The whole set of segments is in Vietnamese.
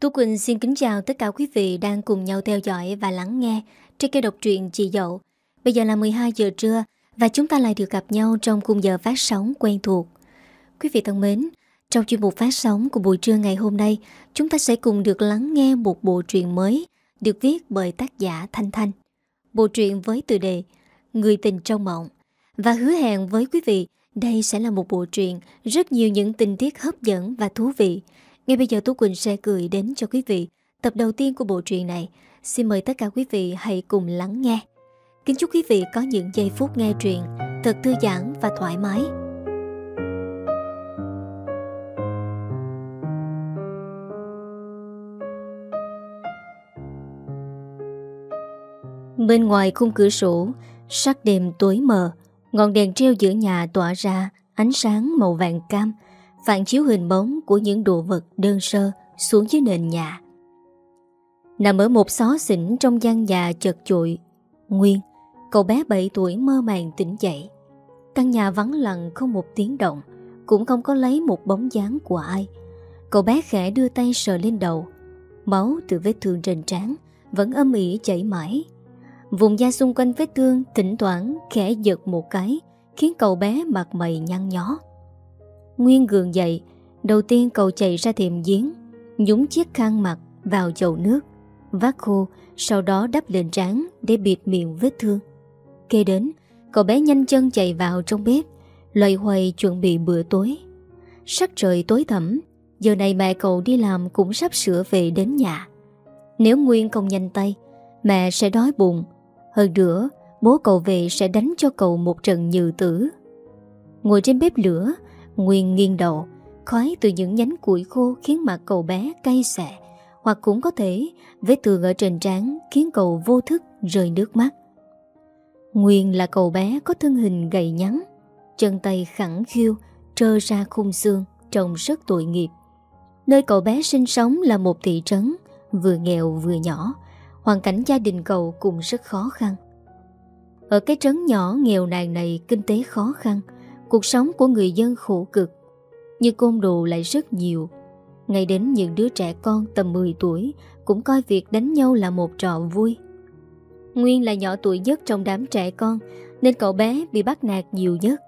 Tú Quỳnh xin kính chào tất cả quý vị đang cùng nhau theo dõi và lắng nghe trên kênh độc truyện Chị Dậu. Bây giờ là 12 giờ trưa và chúng ta lại được gặp nhau trong khung giờ phát sóng quen thuộc. Quý vị thân mến, trong chuyên mục phát sóng của buổi trưa ngày hôm nay, chúng ta sẽ cùng được lắng nghe một bộ truyện mới được viết bởi tác giả Thanh Thanh. Bộ truyện với tựa đề Người tình trong mộng và hứa hẹn với quý vị đây sẽ là một bộ truyện rất nhiều những tình tiết hấp dẫn và thú vị. Ngay bây giờ Tú Quỳnh sẽ gửi đến cho quý vị tập đầu tiên của bộ truyện này. Xin mời tất cả quý vị hãy cùng lắng nghe. Kính chúc quý vị có những giây phút nghe truyện thật thư giãn và thoải mái. Bên ngoài khung cửa sổ, sắc đêm tối mờ, ngọn đèn treo giữa nhà tỏa ra ánh sáng màu vàng cam, phản chiếu hình bóng của những đồ vật đơn sơ xuống dưới nền nhà. Nằm ở một xó xỉnh trong gian nhà chật chội, Nguyên, cậu bé 7 tuổi mơ màng tỉnh dậy. Căn nhà vắng lặng không một tiếng động, cũng không có lấy một bóng dáng của ai. Cậu bé khẽ đưa tay sờ lên đầu, máu từ vết thương trên trán vẫn âm ỉ chảy mãi. Vùng da xung quanh vết thương thỉnh thoảng khẽ giật một cái, khiến cậu bé mặt mày nhăn nhó. Nguyên gường dậy, đầu tiên cậu chạy ra thềm giếng, nhúng chiếc khăn mặt vào chậu nước, vắt khô, sau đó đắp lên trán để bịt miệng vết thương. Kế đến, cậu bé nhanh chân chạy vào trong bếp, loay hoay chuẩn bị bữa tối. Sắc trời tối thẩm, giờ này mẹ cậu đi làm cũng sắp sửa về đến nhà. Nếu Nguyên không nhanh tay, mẹ sẽ đói bụng. Hơn nữa, bố cậu về sẽ đánh cho cậu một trận nhừ tử. Ngồi trên bếp lửa, Nguyên nghiêng đầu, khói từ những nhánh củi khô khiến mặt cậu bé cay xẻ, hoặc cũng có thể vết tường ở trên trán khiến cậu vô thức rơi nước mắt. Nguyên là cậu bé có thân hình gầy nhắn, chân tay khẳng khiu, trơ ra khung xương, trông rất tội nghiệp. Nơi cậu bé sinh sống là một thị trấn, vừa nghèo vừa nhỏ, hoàn cảnh gia đình cậu cũng rất khó khăn. Ở cái trấn nhỏ nghèo nàn này kinh tế khó khăn, cuộc sống của người dân khổ cực, nhưng côn đồ lại rất nhiều. Ngay đến những đứa trẻ con tầm 10 tuổi cũng coi việc đánh nhau là một trò vui. Nguyên là nhỏ tuổi nhất trong đám trẻ con nên cậu bé bị bắt nạt nhiều nhất.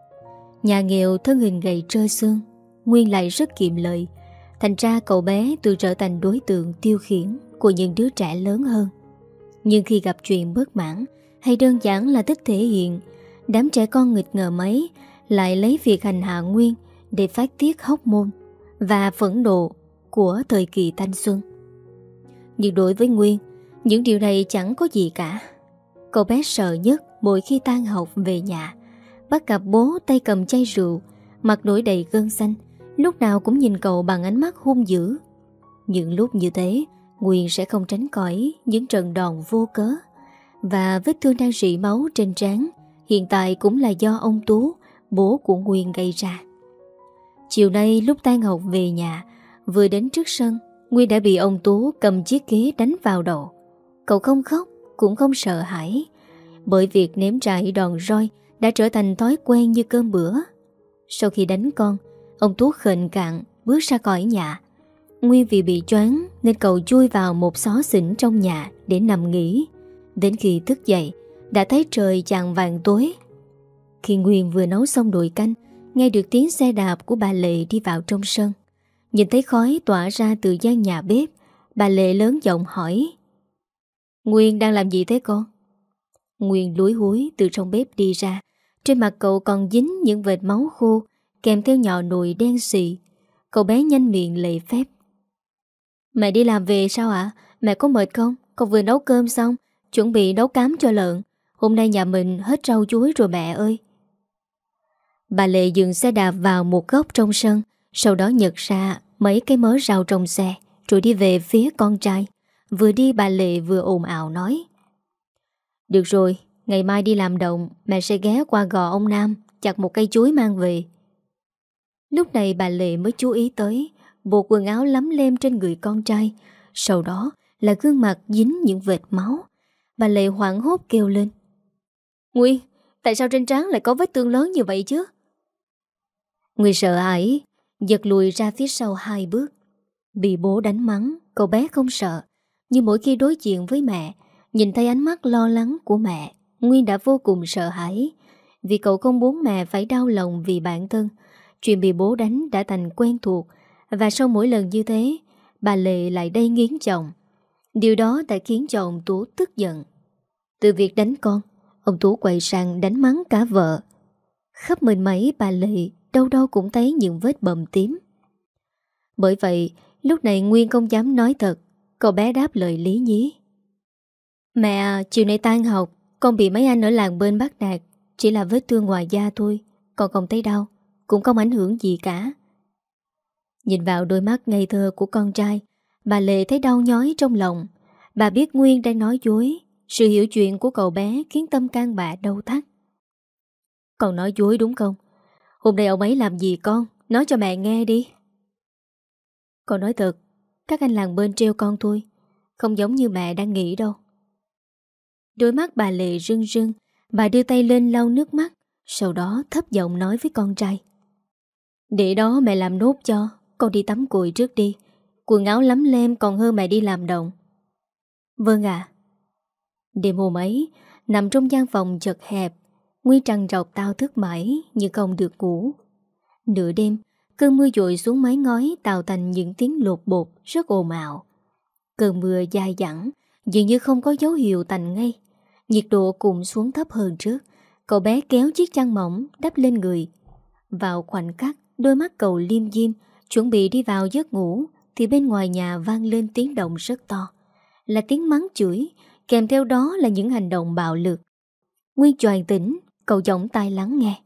Nhà nghèo thân hình gầy trơ xương, Nguyên lại rất kiệm lợi. Thành ra cậu bé tự trở thành đối tượng tiêu khiển của những đứa trẻ lớn hơn. Nhưng khi gặp chuyện bất mãn hay đơn giản là thích thể hiện, đám trẻ con nghịch ngờ mấy lại lấy việc hành hạ Nguyên để phát tiết hóc môn và phẫn nộ của thời kỳ thanh xuân. Nhưng đối với Nguyên, những điều này chẳng có gì cả. Cậu bé sợ nhất mỗi khi tan học về nhà, bắt gặp bố tay cầm chai rượu, mặt nổi đầy gân xanh, lúc nào cũng nhìn cậu bằng ánh mắt hung dữ. Những lúc như thế, Nguyên sẽ không tránh khỏi những trận đòn vô cớ. Và vết thương đang rỉ máu trên trán hiện tại cũng là do ông Tú, bố của Nguyên gây ra. Chiều nay lúc tan học về nhà, vừa đến trước sân, Nguyên đã bị ông Tú cầm chiếc ghế đánh vào đầu. Cậu không khóc, cũng không sợ hãi, bởi việc ném trải đòn roi đã trở thành thói quen như cơm bữa. Sau khi đánh con, ông Tú khệnh cạn bước ra khỏi nhà. Nguyên vì bị choáng nên cậu chui vào một xó xỉnh trong nhà để nằm nghỉ. Đến khi thức dậy, đã thấy trời chàng vàng tối. Khi Nguyên vừa nấu xong đùi canh, nghe được tiếng xe đạp của bà Lệ đi vào trong sân. Nhìn thấy khói tỏa ra từ gian nhà bếp, bà Lệ lớn giọng hỏi. Nguyên đang làm gì thế con? Nguyên lúi húi từ trong bếp đi ra. Trên mặt cậu còn dính những vệt máu khô, kèm theo nhỏ nồi đen xị Cậu bé nhanh miệng lệ phép. Mẹ đi làm về sao ạ? Mẹ có mệt không? Con vừa nấu cơm xong, chuẩn bị nấu cám cho lợn. Hôm nay nhà mình hết rau chuối rồi mẹ ơi. Bà Lệ dừng xe đạp vào một góc trong sân, sau đó nhật ra mấy cái mớ rau trong xe, rồi đi về phía con trai. Vừa đi bà Lệ vừa ồn ào nói. Được rồi, ngày mai đi làm động, mẹ sẽ ghé qua gò ông Nam, chặt một cây chuối mang về. Lúc này bà Lệ mới chú ý tới, bộ quần áo lắm lem trên người con trai, sau đó là gương mặt dính những vệt máu. Bà Lệ hoảng hốt kêu lên. Nguyên, tại sao trên trán lại có vết thương lớn như vậy chứ? Người sợ hãi, giật lùi ra phía sau hai bước. Bị bố đánh mắng, cậu bé không sợ. Nhưng mỗi khi đối diện với mẹ, nhìn thấy ánh mắt lo lắng của mẹ, Nguyên đã vô cùng sợ hãi. Vì cậu không muốn mẹ phải đau lòng vì bản thân. Chuyện bị bố đánh đã thành quen thuộc. Và sau mỗi lần như thế, bà Lệ lại đây nghiến chồng. Điều đó đã khiến cho ông Tú tức giận. Từ việc đánh con, ông Tú quay sang đánh mắng cả vợ. Khắp mình mấy bà Lệ đâu đâu cũng thấy những vết bầm tím. Bởi vậy, lúc này Nguyên không dám nói thật, cậu bé đáp lời lý nhí. Mẹ, chiều nay tan học, con bị mấy anh ở làng bên bắt nạt, chỉ là vết thương ngoài da thôi, còn không thấy đau, cũng không ảnh hưởng gì cả. Nhìn vào đôi mắt ngây thơ của con trai, bà Lệ thấy đau nhói trong lòng. Bà biết Nguyên đang nói dối, sự hiểu chuyện của cậu bé khiến tâm can bà đau thắt. Còn nói dối đúng không? Hôm nay ông ấy làm gì con? Nói cho mẹ nghe đi. Con nói thật, các anh làng bên treo con thôi, không giống như mẹ đang nghĩ đâu. Đôi mắt bà Lệ rưng rưng, bà đưa tay lên lau nước mắt, sau đó thấp giọng nói với con trai. Để đó mẹ làm nốt cho, con đi tắm cùi trước đi. Quần áo lắm lem còn hơn mẹ đi làm đồng. Vâng ạ. Đêm hôm ấy, nằm trong gian phòng chật hẹp, Nguy trăng trọc tao thức mãi nhưng không được ngủ. Nửa đêm, cơn mưa dội xuống mái ngói tạo thành những tiếng lột bột rất ồn ào. Cơn mưa dài dẳng, dường như không có dấu hiệu tành ngay. Nhiệt độ cũng xuống thấp hơn trước. Cậu bé kéo chiếc chăn mỏng đắp lên người. Vào khoảnh khắc, đôi mắt cậu liêm diêm, chuẩn bị đi vào giấc ngủ, thì bên ngoài nhà vang lên tiếng động rất to. Là tiếng mắng chửi, kèm theo đó là những hành động bạo lực. Nguyên choàng tỉnh, Cậu giọng tai lắng nghe.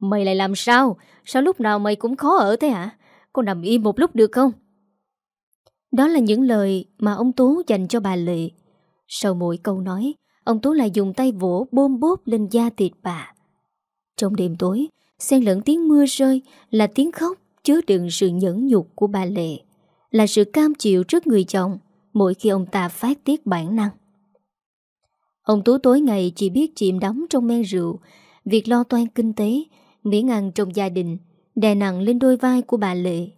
Mày lại làm sao? Sao lúc nào mày cũng khó ở thế hả? Cô nằm im một lúc được không? Đó là những lời mà ông Tú dành cho bà Lệ. Sau mỗi câu nói, Ông Tú lại dùng tay vỗ bôm bốp lên da thịt bà. Trong đêm tối, Xen lẫn tiếng mưa rơi Là tiếng khóc chứa đựng sự nhẫn nhục của bà Lệ, Là sự cam chịu trước người chồng Mỗi khi ông ta phát tiết bản năng. Ông Tú tối ngày chỉ biết chìm đắm trong men rượu, việc lo toan kinh tế, miễn ăn trong gia đình, đè nặng lên đôi vai của bà Lệ.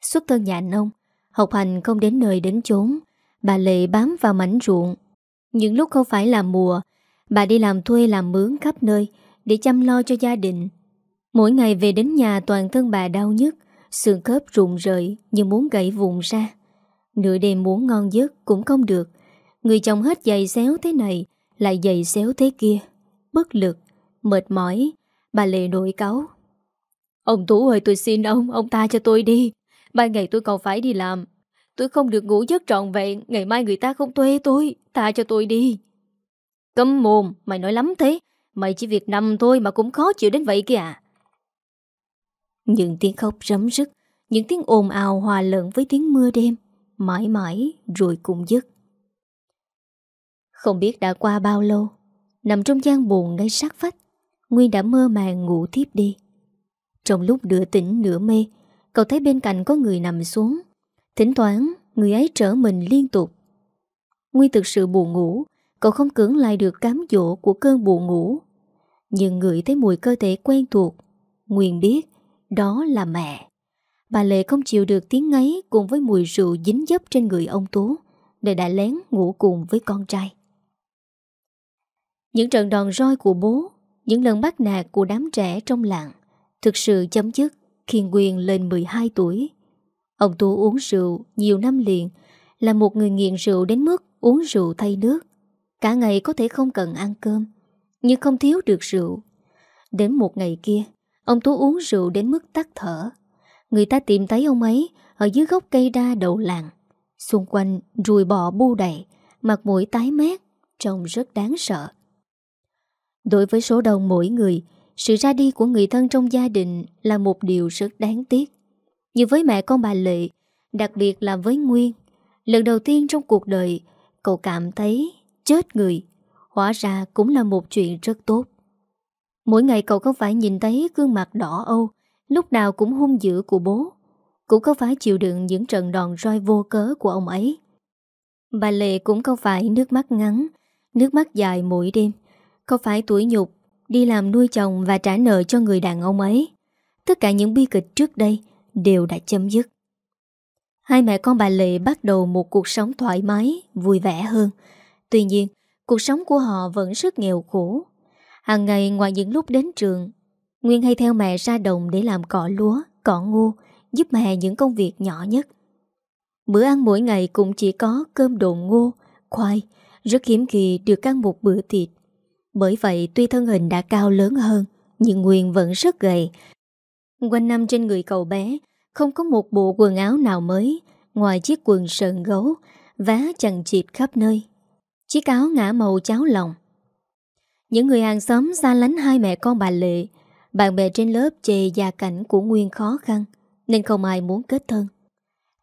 Xuất thân nhà nông, học hành không đến nơi đến chốn, bà Lệ bám vào mảnh ruộng. Những lúc không phải là mùa, bà đi làm thuê làm mướn khắp nơi để chăm lo cho gia đình. Mỗi ngày về đến nhà toàn thân bà đau nhức, xương khớp rụng rời như muốn gãy vụn ra. Nửa đêm muốn ngon giấc cũng không được, Người chồng hết giày xéo thế này Lại giày xéo thế kia. Bất lực, mệt mỏi Bà Lệ nổi cáu. Ông Tú ơi tôi xin ông, ông ta cho tôi đi. Ban ngày tôi còn phải đi làm. Tôi không được ngủ giấc trọn vẹn Ngày mai người ta không thuê tôi Ta cho tôi đi. Cấm mồm, mày nói lắm thế. Mày chỉ việc nằm thôi mà cũng khó chịu đến vậy kìa. À Những tiếng khóc rấm rứt Những tiếng ồn ào hòa lẫn với tiếng mưa đêm Mãi mãi rồi cũng dứt không biết đã qua bao lâu. Nằm trong gian buồn ngay sát vách, Nguyên đã mơ màng ngủ tiếp đi. Trong lúc nửa tỉnh nửa mê, Cậu thấy bên cạnh có người nằm xuống. Thỉnh thoảng, Người ấy trở mình liên tục. Nguyên thực sự buồn ngủ, Cậu không cưỡng lại được cám dỗ của cơn buồn ngủ. Nhưng ngửi thấy mùi cơ thể quen thuộc, Nguyên biết Đó là mẹ. Bà Lệ không chịu được tiếng ấy Cùng với mùi rượu dính dấp trên người ông Tú Để đã lén ngủ cùng với con trai những trận đòn roi của bố, những lần bắt nạt của đám trẻ trong làng, thực sự chấm dứt khi Nguyên lên 12 tuổi. Ông Tú uống rượu nhiều năm liền, là một người nghiện rượu đến mức uống rượu thay nước. Cả ngày có thể không cần ăn cơm, nhưng không thiếu được rượu. Đến một ngày kia, ông Tú uống rượu đến mức tắt thở. Người ta tìm thấy ông ấy ở dưới gốc cây đa đậu làng. Xung quanh rùi bọ bu đầy, mặt mũi tái mét, trông rất đáng sợ. Đối với số đông mỗi người, sự ra đi của người thân trong gia đình là một điều rất đáng tiếc. Như với mẹ con bà Lệ, đặc biệt là với Nguyên, lần đầu tiên trong cuộc đời, cậu cảm thấy chết người, hóa ra cũng là một chuyện rất tốt. Mỗi ngày cậu không phải nhìn thấy gương mặt đỏ âu, lúc nào cũng hung dữ của bố, cũng không phải chịu đựng những trận đòn roi vô cớ của ông ấy. Bà Lệ cũng không phải nước mắt ngắn, nước mắt dài mỗi đêm, không phải tuổi nhục Đi làm nuôi chồng và trả nợ cho người đàn ông ấy Tất cả những bi kịch trước đây Đều đã chấm dứt Hai mẹ con bà Lệ bắt đầu một cuộc sống thoải mái, vui vẻ hơn. Tuy nhiên, cuộc sống của họ vẫn rất nghèo khổ. Hàng ngày ngoài những lúc đến trường, Nguyên hay theo mẹ ra đồng để làm cỏ lúa, cỏ ngô, giúp mẹ những công việc nhỏ nhất. Bữa ăn mỗi ngày cũng chỉ có cơm độn ngô, khoai, rất hiếm khi được ăn một bữa thịt. Bởi vậy tuy thân hình đã cao lớn hơn, nhưng Nguyên vẫn rất gầy. Quanh năm trên người cậu bé, không có một bộ quần áo nào mới, ngoài chiếc quần sờn gấu, vá chằng chịt khắp nơi. Chiếc áo ngã màu cháo lòng. Những người hàng xóm xa lánh hai mẹ con bà Lệ, bạn bè trên lớp chê gia cảnh của Nguyên khó khăn, nên không ai muốn kết thân.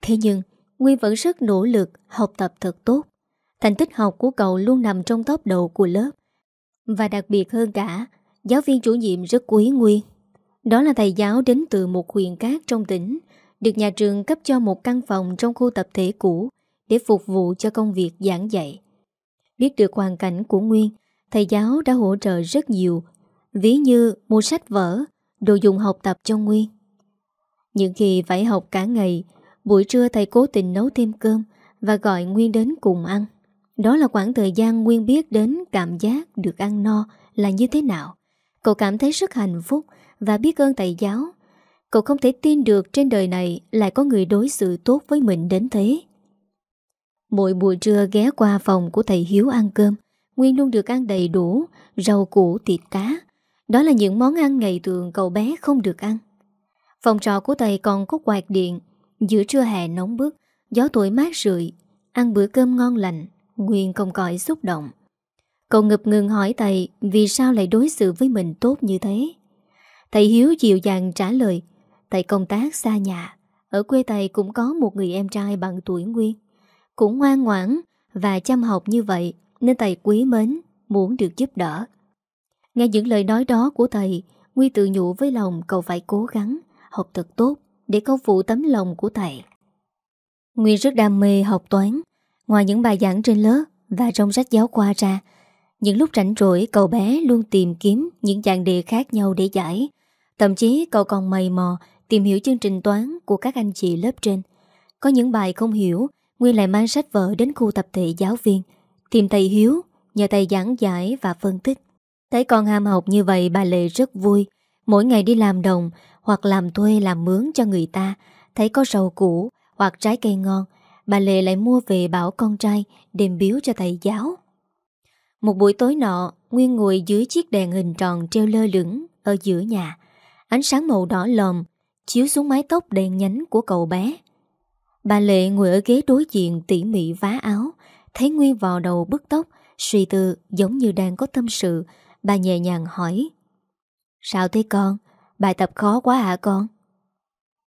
Thế nhưng, Nguyên vẫn rất nỗ lực học tập thật tốt. Thành tích học của cậu luôn nằm trong top đầu của lớp. Và đặc biệt hơn cả, giáo viên chủ nhiệm rất quý Nguyên. Đó là thầy giáo đến từ một huyện cát trong tỉnh, được nhà trường cấp cho một căn phòng trong khu tập thể cũ để phục vụ cho công việc giảng dạy. Biết được hoàn cảnh của Nguyên, thầy giáo đã hỗ trợ rất nhiều, ví như mua sách vở, đồ dùng học tập cho Nguyên. Những khi phải học cả ngày, buổi trưa thầy cố tình nấu thêm cơm và gọi Nguyên đến cùng ăn. Đó là khoảng thời gian Nguyên biết đến cảm giác được ăn no là như thế nào. Cậu cảm thấy rất hạnh phúc và biết ơn thầy giáo. Cậu không thể tin được trên đời này lại có người đối xử tốt với mình đến thế. Mỗi buổi trưa ghé qua phòng của thầy Hiếu ăn cơm, Nguyên luôn được ăn đầy đủ, rau củ, thịt cá. Đó là những món ăn ngày thường cậu bé không được ăn. Phòng trọ của thầy còn có quạt điện, giữa trưa hè nóng bức, gió thổi mát rượi, ăn bữa cơm ngon lành, Nguyên không khỏi xúc động. Cậu ngập ngừng hỏi thầy vì sao lại đối xử với mình tốt như thế. Thầy Hiếu dịu dàng trả lời, thầy công tác xa nhà, ở quê thầy cũng có một người em trai bằng tuổi Nguyên. Cũng ngoan ngoãn và chăm học như vậy nên thầy quý mến, muốn được giúp đỡ. Nghe những lời nói đó của thầy, Nguyên tự nhủ với lòng cậu phải cố gắng, học thật tốt để câu phụ tấm lòng của thầy. Nguyên rất đam mê học toán, ngoài những bài giảng trên lớp và trong sách giáo khoa ra, những lúc rảnh rỗi cậu bé luôn tìm kiếm những dạng đề khác nhau để giải. Thậm chí cậu còn mày mò tìm hiểu chương trình toán của các anh chị lớp trên. Có những bài không hiểu, Nguyên lại mang sách vở đến khu tập thể giáo viên, tìm thầy Hiếu, nhờ thầy giảng giải và phân tích. Thấy con ham học như vậy bà Lệ rất vui. Mỗi ngày đi làm đồng hoặc làm thuê làm mướn cho người ta, thấy có rau củ hoặc trái cây ngon, bà Lệ lại mua về bảo con trai đem biếu cho thầy giáo. Một buổi tối nọ, Nguyên ngồi dưới chiếc đèn hình tròn treo lơ lửng ở giữa nhà. Ánh sáng màu đỏ lòm chiếu xuống mái tóc đèn nhánh của cậu bé. Bà Lệ ngồi ở ghế đối diện tỉ mỉ vá áo, thấy Nguyên vào đầu bức tóc, suy tư giống như đang có tâm sự, bà nhẹ nhàng hỏi. Sao thế con? Bài tập khó quá hả con?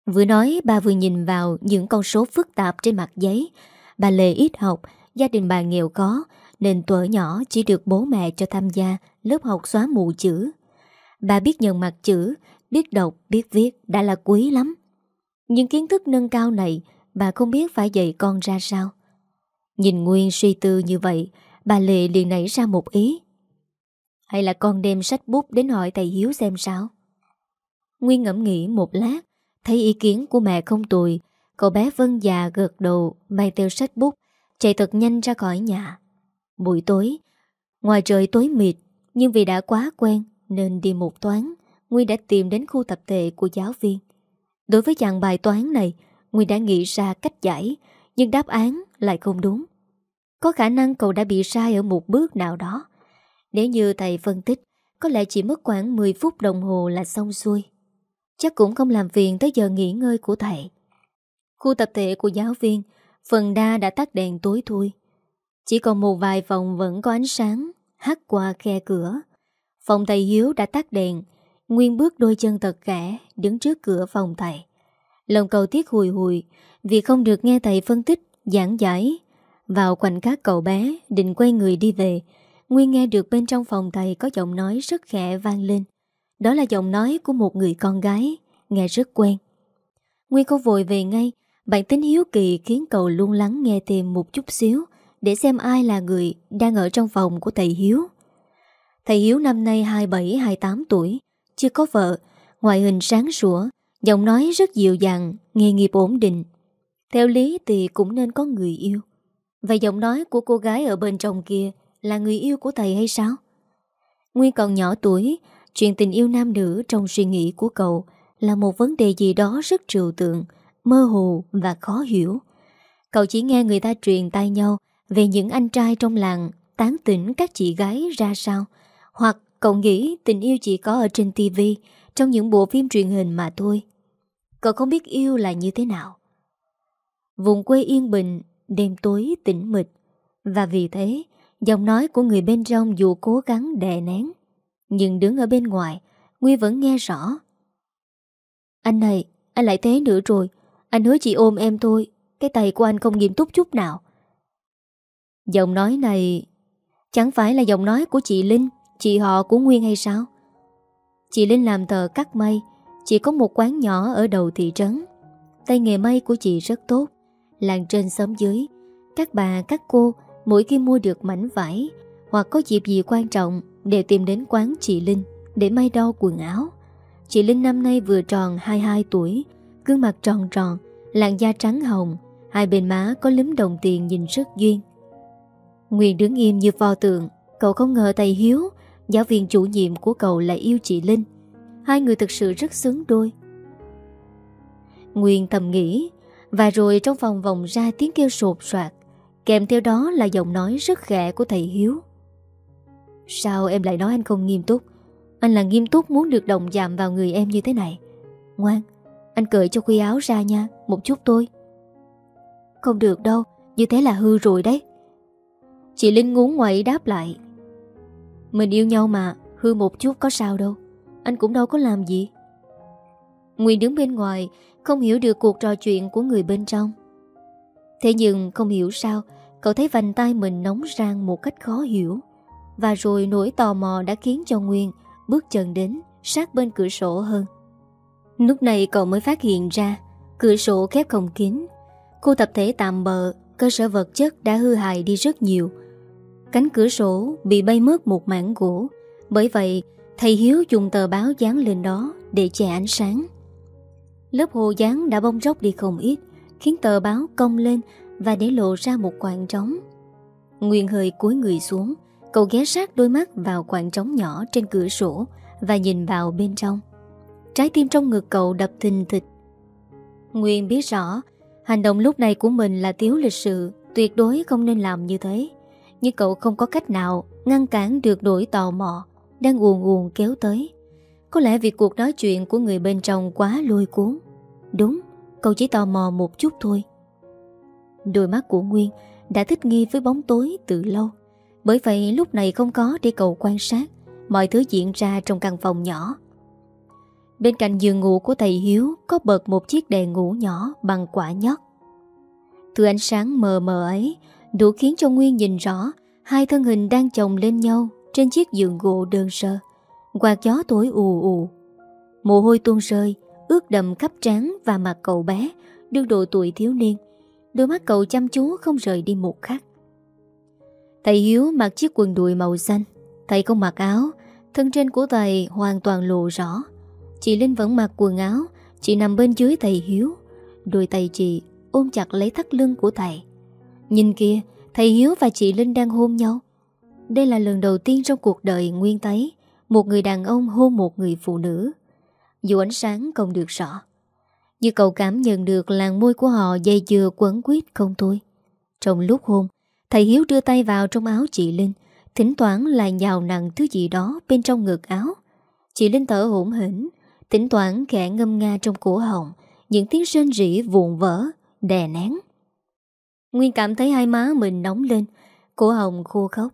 Vừa nói bà vừa nhìn vào những con số phức tạp trên mặt giấy. Bà Lê ít học, gia đình bà nghèo khó, nên tuổi nhỏ chỉ được bố mẹ cho tham gia lớp học xóa mù chữ. Bà biết nhận mặt chữ, biết đọc, biết viết đã là quý lắm. Những kiến thức nâng cao này bà không biết phải dạy con ra sao. Nhìn Nguyên suy tư như vậy, bà Lệ liền nảy ra một ý. Hay là con đem sách bút đến hỏi thầy Hiếu xem sao? Nguyên ngẫm nghĩ một lát, thấy ý kiến của mẹ không tồi, cậu bé Vân già gật đầu, mang theo sách bút, chạy thật nhanh ra khỏi nhà. Buổi tối, ngoài trời tối mịt, nhưng vì đã quá quen nên đi một toán, Nguyên đã tìm đến khu tập thể của giáo viên. Đối với dạng bài toán này, Nguyên đã nghĩ ra cách giải, nhưng đáp án lại không đúng. Có khả năng cậu đã bị sai ở một bước nào đó. Nếu như thầy phân tích, có lẽ chỉ mất khoảng 10 phút đồng hồ là xong xuôi. Chắc cũng không làm phiền tới giờ nghỉ ngơi của thầy. Khu tập thể của giáo viên, phần đa đã tắt đèn tối thui. Chỉ còn một vài phòng vẫn có ánh sáng hắt qua khe cửa. Phòng thầy Hiếu đã tắt đèn, Nguyên bước đôi chân tật kẻ đứng trước cửa phòng thầy. Lòng cầu tiếc hùi hùi vì không được nghe thầy phân tích, giảng giải. Vào khoảnh khắc cậu bé định quay người đi về, Nguyên nghe được bên trong phòng thầy có giọng nói rất khẽ vang lên. Đó là giọng nói của một người con gái, nghe rất quen. Nguyên không vội về ngay, bản tính hiếu kỳ khiến cậu luôn lắng nghe thêm một chút xíu để xem ai là người đang ở trong phòng của thầy Hiếu. Thầy Hiếu năm nay 27-28 tuổi, chưa có vợ, ngoại hình sáng sủa, giọng nói rất dịu dàng, nghề nghiệp ổn định. Theo lý thì cũng nên có người yêu Vậy giọng nói của cô gái ở bên trong kia Là người yêu của thầy hay sao Nguyên còn nhỏ tuổi Chuyện tình yêu nam nữ trong suy nghĩ của cậu Là một vấn đề gì đó rất trừu tượng, Mơ hồ và khó hiểu. Cậu chỉ nghe người ta truyền tay nhau Về những anh trai trong làng Tán tỉnh các chị gái ra sao. Hoặc cậu nghĩ tình yêu chỉ có ở trên tivi Trong những bộ phim truyền hình mà thôi. Cậu không biết yêu là như thế nào. Vùng quê yên bình, Đêm tối tĩnh mịch. Và vì thế, Giọng nói của người bên trong dù cố gắng đè nén nhưng đứng ở bên ngoài Nguy vẫn nghe rõ. Anh này, anh lại thế nữa rồi. Anh hứa chị ôm em thôi. Cái tay của anh không nghiêm túc chút nào. Giọng nói này Chẳng phải là giọng nói của chị Linh Chị họ của Nguyên hay sao? Chị Linh làm thờ cắt mây Chị có một quán nhỏ ở đầu thị trấn. Tay nghề may của chị rất tốt. Làng trên xóm dưới Các bà, các cô Mỗi khi mua được mảnh vải Hoặc có dịp gì quan trọng Đều tìm đến quán chị Linh Để may đo quần áo. Chị Linh năm nay vừa tròn 22 tuổi, Gương mặt tròn tròn, Làn da trắng hồng, Hai bên má có lấm đồng tiền nhìn rất duyên. Nguyên đứng im như pho tượng, Cậu không ngờ thầy Hiếu, Giáo viên chủ nhiệm của cậu lại yêu chị Linh. Hai người thực sự rất xứng đôi. Nguyên thầm nghĩ, Và rồi trong phòng vòng ra tiếng kêu sột soạt. Kèm theo đó là giọng nói rất khẽ của thầy Hiếu. Sao em lại nói anh không nghiêm túc? Anh là nghiêm túc muốn được đồng chạm vào người em như thế này. Ngoan, Anh cởi cho khuy áo ra nha, Một chút thôi Không được đâu, Như thế là hư rồi đấy. Chị Linh ngún ngoại đáp lại. Mình yêu nhau mà, Hư một chút có sao đâu. Anh cũng đâu có làm gì. Nguyên đứng bên ngoài, Không hiểu được cuộc trò chuyện của người bên trong. Thế nhưng không hiểu sao, Cậu thấy vành tay mình nóng rang một cách khó hiểu. Và rồi nỗi tò mò đã khiến cho Nguyên Bước chân đến sát bên cửa sổ hơn. Lúc này cậu mới phát hiện ra, Cửa sổ khép không kín. Khu tập thể tạm bờ Cơ sở vật chất đã hư hại đi rất nhiều. Cánh cửa sổ bị bay mất một mảng gỗ. Bởi vậy, thầy Hiếu dùng tờ báo dán lên đó Để che ánh sáng. Lớp hồ dán đã bong róc đi không ít, Khiến tờ báo cong lên Và để lộ ra một khoảng trống. Nguyên hơi cúi người xuống Cậu ghé sát đôi mắt vào khoảng trống nhỏ trên cửa sổ Và nhìn vào bên trong. Trái tim trong ngực cậu đập thình thịch. Nguyên biết rõ, Hành động lúc này của mình là thiếu lịch sự, Tuyệt đối không nên làm như thế. Nhưng cậu không có cách nào Ngăn cản được nỗi tò mò Đang uồn uồn kéo tới. Có lẽ vì cuộc nói chuyện của người bên trong quá lôi cuốn. Đúng, Cậu chỉ tò mò một chút thôi. Đôi mắt của Nguyên Đã thích nghi với bóng tối từ lâu. Bởi vậy lúc này không có để cậu quan sát Mọi thứ diễn ra trong căn phòng nhỏ Bên cạnh giường ngủ của thầy Hiếu Có bật một chiếc đèn ngủ nhỏ Bằng quả nhót Từ ánh sáng mờ mờ ấy Đủ khiến cho Nguyên nhìn rõ Hai thân hình đang chồng lên nhau Trên chiếc giường gỗ đơn sơ Quạt gió tối ù ù Mồ hôi tuôn rơi ướt đầm khắp trán và mặt cậu bé, đương độ tuổi thiếu niên. Đôi mắt cậu chăm chú không rời đi một khắc. Thầy Hiếu mặc chiếc quần đùi màu xanh, thầy không mặc áo, thân trên của thầy hoàn toàn lộ rõ. Chị Linh vẫn mặc quần áo, chị nằm bên dưới thầy Hiếu, đôi tay chị ôm chặt lấy thắt lưng của thầy. Nhìn kia, thầy Hiếu và chị Linh đang hôn nhau. Đây là lần đầu tiên trong cuộc đời Nguyên thấy một người đàn ông hôn một người phụ nữ. Dù ánh sáng không được rõ Như cậu cảm nhận được làn môi của họ dây dừa quấn quýt không thôi Trong lúc hôn Thầy Hiếu đưa tay vào trong áo chị Linh Thỉnh thoảng lại nhào nặng thứ gì đó bên trong ngực áo Chị Linh thở hổn hỉnh Thỉnh thoảng khẽ ngâm nga trong cổ họng Những tiếng rên rỉ vụn vỡ Đè nén Nguyên cảm thấy hai má mình nóng lên Cổ họng khô khóc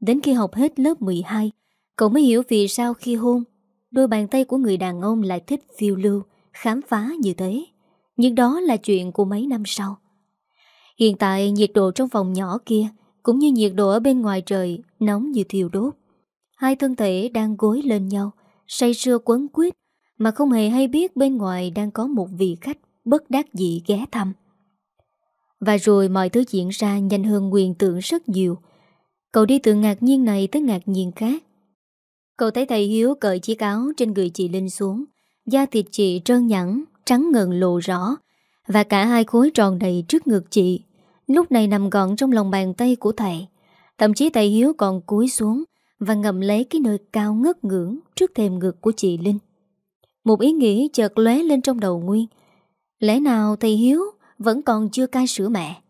Đến khi học hết lớp 12 Cậu mới hiểu vì sao khi hôn Đôi bàn tay của người đàn ông lại thích phiêu lưu, khám phá như thế. Nhưng đó là chuyện của mấy năm sau. Hiện tại nhiệt độ trong phòng nhỏ kia cũng như nhiệt độ ở bên ngoài trời nóng như thiêu đốt. Hai thân thể đang gối lên nhau, say sưa quấn quýt mà không hề hay biết bên ngoài đang có một vị khách bất đắc dĩ ghé thăm. Và rồi mọi thứ diễn ra nhanh hơn quyền tưởng rất nhiều. Cậu đi từ ngạc nhiên này tới ngạc nhiên khác. Cậu thấy thầy Hiếu cởi chiếc áo trên người chị Linh xuống Da thịt chị trơn nhẵn Trắng ngần lộ rõ Và cả hai khối tròn đầy trước ngực chị Lúc này nằm gọn trong lòng bàn tay của thầy. Thậm chí thầy Hiếu còn cúi xuống Và ngậm lấy cái nơi cao ngất ngưỡng Trước thềm ngực của chị Linh. Một ý nghĩ chợt lóe lên trong đầu Nguyên. Lẽ nào thầy Hiếu Vẫn còn chưa cai sữa mẹ?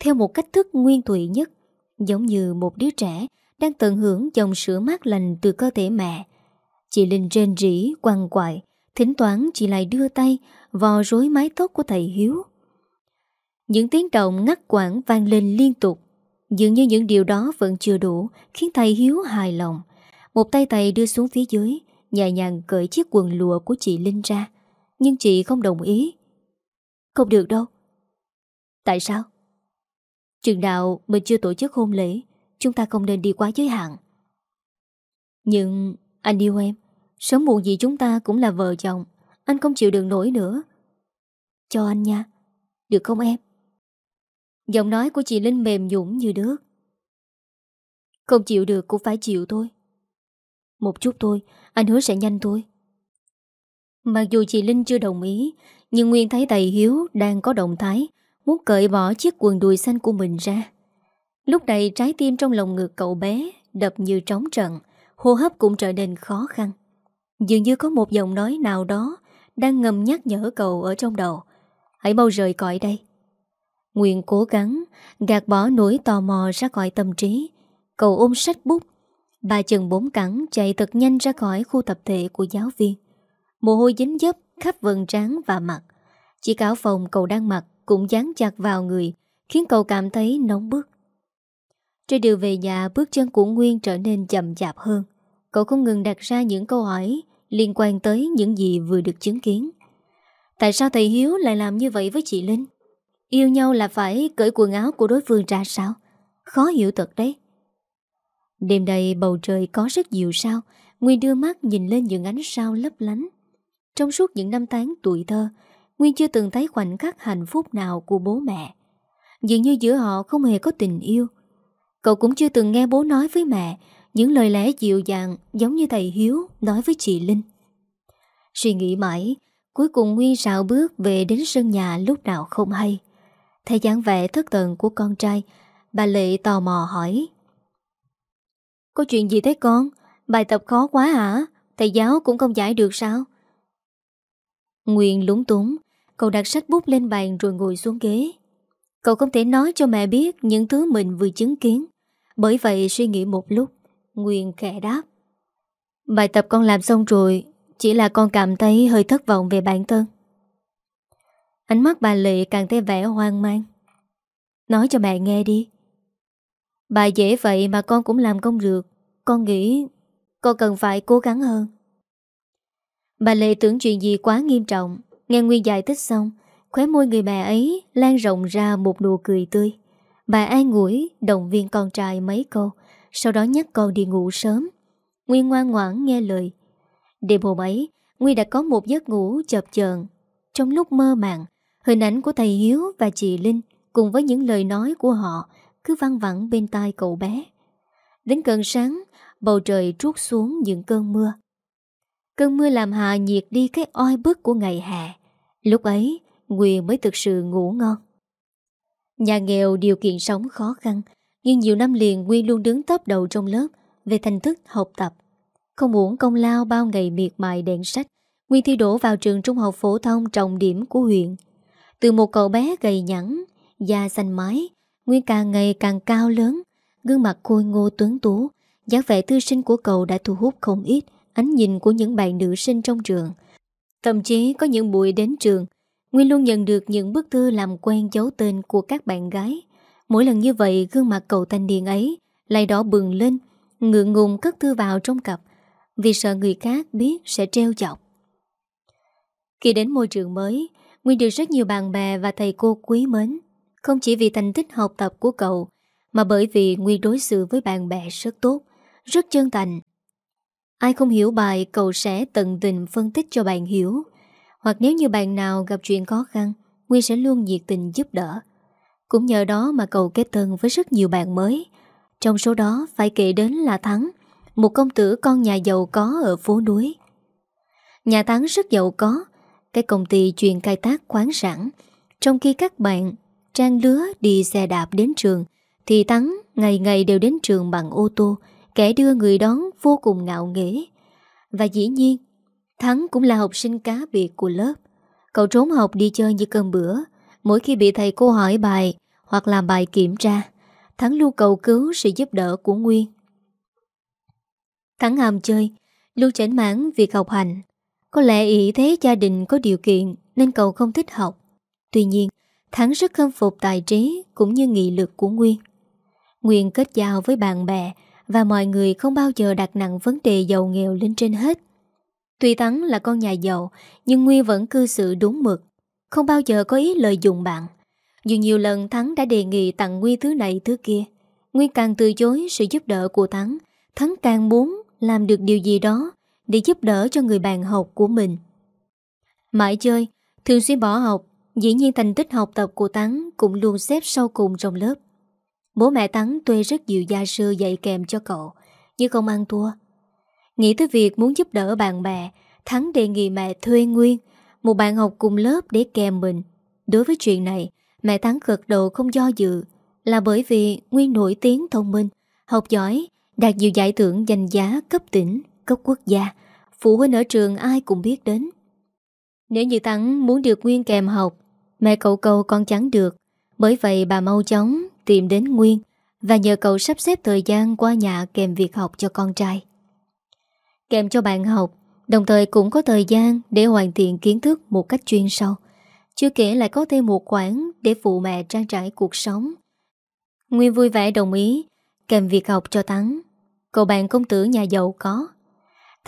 Theo một cách thức nguyên thủy nhất Giống như một đứa trẻ Đang tận hưởng dòng sữa mát lành từ cơ thể mẹ Chị Linh rên rỉ, quằn quại Thỉnh thoảng chị lại đưa tay Vò rối mái tóc của thầy Hiếu những tiếng động ngắt quãng vang lên liên tục. Dường như những điều đó vẫn chưa đủ Khiến thầy Hiếu hài lòng. Một tay thầy đưa xuống phía dưới, Nhẹ nhàng cởi chiếc quần lụa của chị Linh ra. Nhưng chị không đồng ý. Không được đâu. Tại sao? Chừng đạo mình chưa tổ chức hôn lễ, Chúng ta không nên đi quá giới hạn. Nhưng anh yêu em. Sớm muộn gì chúng ta cũng là vợ chồng. Anh không chịu được nổi nữa. Cho anh nha. Được không em? Giọng nói của chị Linh mềm dũng như nước. Không chịu được cũng phải chịu thôi. Một chút thôi, Anh hứa sẽ nhanh thôi. Mặc dù chị Linh chưa đồng ý, Nhưng Nguyên thấy thầy Hiếu đang có động thái, Muốn cởi bỏ chiếc quần đùi xanh của mình ra. Lúc này trái tim trong lòng ngực cậu bé Đập như trống trận, Hô hấp cũng trở nên khó khăn. Dường như có một giọng nói nào đó Đang ngầm nhắc nhở cậu ở trong đầu. Hãy mau rời cõi đây. Nguyện cố gắng, Gạt bỏ nỗi tò mò ra khỏi tâm trí. Cậu ôm sách bút. Ba chừng bốn cẳng chạy thật nhanh ra khỏi khu tập thể của giáo viên. Mồ hôi dính dấp khắp vần trán và mặt. Chỉ cáo phòng cậu đang mặc cũng dán chặt vào người, Khiến cậu cảm thấy nóng bức. Trên đường về nhà, bước chân của Nguyên trở nên chậm chạp hơn. Cậu không ngừng đặt ra những câu hỏi liên quan tới những gì vừa được chứng kiến. Tại sao thầy Hiếu lại làm như vậy với chị Linh? Yêu nhau là phải cởi quần áo của đối phương ra sao? Khó hiểu thật đấy. Đêm nay bầu trời có rất nhiều sao, Nguyên đưa mắt nhìn lên những ánh sao lấp lánh. Trong suốt những năm tháng tuổi thơ, Nguyên chưa từng thấy khoảnh khắc hạnh phúc nào của bố mẹ. Dường như giữa họ không hề có tình yêu. Cậu cũng chưa từng nghe bố nói với mẹ những lời lẽ dịu dàng giống như thầy Hiếu nói với chị Linh. Suy nghĩ mãi, cuối cùng Nguyên rào bước về đến sân nhà lúc nào không hay. Thấy dáng vẻ thất thần của con trai, bà Lệ tò mò hỏi. Có chuyện gì thế con? Bài tập khó quá hả? Thầy giáo cũng không giải được sao? Nguyên lúng túng, cậu đặt sách bút lên bàn rồi ngồi xuống ghế. Cậu không thể nói cho mẹ biết những thứ mình vừa chứng kiến. Bởi vậy suy nghĩ một lúc, Nguyên khẽ đáp Bài tập con làm xong rồi Chỉ là con cảm thấy hơi thất vọng về bản thân Ánh mắt bà Lệ càng thêm vẻ hoang mang. Nói cho mẹ nghe đi. Bà dễ vậy mà con cũng làm công được. Con nghĩ Con cần phải cố gắng hơn. Bà Lệ tưởng chuyện gì quá nghiêm trọng. Nghe Nguyên giải thích xong, Khóe môi người mẹ ấy lan rộng ra một nụ cười tươi. Bà an ngủi Động viên con trai mấy câu, sau đó nhắc con đi ngủ sớm. Nguyên ngoan ngoãn nghe lời. Đêm hôm ấy, Nguyên đã có một giấc ngủ chập chờn. Trong lúc mơ màng Hình ảnh của thầy Hiếu và chị Linh Cùng với những lời nói của họ Cứ văng vẳng bên tai cậu bé. Đến gần sáng, Bầu trời trút xuống những cơn mưa. Cơn mưa làm hạ nhiệt đi cái oi bức của ngày hè. Lúc ấy Nguyên mới thực sự ngủ ngon. Nhà nghèo điều kiện sống khó khăn, nhưng nhiều năm liền Nguyên luôn đứng top đầu trong lớp Về thành thức học tập. Không muốn công lao bao ngày miệt mài đèn sách Nguyên thi đổ vào trường trung học phổ thông trọng điểm của huyện. Từ một cậu bé gầy nhẵn Da xanh mái Nguyên càng ngày càng cao lớn Gương mặt khôi ngô tuấn tú. Dáng vẻ thư sinh của cậu đã thu hút không ít Ánh nhìn của những bạn nữ sinh trong trường. Thậm chí có những buổi đến trường Nguyên luôn nhận được những bức thư làm quen dấu tên của các bạn gái. Mỗi lần như vậy gương mặt cậu thanh niên ấy lại đỏ bừng lên, ngượng ngùng cất thư vào trong cặp. Vì sợ người khác biết sẽ treo chọc. Khi đến môi trường mới, Nguyên được rất nhiều bạn bè và thầy cô quý mến, không chỉ vì thành tích học tập của cậu, mà bởi vì Nguyên đối xử với bạn bè rất tốt, rất chân thành. Ai không hiểu bài cậu sẽ tận tình phân tích cho bạn hiểu, hoặc nếu như bạn nào gặp chuyện khó khăn, Nguyên sẽ luôn nhiệt tình giúp đỡ. Cũng nhờ đó mà cậu kết thân với rất nhiều bạn mới Trong số đó phải kể đến là Thắng Một công tử con nhà giàu có ở phố núi Nhà Thắng rất giàu có cái công ty chuyên khai thác khoáng sản. Trong khi các bạn trang lứa đi xe đạp đến trường, thì Thắng ngày ngày đều đến trường bằng ô tô, kẻ đưa người đón vô cùng ngạo nghễ. Và dĩ nhiên, Thắng cũng là học sinh cá biệt của lớp. Cậu trốn học đi chơi như cơm bữa, mỗi khi bị thầy cô hỏi bài hoặc làm bài kiểm tra, Thắng luôn cầu cứu sự giúp đỡ của Nguyên. Thắng hàm chơi, luôn chảnh mãn việc học hành. Có lẽ ý thế gia đình có điều kiện nên cậu không thích học. Tuy nhiên, Thắng rất khâm phục tài trí cũng như nghị lực của Nguyên. Nguyên kết giao với bạn bè và mọi người không bao giờ đặt nặng vấn đề giàu nghèo lên trên hết. Tuy Thắng là con nhà giàu, nhưng Nguyên vẫn cư xử đúng mực, không bao giờ có ý lợi dụng bạn. Dù nhiều lần Thắng đã đề nghị tặng Nguyên thứ này thứ kia, Nguyên càng từ chối sự giúp đỡ của Thắng, Thắng càng muốn làm được điều gì đó để giúp đỡ cho người bạn học của mình. Mãi chơi, thường xuyên bỏ học, dĩ nhiên thành tích học tập của Thắng cũng luôn xếp sau cùng trong lớp. Bố mẹ Thắng thuê rất nhiều gia sư dạy kèm cho cậu, nhưng không ăn thua. Nghĩ tới việc muốn giúp đỡ bạn bè, Thắng đề nghị mẹ thuê Nguyên, một bạn học cùng lớp để kèm mình. Đối với chuyện này, mẹ Thắng gật đầu không do dự, là bởi vì Nguyên nổi tiếng thông minh, học giỏi, đạt nhiều giải thưởng danh giá cấp tỉnh, cấp quốc gia. Phụ huynh ở trường ai cũng biết đến. Nếu như Thắng muốn được Nguyên kèm học, mẹ cậu cầu con chẳng được. Bởi vậy bà mau chóng tìm đến Nguyên và nhờ cậu sắp xếp thời gian qua nhà kèm việc học cho con trai. Kèm cho bạn học, đồng thời cũng có thời gian để hoàn thiện kiến thức một cách chuyên sâu. Chưa kể lại có thêm một khoản để phụ mẹ trang trải cuộc sống. Nguyên vui vẻ đồng ý kèm việc học cho Thắng. Cậu bạn công tử nhà giàu có.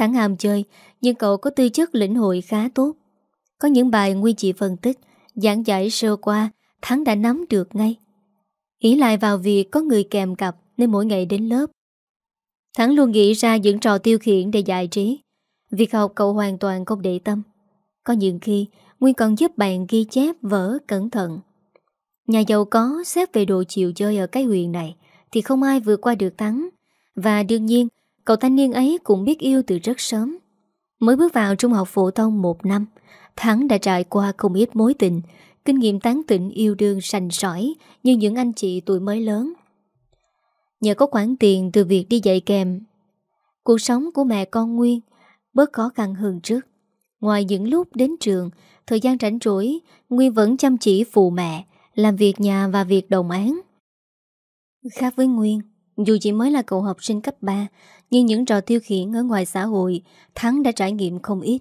Thắng hàm chơi, nhưng cậu có tư chất lĩnh hội khá tốt. Có những bài Nguyên chỉ phân tích, giảng giải sơ qua, Thắng đã nắm được ngay. Ý lại vào việc có người kèm cặp nên mỗi ngày đến lớp. Thắng luôn nghĩ ra những trò tiêu khiển để giải trí. Việc học cậu hoàn toàn không để tâm. Có những khi, Nguyên còn giúp bạn ghi chép vở cẩn thận. Nhà giàu có xếp về đồ chịu chơi ở cái huyện này thì không ai vượt qua được Thắng. Và đương nhiên, cậu thanh niên ấy cũng biết yêu từ rất sớm. Mới bước vào trung học phổ thông một năm, Thắng đã trải qua không ít mối tình, kinh nghiệm tán tỉnh yêu đương sành sỏi như những anh chị tuổi mới lớn. Nhờ có khoản tiền từ việc đi dạy kèm, cuộc sống của mẹ con Nguyên bớt khó khăn hơn trước. Ngoài những lúc đến trường, thời gian rảnh rỗi, Nguyên vẫn chăm chỉ phụ mẹ, làm việc nhà và việc đồng án. Khác với Nguyên, dù chỉ mới là cậu học sinh cấp 3, nhưng những trò tiêu khiển ở ngoài xã hội, Thắng đã trải nghiệm không ít.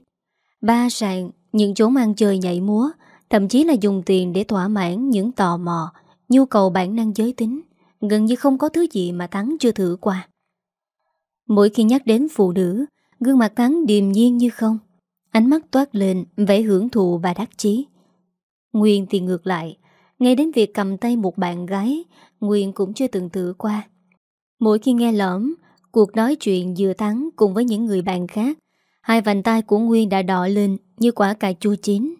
Ba sàn, những chỗ ăn chơi nhảy múa, thậm chí là dùng tiền để thỏa mãn những tò mò, nhu cầu bản năng giới tính. Gần như không có thứ gì mà Thắng chưa thử qua. Mỗi khi nhắc đến phụ nữ, gương mặt Thắng điềm nhiên như không. Ánh mắt toát lên vẻ hưởng thụ và đắc chí. Nguyên thì ngược lại, ngay đến việc cầm tay một bạn gái, Nguyên cũng chưa từng thử qua. Mỗi khi nghe lõm, cuộc nói chuyện vừa Thắng cùng với những người bạn khác, hai vành tay của Nguyên đã đỏ lên như quả cà chua chín.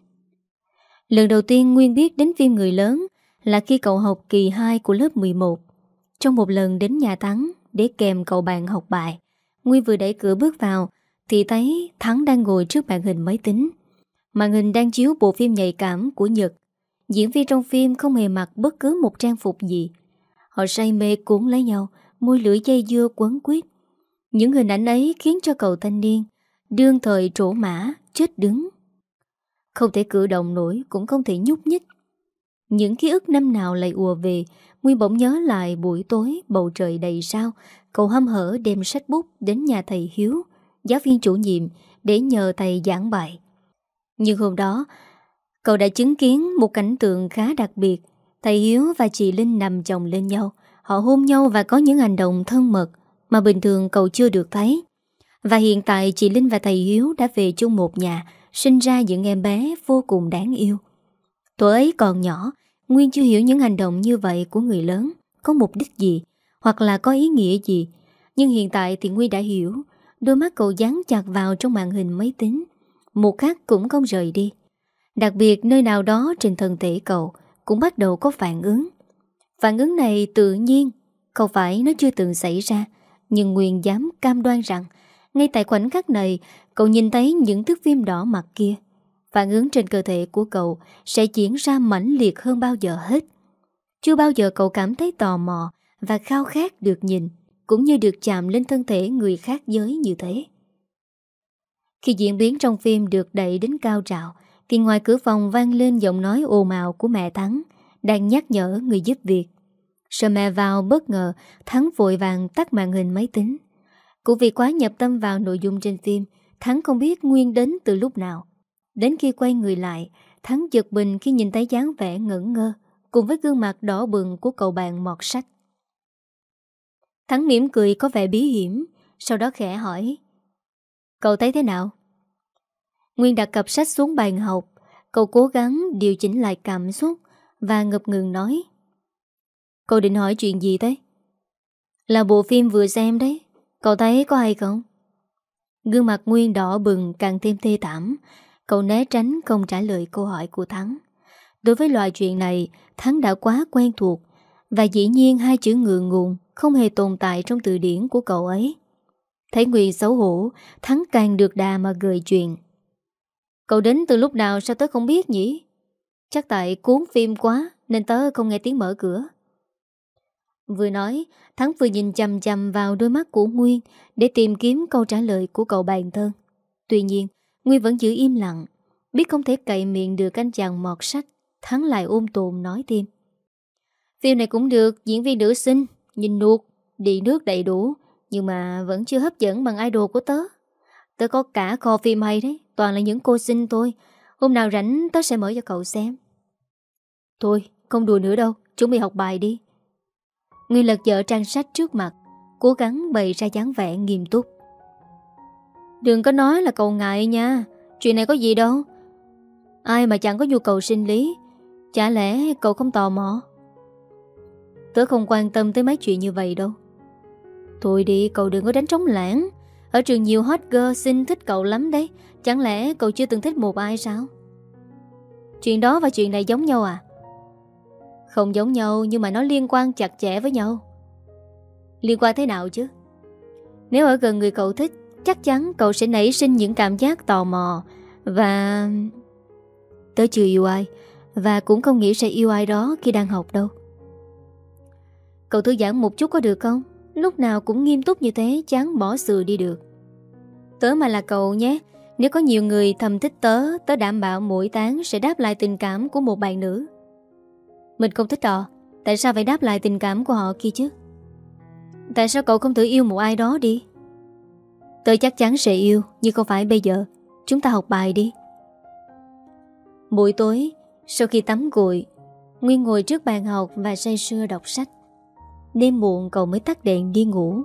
Lần đầu tiên Nguyên biết đến phim người lớn là khi cậu học kỳ 2 của lớp 11. Trong một lần đến nhà Thắng để kèm cậu bạn học bài, Nguyên vừa đẩy cửa bước vào thì thấy Thắng đang ngồi trước màn hình máy tính. Màn hình đang chiếu bộ phim nhạy cảm của Nhật. Diễn viên trong phim không hề mặc bất cứ một trang phục gì. Họ say mê cuốn lấy nhau, môi lưỡi dây dưa quấn quyết. Những hình ảnh ấy khiến cho cậu thanh niên đương thời trổ mã, chết đứng. Không thể cử động nổi cũng không thể nhúc nhích. Những ký ức năm nào lại ùa về Nguyên bỗng nhớ lại buổi tối bầu trời đầy sao Cậu hâm hở đem sách bút đến nhà thầy Hiếu Giáo viên chủ nhiệm để nhờ thầy giảng bài Nhưng hôm đó Cậu đã chứng kiến một cảnh tượng khá đặc biệt Thầy Hiếu và chị Linh nằm chồng lên nhau Họ hôn nhau và có những hành động thân mật Mà bình thường cậu chưa được thấy Và hiện tại chị Linh và thầy Hiếu đã về chung một nhà, Sinh ra những em bé vô cùng đáng yêu Tuổi ấy còn nhỏ, Nguyên chưa hiểu những hành động như vậy của người lớn, có mục đích gì, hoặc là có ý nghĩa gì. Nhưng hiện tại thì Nguyên đã hiểu, đôi mắt cậu dán chặt vào trong màn hình máy tính. Một khắc cũng không rời đi. Đặc biệt, nơi nào đó trên thân thể cậu cũng bắt đầu có phản ứng. Phản ứng này tự nhiên, không phải nó chưa từng xảy ra, nhưng Nguyên dám cam đoan rằng ngay tại khoảnh khắc này cậu nhìn thấy những thước phim đỏ mặt kia. Phản ứng trên cơ thể của cậu sẽ diễn ra mãnh liệt hơn bao giờ hết. Chưa bao giờ cậu cảm thấy tò mò và khao khát được nhìn, cũng như được chạm lên thân thể người khác giới như thế. Khi diễn biến trong phim được đẩy đến cao trào, thì ngoài cửa phòng vang lên giọng nói ồn ào của mẹ Thắng, đang nhắc nhở người giúp việc. Sợ mẹ vào bất ngờ, Thắng vội vàng tắt màn hình máy tính. Cũng vì quá nhập tâm vào nội dung trên phim, Thắng không biết Nguyên đến từ lúc nào. Đến khi quay người lại, Thắng giật mình khi nhìn thấy dáng vẻ ngẩn ngơ, cùng với gương mặt đỏ bừng của cậu bạn mọt sách. Thắng mỉm cười có vẻ bí hiểm, sau đó khẽ hỏi. Cậu thấy thế nào? Nguyên đặt cặp sách xuống bàn học, cậu cố gắng điều chỉnh lại cảm xúc và ngập ngừng nói. Cậu định hỏi chuyện gì thế? Là bộ phim vừa xem đấy, cậu thấy có hay không? Gương mặt Nguyên đỏ bừng càng thêm thê thảm, cậu né tránh không trả lời câu hỏi của Thắng. Đối với loại chuyện này, Thắng đã quá quen thuộc, và dĩ nhiên hai chữ ngượng ngùng không hề tồn tại trong từ điển của cậu ấy. Thấy Nguyên xấu hổ, Thắng càng được đà mà gợi chuyện. Cậu đến từ lúc nào sao tớ không biết nhỉ? Chắc tại cuốn phim quá nên tớ không nghe tiếng mở cửa. Vừa nói, Thắng vừa nhìn chầm chầm vào đôi mắt của Nguyên để tìm kiếm câu trả lời của cậu bạn thân. Tuy nhiên, Nguyên vẫn giữ im lặng. Biết không thể cậy miệng được anh chàng mọt sách, Thắng lại ôm tồn nói thêm. Phim này cũng được, diễn viên nữ sinh, nhìn nuột, đi nước đầy đủ, nhưng mà vẫn chưa hấp dẫn bằng idol của tớ. Tớ có cả kho phim hay đấy, toàn là những cô xinh thôi. Hôm nào rảnh tớ sẽ mở cho cậu xem. Thôi, không đùa nữa đâu, chúng mình học bài đi. Nguyên lật dở trang sách trước mặt, cố gắng bày ra dáng vẻ nghiêm túc. Đừng có nói là cậu ngại nha, chuyện này có gì đâu. Ai mà chẳng có nhu cầu sinh lý, chả lẽ cậu không tò mò? Tớ không quan tâm tới mấy chuyện như vậy đâu. Thôi đi, cậu đừng có đánh trống lãng. Ở trường nhiều hot girl xinh thích cậu lắm đấy Chẳng lẽ cậu chưa từng thích một ai sao? Chuyện đó và chuyện này giống nhau à? Không giống nhau, Nhưng mà nó liên quan chặt chẽ với nhau. Liên quan thế nào chứ? Nếu ở gần người cậu thích, Chắc chắn cậu sẽ nảy sinh những cảm giác tò mò Và... Tớ chưa yêu ai Và cũng không nghĩ sẽ yêu ai đó khi đang học đâu. Cậu thư giãn một chút có được không? Lúc nào cũng nghiêm túc như thế, Chán bỏ sự đi được. Tớ mà là cậu nhé nếu có nhiều người thầm thích tớ Tớ đảm bảo mỗi tháng sẽ đáp lại tình cảm của một bạn nữ. Mình không thích họ. Tại sao phải đáp lại tình cảm của họ kia chứ? Tại sao cậu không thử yêu một ai đó đi? Tớ chắc chắn sẽ yêu, Nhưng không phải bây giờ. Chúng ta học bài đi. Buổi tối, Sau khi tắm gội, Nguyên ngồi trước bàn học và say sưa đọc sách. Đêm muộn cậu mới tắt đèn đi ngủ.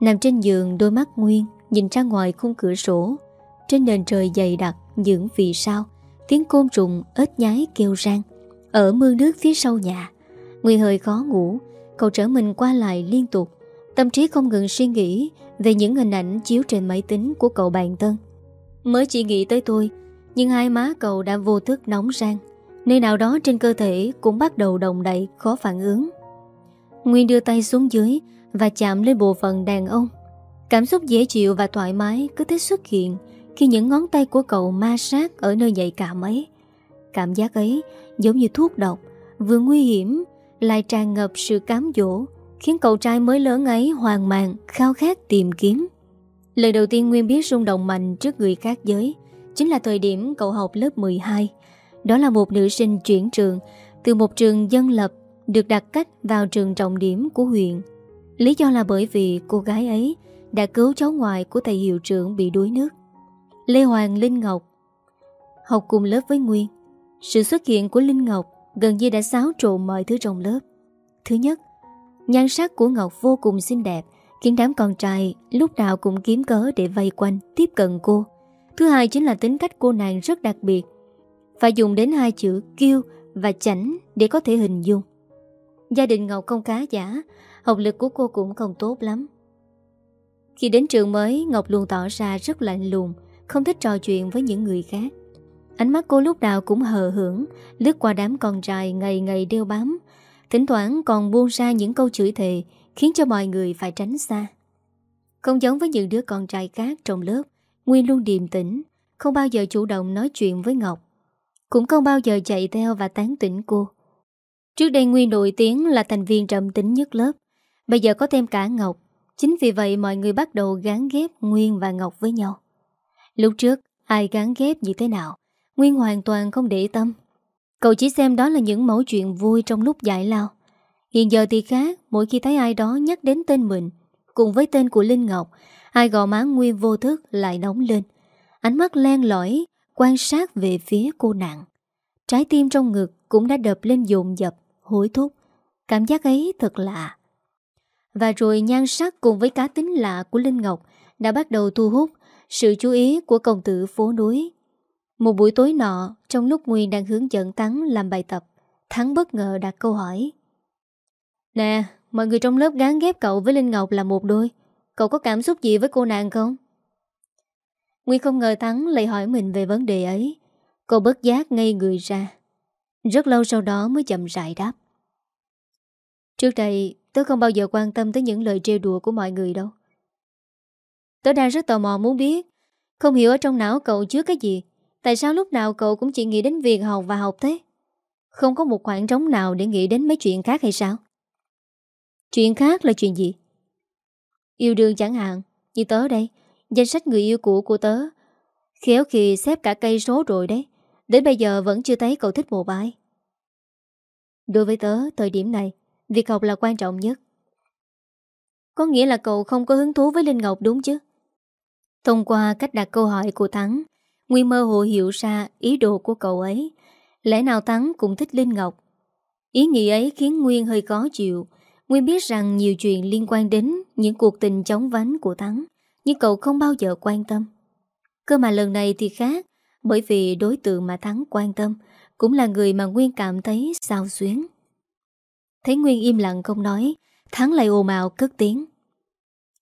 Nằm trên giường, đôi mắt Nguyên Nhìn ra ngoài khung cửa sổ. Trên nền trời dày đặc, những vì sao, Tiếng côn trùng ếch nhái kêu rang, Ở mương nước phía sau nhà. Nguyên hơi khó ngủ, Cậu trở mình qua lại liên tục, Tâm trí không ngừng suy nghĩ Về những hình ảnh chiếu trên máy tính của cậu bạn thân Mới chỉ nghĩ tới tôi, Nhưng hai má cậu đã vô thức nóng rang, Nơi nào đó trên cơ thể Cũng bắt đầu đồng đậy khó phản ứng. Nguyên đưa tay xuống dưới Và chạm lên bộ phận đàn ông. Cảm xúc dễ chịu và thoải mái cứ thế xuất hiện khi những ngón tay của cậu ma sát Ở nơi nhạy cảm ấy Cảm giác ấy giống như thuốc độc, Vừa nguy hiểm, Lại tràn ngập sự cám dỗ, Khiến cậu trai mới lớn ấy hoàng mạng Khao khát tìm kiếm Lần đầu tiên Nguyên biết rung động mạnh trước người khác giới Chính là thời điểm cậu học lớp 12 Đó là một nữ sinh chuyển trường, Từ một trường dân lập, được đặt cách vào trường trọng điểm của huyện. Lý do là bởi vì cô gái ấy đã cứu cháu ngoại của thầy hiệu trưởng bị đuối nước. Lê Hoàng Linh Ngọc học cùng lớp với Nguyên. Sự xuất hiện của Linh Ngọc gần như đã xáo trộn mọi thứ trong lớp. Thứ nhất, nhan sắc của Ngọc vô cùng xinh đẹp, khiến đám con trai lúc nào cũng kiếm cớ để vây quanh, tiếp cận cô. Thứ hai chính là tính cách cô nàng rất đặc biệt, phải dùng đến hai chữ kiêu và chảnh để có thể hình dung. Gia đình Ngọc không khá giả Học lực của cô cũng không tốt lắm Khi đến trường mới Ngọc luôn tỏ ra rất lạnh lùng không thích trò chuyện với những người khác Ánh mắt cô lúc nào cũng hờ hưởng Lướt qua đám con trai ngày ngày đeo bám Thỉnh thoảng còn buông ra những câu chửi thề, Khiến cho mọi người phải tránh xa Không giống với những đứa con trai khác trong lớp, Nguyên luôn điềm tĩnh, không bao giờ chủ động nói chuyện với Ngọc. Cũng không bao giờ chạy theo và tán tỉnh cô. Trước đây Nguyên nổi tiếng là thành viên trầm tính nhất lớp. Bây giờ có thêm cả Ngọc. Chính vì vậy mọi người bắt đầu gán ghép Nguyên và Ngọc với nhau. Lúc trước, ai gán ghép như thế nào, Nguyên hoàn toàn không để tâm. Cậu chỉ xem đó là những mẫu chuyện vui trong lúc giải lao. Hiện giờ thì khác, mỗi khi thấy ai đó nhắc đến tên mình, cùng với tên của Linh Ngọc, hai gò má Nguyên vô thức lại nóng lên. Ánh mắt len lỏi, quan sát về phía cô nạn. Trái tim trong ngực cũng đã đập lên dồn dập, hối thúc. Cảm giác ấy thật lạ. Và rồi nhan sắc cùng với cá tính lạ của Linh Ngọc đã bắt đầu thu hút sự chú ý của công tử phố núi. Một buổi tối nọ, trong lúc Nguyên đang hướng dẫn Thắng làm bài tập, Thắng bất ngờ đặt câu hỏi. Nè, mọi người trong lớp gán ghép cậu với Linh Ngọc là một đôi. Cậu có cảm xúc gì với cô nàng không? Nguyên không ngờ Thắng lại hỏi mình về vấn đề ấy. Cô bất giác ngây người ra. Rất lâu sau đó mới chậm rãi đáp. Trước đây, tớ không bao giờ quan tâm tới những lời trêu đùa của mọi người đâu. Tớ đang rất tò mò muốn biết, không hiểu ở trong não cậu chứa cái gì. Tại sao lúc nào cậu cũng chỉ nghĩ đến việc học và học thế? Không có một khoảng trống nào để nghĩ đến mấy chuyện khác hay sao? Chuyện khác là chuyện gì? Yêu đương chẳng hạn, như tớ đây, danh sách người yêu cũ của tớ. Khéo khi xếp cả cây số rồi đấy, đến bây giờ vẫn chưa thấy cậu thích một ai. Đối với tớ, thời điểm này, việc học là quan trọng nhất. Có nghĩa là cậu không có hứng thú với Linh Ngọc đúng chứ? Thông qua cách đặt câu hỏi của Thắng, Nguyên mơ hồ hiểu ra ý đồ của cậu ấy. Lẽ nào Thắng cũng thích Linh Ngọc? Ý nghĩ ấy khiến Nguyên hơi khó chịu, Nguyên biết rằng nhiều chuyện liên quan đến những cuộc tình chóng vánh của Thắng, nhưng cậu không bao giờ quan tâm. Cơ mà lần này thì khác, bởi vì đối tượng mà Thắng quan tâm cũng là người mà Nguyên cảm thấy sao xuyến. Thấy Nguyên im lặng không nói, Thắng lại ồn ào cất tiếng.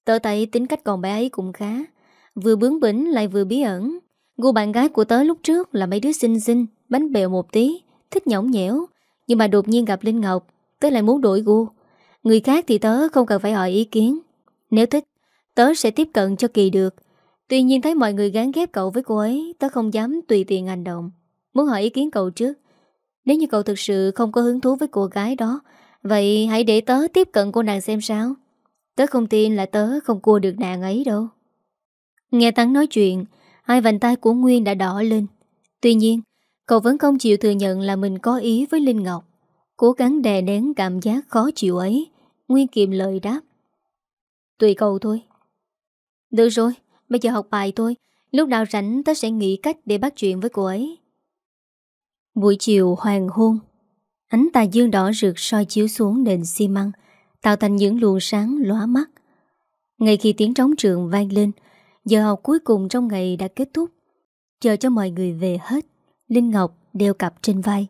Tớ thấy tính cách còn bé ấy cũng khá, vừa bướng bỉnh lại vừa bí ẩn. Gu bạn gái của tớ lúc trước là mấy đứa xinh xinh, bánh bèo một tí, thích nhõng nhẽo. Nhưng mà đột nhiên gặp Linh Ngọc, tớ lại muốn đổi gu. Người khác thì tớ không cần phải hỏi ý kiến Nếu thích Tớ sẽ tiếp cận cho kỳ được Tuy nhiên thấy mọi người gán ghép cậu với cô ấy Tớ không dám tùy tiện hành động Muốn hỏi ý kiến cậu trước Nếu như cậu thực sự không có hứng thú với cô gái đó Vậy hãy để tớ tiếp cận cô nàng xem sao Tớ không tin là tớ không cua được nàng ấy đâu Nghe thắng nói chuyện Hai vành tay của Nguyên đã đỏ lên. Tuy nhiên Cậu vẫn không chịu thừa nhận là mình có ý với Linh Ngọc. Cố gắng đè nén cảm giác khó chịu ấy Nguyên kiềm lời đáp. Tùy cậu thôi. Được rồi, bây giờ học bài thôi. Lúc nào rảnh tớ sẽ nghĩ cách để bắt chuyện với cô ấy. Buổi chiều hoàng hôn. Ánh tà dương đỏ rực soi chiếu xuống nền xi măng Tạo thành những luồng sáng lóa mắt. Ngay khi tiếng trống trường vang lên Giờ học cuối cùng trong ngày đã kết thúc. Chờ cho mọi người về hết Linh Ngọc đeo cặp trên vai.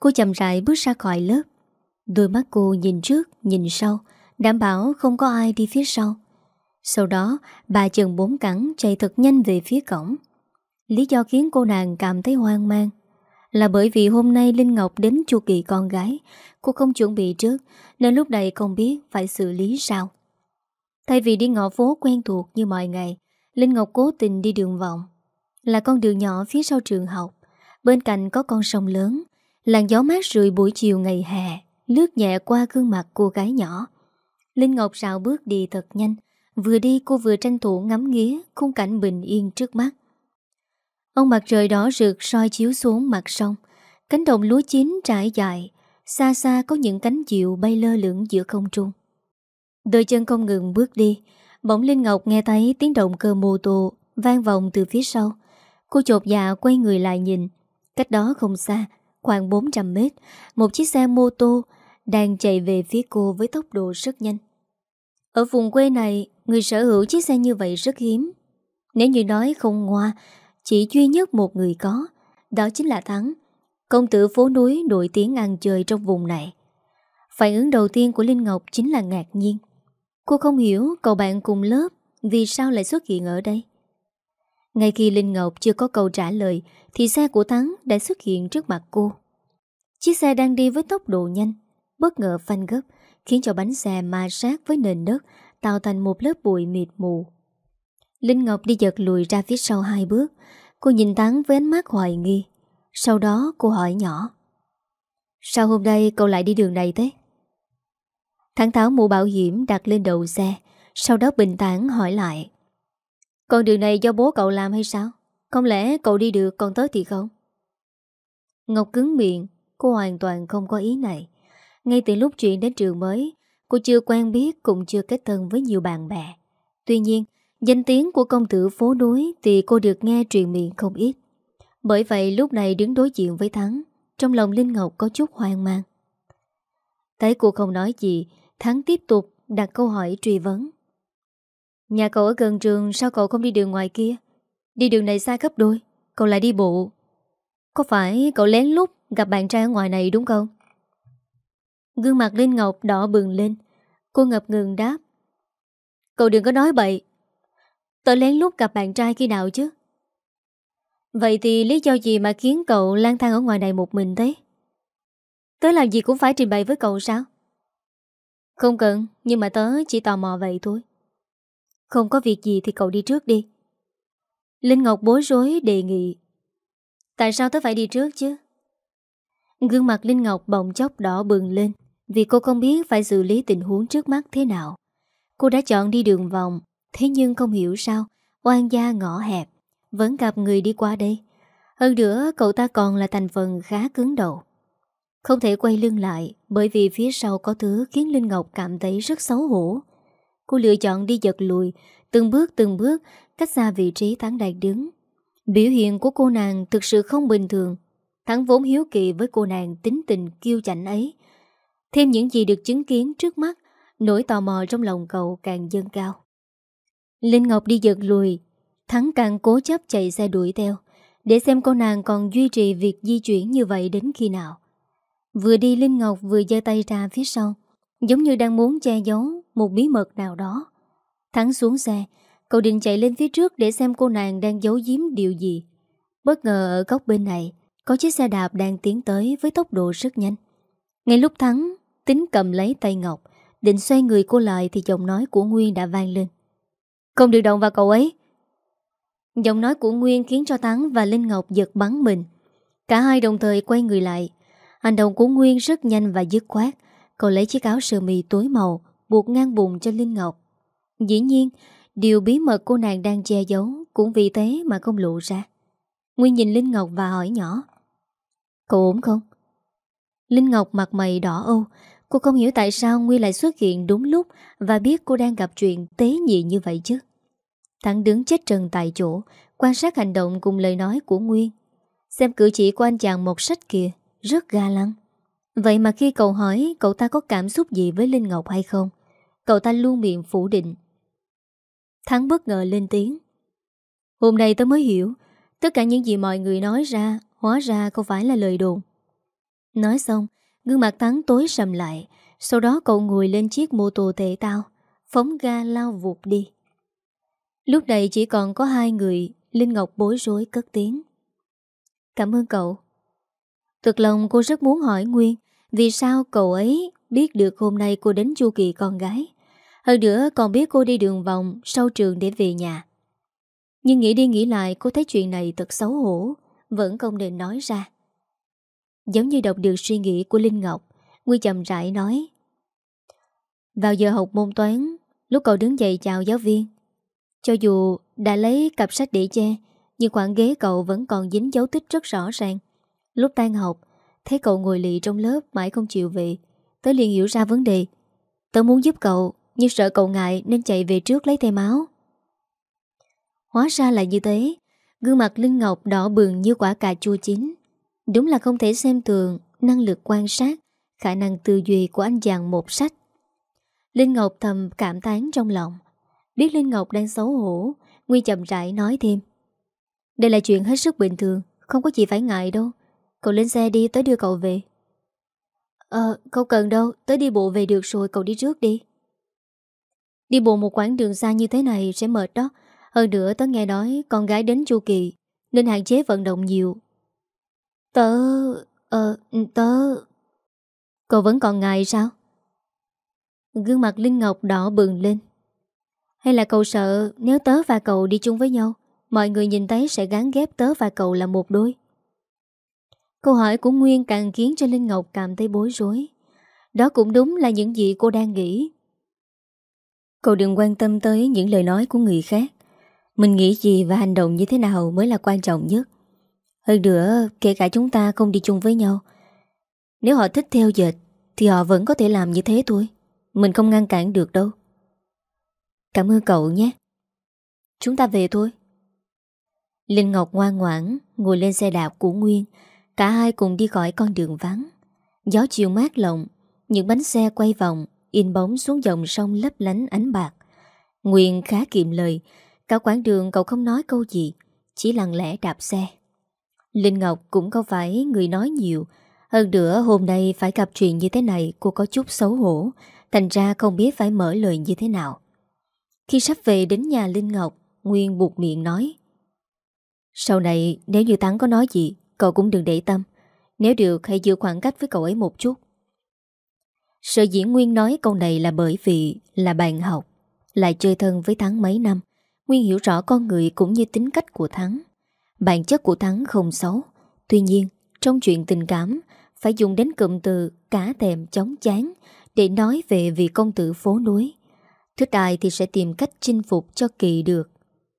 Cô chậm rãi bước ra khỏi lớp. Đôi mắt cô nhìn trước, nhìn sau Đảm bảo không có ai đi phía sau. Sau đó bà chừng bốn cẳng chạy thật nhanh về phía cổng. Lý do khiến cô nàng cảm thấy hoang mang Là bởi vì hôm nay Linh Ngọc đến chu kỳ con gái. Cô không chuẩn bị trước Nên lúc này không biết phải xử lý sao. Thay vì đi ngõ phố quen thuộc như mọi ngày Linh Ngọc cố tình đi đường vọng. Là con đường nhỏ phía sau trường học. Bên cạnh có con sông lớn. Làn gió mát rượi buổi chiều ngày hè, Lướt nhẹ qua gương mặt cô gái nhỏ. Linh Ngọc rào bước đi thật nhanh. Vừa đi cô vừa tranh thủ ngắm nghía Khung cảnh bình yên trước mắt. Ông mặt trời đỏ rực soi chiếu xuống mặt sông. Cánh đồng lúa chín trải dài. Xa xa có những cánh diều bay lơ lửng giữa không trung. Đôi chân không ngừng bước đi. Bỗng Linh Ngọc nghe thấy tiếng động cơ mô tô Vang vọng từ phía sau. Cô chột dạ quay người lại nhìn. Cách đó không xa, Khoảng 400 mét, Một chiếc xe mô tô Đang chạy về phía cô với tốc độ rất nhanh. Ở vùng quê này, Người sở hữu chiếc xe như vậy rất hiếm. Nếu như nói không ngoa, Chỉ duy nhất một người có, Đó chính là Thắng, Công tử phố núi nổi tiếng ăn chơi trong vùng này. Phản ứng đầu tiên của Linh Ngọc chính là ngạc nhiên. Cô không hiểu cậu bạn cùng lớp Vì sao lại xuất hiện ở đây. Ngay khi Linh Ngọc chưa có câu trả lời, Thì xe của Thắng đã xuất hiện trước mặt cô. Chiếc xe đang đi với tốc độ nhanh, Bất ngờ phanh gấp, Khiến cho bánh xe ma sát với nền đất, Tạo thành một lớp bụi mịt mù. Linh Ngọc đi giật lùi ra phía sau hai bước. Cô nhìn Thắng với ánh mắt hoài nghi. Sau đó cô hỏi nhỏ, Sao hôm nay cậu lại đi đường này thế? Tháng táo mũ bảo hiểm đặt lên đầu xe, Sau đó bình tản hỏi lại. Con đường này do bố cậu làm hay sao? Không lẽ cậu đi được còn tới thì không? Ngọc cứng miệng, Cô hoàn toàn không có ý này. Ngay từ lúc chuyện đến trường mới, Cô chưa quen biết cũng chưa kết thân với nhiều bạn bè. Tuy nhiên, Danh tiếng của công tử phố núi Thì cô được nghe truyền miệng không ít. Bởi vậy lúc này đứng đối diện với Thắng, Trong lòng Linh Ngọc có chút hoang mang. Thấy cô không nói gì Thắng tiếp tục đặt câu hỏi truy vấn. Nhà cậu ở gần trường, Sao cậu không đi đường ngoài kia? Đi đường này xa gấp đôi, Cậu lại đi bộ. Có phải cậu lén lút gặp bạn trai ở ngoài này đúng không? Gương mặt Linh Ngọc đỏ bừng lên. Cô ngập ngừng đáp. Cậu đừng có nói bậy. Tớ lén lút gặp bạn trai khi nào chứ? Vậy thì lý do gì mà khiến cậu lang thang ở ngoài này một mình thế? Tớ làm gì cũng phải trình bày với cậu sao? Không cần, Nhưng mà tớ chỉ tò mò vậy thôi. Không có việc gì thì cậu đi trước đi. Linh Ngọc bối rối đề nghị. Tại sao tớ phải đi trước chứ? Gương mặt Linh Ngọc bỗng chốc đỏ bừng lên, Vì cô không biết phải xử lý tình huống trước mắt thế nào. Cô đã chọn đi đường vòng, Thế nhưng không hiểu sao, Oan gia ngõ hẹp, Vẫn gặp người đi qua đây. Hơn nữa, cậu ta còn là thành phần khá cứng đầu. Không thể quay lưng lại, Bởi vì phía sau có thứ khiến Linh Ngọc cảm thấy rất xấu hổ. Cô lựa chọn đi giật lùi, Từng bước từng bước, Cách xa vị trí Thắng đang đứng. Biểu hiện của cô nàng thực sự không bình thường. Thắng vốn hiếu kỳ với cô nàng tính tình kiêu chảnh ấy. Thêm những gì được chứng kiến trước mắt, Nỗi tò mò trong lòng cậu càng dâng cao. Linh Ngọc đi giật lùi, Thắng càng cố chấp chạy xe đuổi theo, Để xem cô nàng còn duy trì việc di chuyển như vậy đến khi nào. Vừa đi Linh Ngọc vừa giơ tay ra phía sau, Giống như đang muốn che giấu Một bí mật nào đó. Thắng xuống xe, Cậu định chạy lên phía trước để xem cô nàng đang giấu giếm điều gì. Bất ngờ ở góc bên này, Có chiếc xe đạp đang tiến tới với tốc độ rất nhanh. Ngay lúc Thắng Tính cầm lấy tay Ngọc, Định xoay người cô lại thì giọng nói của Nguyên đã vang lên. Không được động vào cậu ấy. Giọng nói của Nguyên khiến cho Thắng và Linh Ngọc giật bắn mình. Cả hai đồng thời quay người lại Hành động của Nguyên rất nhanh và dứt khoát. Cậu lấy chiếc áo sơ mi tối màu, Buộc ngang bụng cho Linh Ngọc. Dĩ nhiên, Điều bí mật cô nàng đang che giấu Cũng vì thế mà không lộ ra. Nguyên nhìn Linh Ngọc và hỏi nhỏ. Cậu ổn không? Linh Ngọc mặt mày đỏ âu. Cô không hiểu tại sao Nguyên lại xuất hiện đúng lúc Và biết cô đang gặp chuyện tế nhị như vậy chứ. Thắng đứng chết trần tại chỗ, Quan sát hành động cùng lời nói của Nguyên. Xem cử chỉ của anh chàng một sách kìa. Rất ga lăng. Vậy mà khi cậu hỏi cậu ta có cảm xúc gì với Linh Ngọc hay không, Cậu ta luôn miệng phủ định. Thắng bất ngờ lên tiếng. Hôm nay tớ mới hiểu, Tất cả những gì mọi người nói ra, Hóa ra không phải là lời đồn. Nói xong, Gương mặt Thắng tối sầm lại, Sau đó cậu ngồi lên chiếc mô tô tệ tao Phóng ga lao vụt đi. Lúc này chỉ còn có hai người, Linh Ngọc bối rối cất tiếng. Cảm ơn cậu. Thực lòng cô rất muốn hỏi Nguyên, Vì sao cậu ấy biết được hôm nay cô đến chu kỳ con gái? Hơn nữa, còn biết cô đi đường vòng Sau trường để về nhà. Nhưng nghĩ đi nghĩ lại, cô thấy chuyện này thật xấu hổ, Vẫn không nên nói ra. Giống như đọc được suy nghĩ của Linh Ngọc, Nguyên chậm rãi nói, Vào giờ học môn toán, Lúc cậu đứng dậy chào giáo viên. Cho dù đã lấy cặp sách để che, Nhưng khoảng ghế cậu vẫn còn dính dấu tích rất rõ ràng. Lúc tan học, Thấy cậu ngồi lì trong lớp mãi không chịu về, Tớ liền hiểu ra vấn đề. Tớ muốn giúp cậu, Nhưng sợ cậu ngại nên chạy về trước lấy thêm áo Hóa ra là như thế, Gương mặt Linh Ngọc đỏ bừng như quả cà chua chín. Đúng là không thể xem thường Năng lực quan sát, Khả năng tư duy của anh chàng một sách. Linh Ngọc thầm cảm tán trong lòng. Biết Linh Ngọc đang xấu hổ, Nguyên chậm rãi nói thêm. Đây là chuyện hết sức bình thường, Không có gì phải ngại đâu. Cậu lên xe đi tới đưa cậu về. Ờ không cần đâu Tới đi bộ về được rồi, cậu đi trước đi. Đi bộ một quãng đường xa như thế này Sẽ mệt đó. Hơn nữa tớ nghe nói con gái đến chu kỳ, Nên hạn chế vận động nhiều. Tớ... Ờ... tớ... Cậu vẫn còn ngại sao? Gương mặt Linh Ngọc đỏ bừng lên. Hay là cậu sợ nếu tớ và cậu đi chung với nhau, Mọi người nhìn thấy sẽ gắn ghép tớ và cậu là một đôi? Câu hỏi của Nguyên càng khiến cho Linh Ngọc cảm thấy bối rối. Đó cũng đúng là những gì cô đang nghĩ. Cậu đừng quan tâm tới những lời nói của người khác. Mình nghĩ gì và hành động như thế nào mới là quan trọng nhất? Hơn nữa, kể cả chúng ta không đi chung với nhau Nếu họ thích theo dệt Thì họ vẫn có thể làm như thế thôi. Mình không ngăn cản được đâu. Cảm ơn cậu nhé. Chúng ta về thôi. Linh Ngọc ngoan ngoãn Ngồi lên xe đạp của Nguyên. Cả hai cùng đi khỏi con đường vắng. Gió chiều mát lộng, Những bánh xe quay vòng, In bóng xuống dòng sông lấp lánh ánh bạc. Nguyên khá kiệm lời, Cả quãng đường cậu không nói câu gì, Chỉ lặng lẽ đạp xe. Linh Ngọc cũng không phải người nói nhiều, Hơn nữa hôm nay phải gặp chuyện như thế này Cô có chút xấu hổ, Thành ra không biết phải mở lời như thế nào. Khi sắp về đến nhà Linh Ngọc, Nguyên buộc miệng nói, Sau này nếu như Thắng có nói gì Cậu cũng đừng để tâm Nếu được hãy giữ khoảng cách với cậu ấy một chút Sở diễn Nguyên nói câu này là bởi vì là bạn học, lại chơi thân với Thắng mấy năm. Nguyên hiểu rõ con người cũng như tính cách của Thắng. Bản chất của Thắng không xấu. Tuy nhiên, trong chuyện tình cảm, phải dùng đến cụm từ cá tèm chóng chán để nói về vị công tử phố núi. Thích ai thì sẽ tìm cách chinh phục cho kỳ được.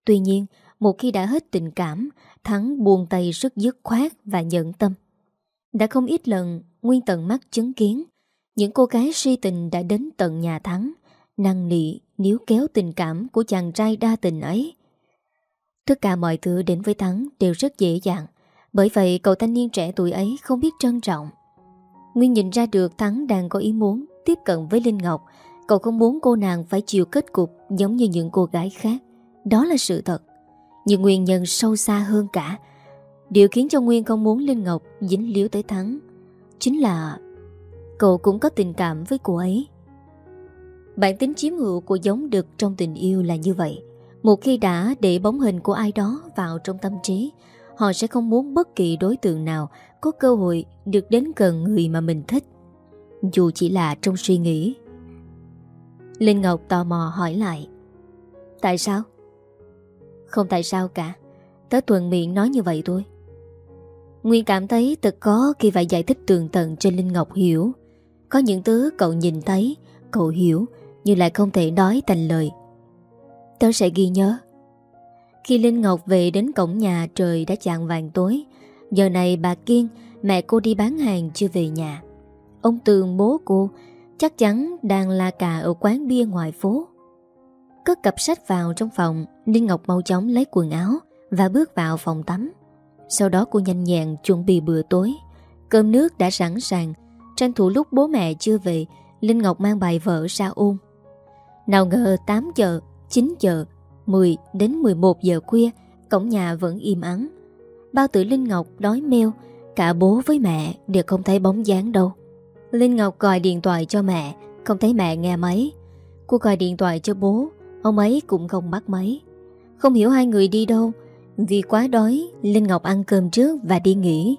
Tuy nhiên, một khi đã hết tình cảm, Thắng buông tay rất dứt khoát và nhận tâm. Đã không ít lần, Nguyên tận mắt chứng kiến những cô gái si tình đã đến tận nhà Thắng, năng nị níu kéo tình cảm của chàng trai đa tình ấy. Tất cả mọi thứ đến với Thắng đều rất dễ dàng, bởi vậy cậu thanh niên trẻ tuổi ấy không biết trân trọng. Nguyên nhìn ra được Thắng đang có ý muốn tiếp cận với Linh Ngọc, cậu không muốn cô nàng phải chịu kết cục giống như những cô gái khác. Đó là sự thật. Nhưng nguyên nhân sâu xa hơn cả, điều khiến cho Nguyên không muốn Linh Ngọc dính líu tới Thắng, chính là Cậu cũng có tình cảm với cô ấy. Bản tính chiếm hữu của giống được trong tình yêu là như vậy. Một khi đã để bóng hình của ai đó vào trong tâm trí Họ sẽ không muốn bất kỳ đối tượng nào Có cơ hội được đến gần người mà mình thích. Dù chỉ là trong suy nghĩ. Linh Ngọc tò mò hỏi lại Tại sao? Không tại sao cả. Tớ tuần miệng nói như vậy thôi. Nguyên cảm thấy thật có khi phải giải thích tường tận cho Linh Ngọc hiểu. Có những thứ cậu nhìn thấy, Cậu hiểu, Nhưng lại không thể nói thành lời. Tớ sẽ ghi nhớ. Khi Linh Ngọc về đến cổng nhà Trời đã chạng vàng tối, Giờ này bà Kiên, Mẹ cô đi bán hàng chưa về nhà. Ông Tường bố cô Chắc chắn đang la cà ở quán bia ngoài phố. Cất cặp sách vào trong phòng Linh Ngọc mau chóng lấy quần áo Và bước vào phòng tắm. Sau đó cô nhanh nhẹn chuẩn bị bữa tối. Cơm nước đã sẵn sàng, Tranh thủ lúc bố mẹ chưa về, Linh Ngọc mang bài vợ ra ôn. Nào ngờ 8 giờ 9 giờ 10 đến 11 giờ khuya, Cổng nhà vẫn im ắng. Bao tử Linh Ngọc đói meo, Cả bố với mẹ đều không thấy bóng dáng đâu. Linh Ngọc gọi điện thoại cho mẹ, Không thấy mẹ nghe máy. Cô gọi điện thoại cho bố Ông ấy cũng không bắt máy. Không hiểu hai người đi đâu, Vì quá đói, Linh Ngọc ăn cơm trước và đi nghỉ.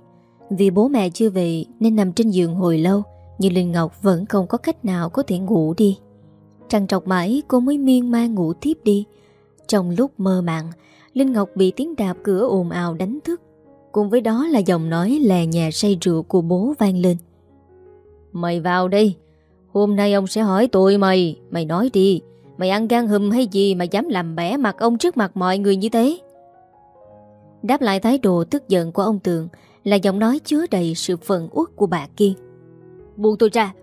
Vì bố mẹ chưa về nên nằm trên giường hồi lâu, Nhưng Linh Ngọc vẫn không có cách nào có thể ngủ đi. Trăng trọc mãi, cô mới miên man ngủ tiếp đi. Trong lúc mơ màng, Linh Ngọc bị tiếng đạp cửa ồn ào đánh thức. Cùng với đó là giọng nói lè nhà say rượu của bố vang lên. Mày vào đây, Hôm nay ông sẽ hỏi tội mày Mày nói đi. Mày ăn gan hùm hay gì mà dám làm bẻ mặt ông trước mặt mọi người như thế Đáp lại thái độ tức giận của ông Tường là giọng nói chứa đầy sự phận uất của bà Kiên. Buông tôi ra!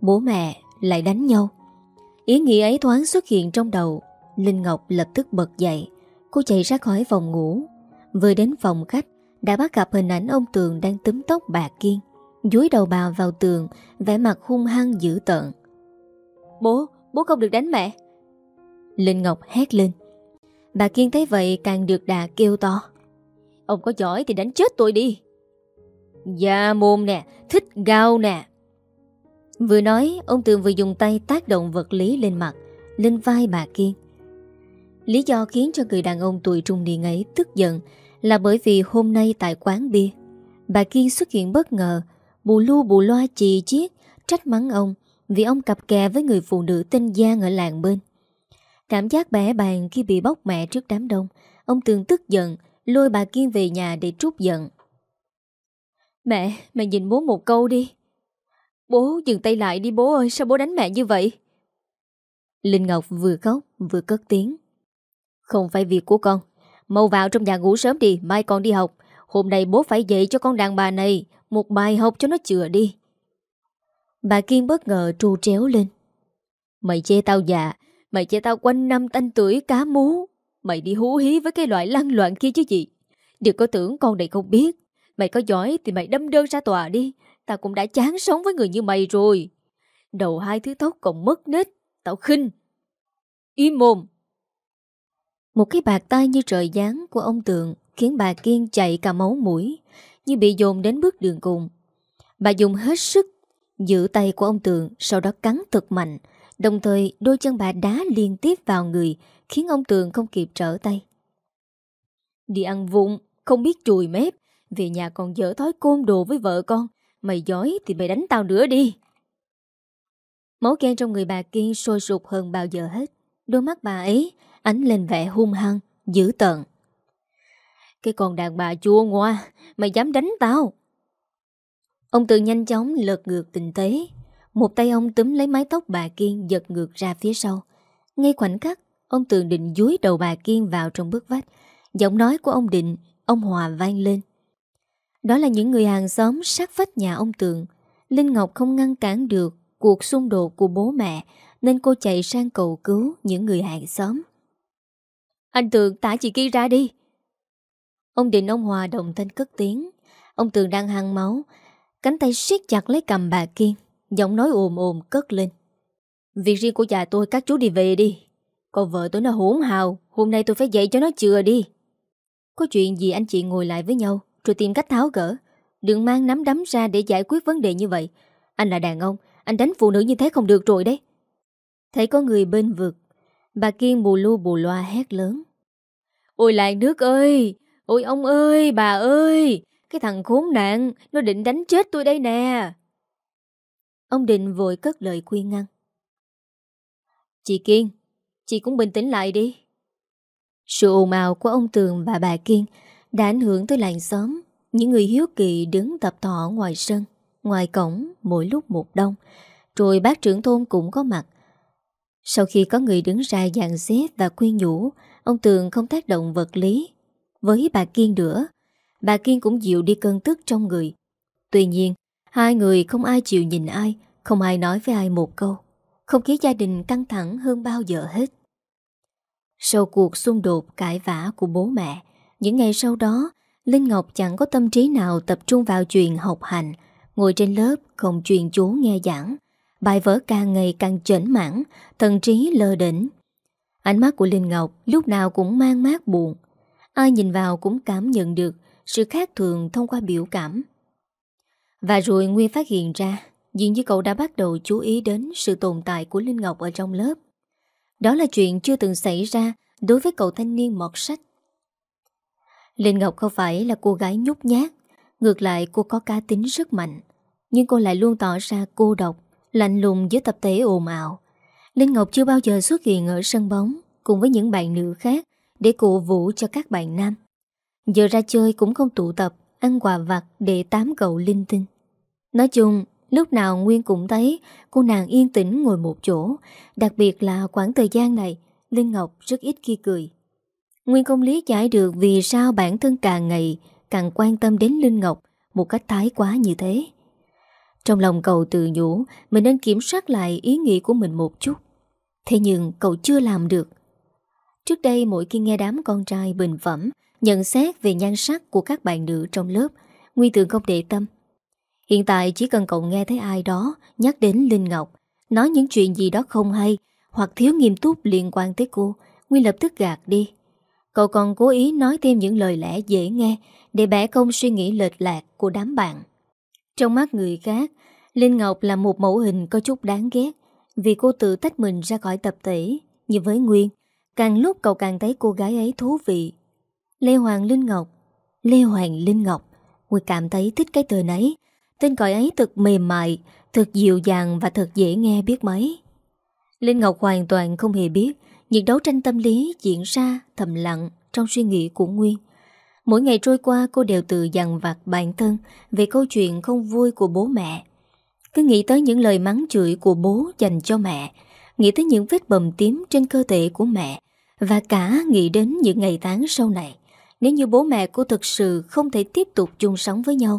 Bố mẹ lại đánh nhau. Ý nghĩ ấy thoáng xuất hiện trong đầu. Linh Ngọc lập tức bật dậy. Cô chạy ra khỏi phòng ngủ. Vừa đến phòng khách, đã bắt gặp hình ảnh ông Tường đang túm tóc bà Kiên. Dúi đầu bà vào tường, vẻ mặt hung hăng dữ tợn. Bố, bố không được đánh mẹ. Linh Ngọc hét lên. Bà Kiên thấy vậy càng được đà kêu to. Ông có giỏi thì đánh chết tôi đi Dạ mồm nè Thích gao nè Vừa nói ông Tường vừa dùng tay tác động vật lý lên mặt Lên vai bà Kiên Lý do khiến cho người đàn ông tuổi trung niên ấy tức giận Là bởi vì hôm nay tại quán bia Bà Kiên xuất hiện bất ngờ Bù lu bù loa chì chiết Trách mắng ông vì ông cặp kè với người phụ nữ tên Giang ở làng bên. Cảm giác bẻ bàn khi bị bóc mẹ trước đám đông Ông Tường tức giận Lôi bà Kiên về nhà để trút giận. Mẹ, mẹ nhìn bố một câu đi. Bố dừng tay lại đi bố ơi Sao bố đánh mẹ như vậy? Linh Ngọc vừa khóc vừa cất tiếng. Không phải việc của con. Mau vào trong nhà ngủ sớm đi Mai con đi học. Hôm nay bố phải dạy cho con đàn bà này Một bài học cho nó chừa đi. Bà Kiên bất ngờ tru tréo lên. Mày chê tao già Mày chê tao quanh năm tanh tuổi cá mú. Mày đi hú hí với cái loại lăng loạn kia chứ gì? Đừng có tưởng con này không biết. Mày có giỏi thì mày đâm đơn ra tòa đi. Tao cũng đã chán sống với người như mày rồi. Đầu hai thứ tóc còn mất nết. Tao khinh. Im mồm. Một cái bạc tay như trời giáng của ông Tượng Khiến bà Kiên chạy cả máu mũi Như bị dồn đến bước đường cùng. Bà dùng hết sức Giữ tay của ông tường, Sau đó cắn thật mạnh. Đồng thời, đôi chân bà đá liên tiếp vào người, Khiến ông tường không kịp trở tay. Đi ăn vụng, Không biết chùi mép. Về nhà còn dở thói côn đồ với vợ con. Mày giỏi thì mày đánh tao nữa đi. Máu ghen trong người bà Kiên sôi sụp hơn bao giờ hết. Đôi mắt bà ấy ánh lên vẻ hung hăng, Dữ tợn. Cái con đàn bà chua ngoa, Mày dám đánh tao. Ông Tường nhanh chóng lật ngược tình thế. Một tay ông túm lấy mái tóc bà Kiên Giật ngược ra phía sau. Ngay khoảnh khắc, Ông Tường định dúi đầu bà Kiên vào trong bức vách. Giọng nói của ông Định, Ông Hòa vang lên. Đó là những người hàng xóm sát vách nhà ông Tường. Linh Ngọc không ngăn cản được Cuộc xung đột của bố mẹ, Nên cô chạy sang cầu cứu Những người hàng xóm. Anh Tường, tả chị kia ra đi. Ông Định, ông Hòa đồng thanh cất tiếng. Ông Tường đang hăng máu Cánh tay siết chặt lấy cầm bà Kiên Giọng nói ồm ồm cất lên. Việc riêng của già tôi, các chú đi về đi. Còn vợ tôi nó hỗn hào, Hôm nay tôi phải dậy cho nó chừa đi. Có chuyện gì anh chị ngồi lại với nhau, Rồi tìm cách tháo gỡ. Đừng mang nắm đấm ra để giải quyết vấn đề như vậy. Anh là đàn ông, Anh đánh phụ nữ như thế không được rồi đấy. Thấy có người bên vực, Bà Kiên bù lu bù loa hét lớn. Ôi làng nước ơi! Ôi ông ơi, bà ơi! Cái thằng khốn nạn, Nó định đánh chết tôi đây nè. Ông Định vội cất lời khuyên ngăn. Chị Kiên, Chị cũng bình tĩnh lại đi. Sự ồn ào của ông Tường và bà Kiên Đã ảnh hưởng tới làng xóm. Những người hiếu kỳ đứng tập thọ ngoài sân, Ngoài cổng mỗi lúc một đông. Rồi bác trưởng thôn cũng có mặt. Sau khi có người đứng ra dàn xếp và khuyên nhủ, Ông Tường không tác động vật lý. Với bà Kiên nữa Bà Kiên cũng dịu đi cơn tức trong người. Tuy nhiên, Hai người không ai chịu nhìn ai, Không ai nói với ai một câu. Không khí gia đình căng thẳng hơn bao giờ hết. Sau cuộc xung đột cãi vã của bố mẹ, Những ngày sau đó, Linh Ngọc chẳng có tâm trí nào tập trung vào chuyện học hành. Ngồi trên lớp không truyền chú nghe giảng. Bài vở càng ngày càng chẩn mãn Thần trí lơ đỉnh Ánh mắt của Linh Ngọc lúc nào cũng mang mát buồn. Ai nhìn vào cũng cảm nhận được sự khác thường thông qua biểu cảm. Và rồi Nguyên phát hiện ra, Dường như cậu đã bắt đầu chú ý đến Sự tồn tại của Linh Ngọc ở trong lớp. Đó là chuyện chưa từng xảy ra Đối với cậu thanh niên mọt sách. Linh Ngọc không phải là cô gái nhút nhát, Ngược lại cô có cá tính rất mạnh. Nhưng cô lại luôn tỏ ra cô độc, Lạnh lùng với tập thể ồn ào. Linh Ngọc chưa bao giờ xuất hiện ở sân bóng Cùng với những bạn nữ khác Để cổ vũ cho các bạn nam. Giờ ra chơi cũng không tụ tập, Ăn quà vặt để tám cậu linh tinh Nói chung, Lúc nào Nguyên cũng thấy Cô nàng yên tĩnh ngồi một chỗ Đặc biệt là khoảng thời gian này, Linh Ngọc rất ít khi cười Nguyên không lý giải được vì sao bản thân càng ngày càng quan tâm đến Linh Ngọc một cách thái quá như thế. Trong lòng cậu tự nhủ mình nên kiểm soát lại ý nghĩ của mình một chút. Thế nhưng cậu chưa làm được. Trước đây mỗi khi nghe đám con trai bình phẩm nhận xét về nhan sắc của các bạn nữ trong lớp, Nguyên thường không để tâm. Hiện tại chỉ cần cậu nghe thấy ai đó nhắc đến Linh Ngọc, nói những chuyện gì đó không hay hoặc thiếu nghiêm túc liên quan tới cô, Nguyên lập tức gạt đi. Cậu còn cố ý nói thêm những lời lẽ dễ nghe để bẻ công suy nghĩ lệch lạc của đám bạn. Trong mắt người khác, Linh Ngọc là một mẫu hình có chút đáng ghét vì cô tự tách mình ra khỏi tập thể. Như với Nguyên, càng lúc cậu càng thấy cô gái ấy thú vị. Lê Hoàng Linh Ngọc Lê Hoàng Linh Ngọc Nguyên cảm thấy thích cái tên ấy. Tên gọi ấy thật mềm mại, thật dịu dàng và thật dễ nghe biết mấy. Linh Ngọc hoàn toàn không hề biết những đấu tranh tâm lý diễn ra thầm lặng trong suy nghĩ của Nguyên. Mỗi ngày trôi qua cô đều tự dằn vặt bản thân về câu chuyện không vui của bố mẹ. Cứ nghĩ tới những lời mắng chửi của bố dành cho mẹ, nghĩ tới những vết bầm tím trên cơ thể của mẹ và cả nghĩ đến những ngày tháng sau này. Nếu như bố mẹ cô thực sự không thể tiếp tục chung sống với nhau,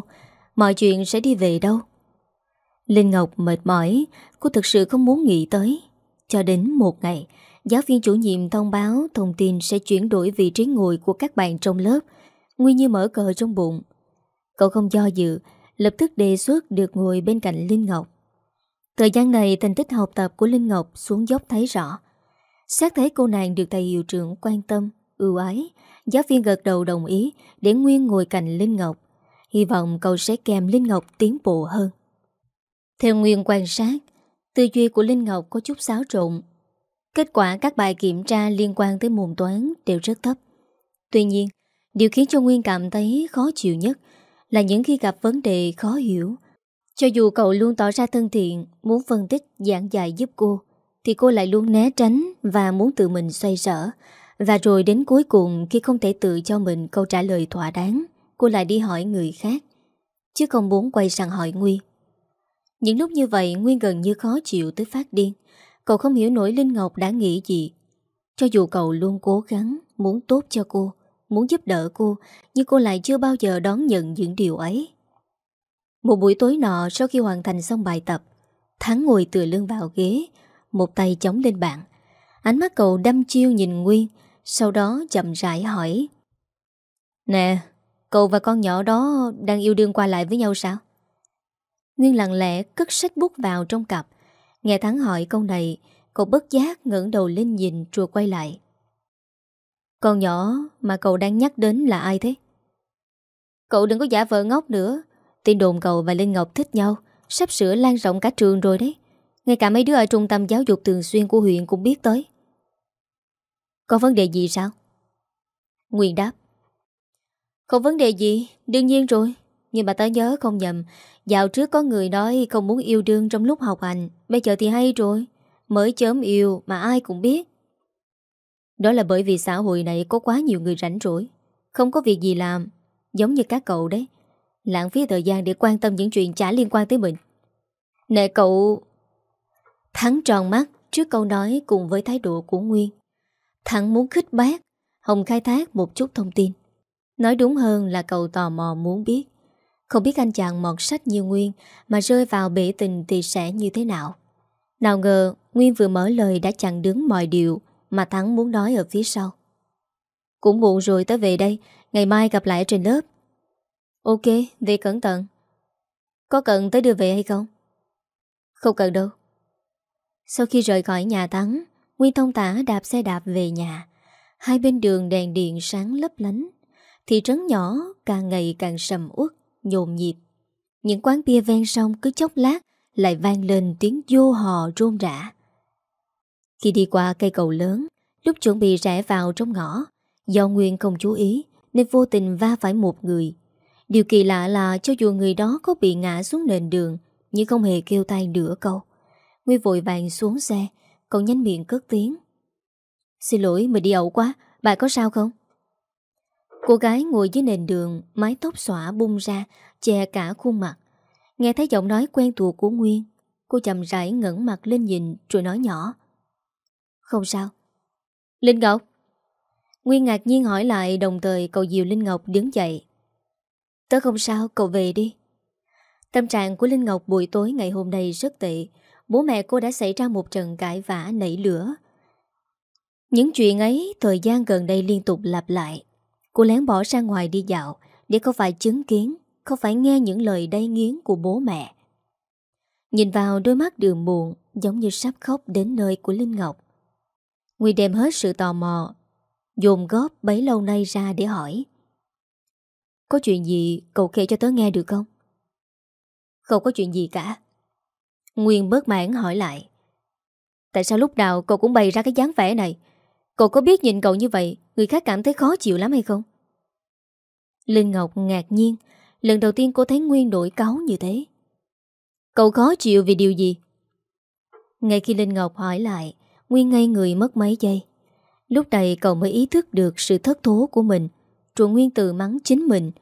mọi chuyện sẽ đi về đâu? Linh Ngọc mệt mỏi, cô thực sự không muốn nghĩ tới. Cho đến một ngày, giáo viên chủ nhiệm thông báo thông tin sẽ chuyển đổi vị trí ngồi của các bạn trong lớp. nguy như mở cờ trong bụng. Cậu không do dự, lập tức đề xuất được ngồi bên cạnh Linh Ngọc. Thời gian này thành tích học tập của Linh Ngọc xuống dốc thấy rõ. Xét thấy cô nàng được thầy hiệu trưởng quan tâm, ưu ái, giáo viên gật đầu đồng ý để Nguyên ngồi cạnh Linh Ngọc. Hy vọng cậu sẽ kèm Linh Ngọc tiến bộ hơn. Theo Nguyên quan sát, tư duy của Linh Ngọc có chút xáo trộn. Kết quả các bài kiểm tra liên quan tới môn toán đều rất thấp. Tuy nhiên, điều khiến cho Nguyên cảm thấy khó chịu nhất là những khi gặp vấn đề khó hiểu. Cho dù cậu luôn tỏ ra thân thiện, muốn phân tích, giảng dạy giúp cô, thì cô lại luôn né tránh và muốn tự mình xoay sở. Và rồi đến cuối cùng khi không thể tự cho mình câu trả lời thỏa đáng, cô lại đi hỏi người khác. Chứ không muốn quay sang hỏi Nguyên. Những lúc như vậy Nguyên gần như khó chịu tới phát điên. Cậu không hiểu nổi Linh Ngọc đã nghĩ gì. Cho dù cậu luôn cố gắng, muốn tốt cho cô, muốn giúp đỡ cô, nhưng cô lại chưa bao giờ đón nhận những điều ấy. Một buổi tối nọ sau khi hoàn thành xong bài tập, Thắng ngồi tựa lưng vào ghế, một tay chống lên bàn. Ánh mắt cậu đâm chiêu nhìn Nguyên, sau đó chậm rãi hỏi. Nè, cậu và con nhỏ đó đang yêu đương qua lại với nhau sao? Nguyên lặng lẽ cất sách bút vào trong cặp. Nghe Thắng hỏi câu này, cậu bất giác ngẩng đầu lên nhìn trùa quay lại. Con nhỏ mà cậu đang nhắc đến là ai thế? Cậu đừng có giả vờ ngốc nữa. Tin đồn cậu và Linh Ngọc thích nhau, sắp sửa lan rộng cả trường rồi đấy. Ngay cả mấy đứa ở trung tâm giáo dục thường xuyên của huyện cũng biết tới. Có vấn đề gì sao? Nguyên đáp. Không vấn đề gì, đương nhiên rồi. Nhưng mà tớ nhớ không nhầm, dạo trước có người nói không muốn yêu đương trong lúc học hành, bây giờ thì hay rồi. Mới chớm yêu mà ai cũng biết. Đó là bởi vì xã hội này có quá nhiều người rảnh rỗi Không có việc gì làm Giống như các cậu đấy Lãng phí thời gian để quan tâm những chuyện chả liên quan tới mình Nè cậu Thắng tròn mắt trước câu nói cùng với thái độ của Nguyên Thắng muốn khích bác Hồng khai thác một chút thông tin Nói đúng hơn là cậu tò mò muốn biết Không biết anh chàng mọt sách như Nguyên Mà rơi vào bể tình thì sẽ như thế nào Nào ngờ Nguyên vừa mở lời đã chặn đứng mọi điều mà Thắng muốn nói ở phía sau. Cũng muộn rồi tới về đây, ngày mai gặp lại trên lớp. Ok, về cẩn thận. Có cần tới đưa về hay không? Không cần đâu. Sau khi rời khỏi nhà Thắng, Nguyên Thông Tả đạp xe đạp về nhà. Hai bên đường đèn điện sáng lấp lánh. Thị trấn nhỏ càng ngày càng sầm uất, nhộn nhịp. Những quán bia ven sông cứ chốc lát lại vang lên tiếng vô hò rôn rã. Khi đi qua cây cầu lớn, lúc chuẩn bị rẽ vào trong ngõ, do Nguyên không chú ý nên vô tình va phải một người. Điều kỳ lạ là cho dù người đó có bị ngã xuống nền đường nhưng không hề kêu tay nửa câu. Nguyên vội vàng xuống xe, còn nhanh miệng cất tiếng. Xin lỗi, mình đi ẩu quá, bà có sao không? Cô gái ngồi dưới nền đường, mái tóc xõa bung ra, che cả khuôn mặt. Nghe thấy giọng nói quen thuộc của Nguyên, cô chậm rãi ngẩng mặt lên nhìn rồi nói nhỏ. Không sao Linh Ngọc Nguyên ngạc nhiên hỏi lại đồng thời cậu dìu Linh Ngọc đứng dậy Tớ không sao cậu về đi Tâm trạng của Linh Ngọc buổi tối ngày hôm nay rất tệ Bố mẹ cô đã xảy ra một trận cãi vã, nảy lửa. Những chuyện ấy, thời gian gần đây liên tục lặp lại. Cô lén bỏ ra ngoài đi dạo Để không phải chứng kiến Không phải nghe những lời đay nghiến của bố mẹ. Nhìn vào đôi mắt đường buồn, Giống như sắp khóc đến nơi của Linh Ngọc. Nguy đem hết sự tò mò, Dồn góp bấy lâu nay ra để hỏi. Có chuyện gì cậu kể cho tớ nghe được không? Không có chuyện gì cả. Nguyên bớt mãn hỏi lại. Tại sao lúc nào cậu cũng bày ra cái dáng vẻ này? Cậu có biết nhìn cậu như vậy, Người khác cảm thấy khó chịu lắm hay không? Linh Ngọc ngạc nhiên, Lần đầu tiên cô thấy Nguyên đổi cáu như thế. Cậu khó chịu vì điều gì? Ngay khi Linh Ngọc hỏi lại, Nguyên ngây người mất mấy giây. Lúc này cậu mới ý thức được sự thất thố của mình. Trụ Nguyên tự mắng chính mình.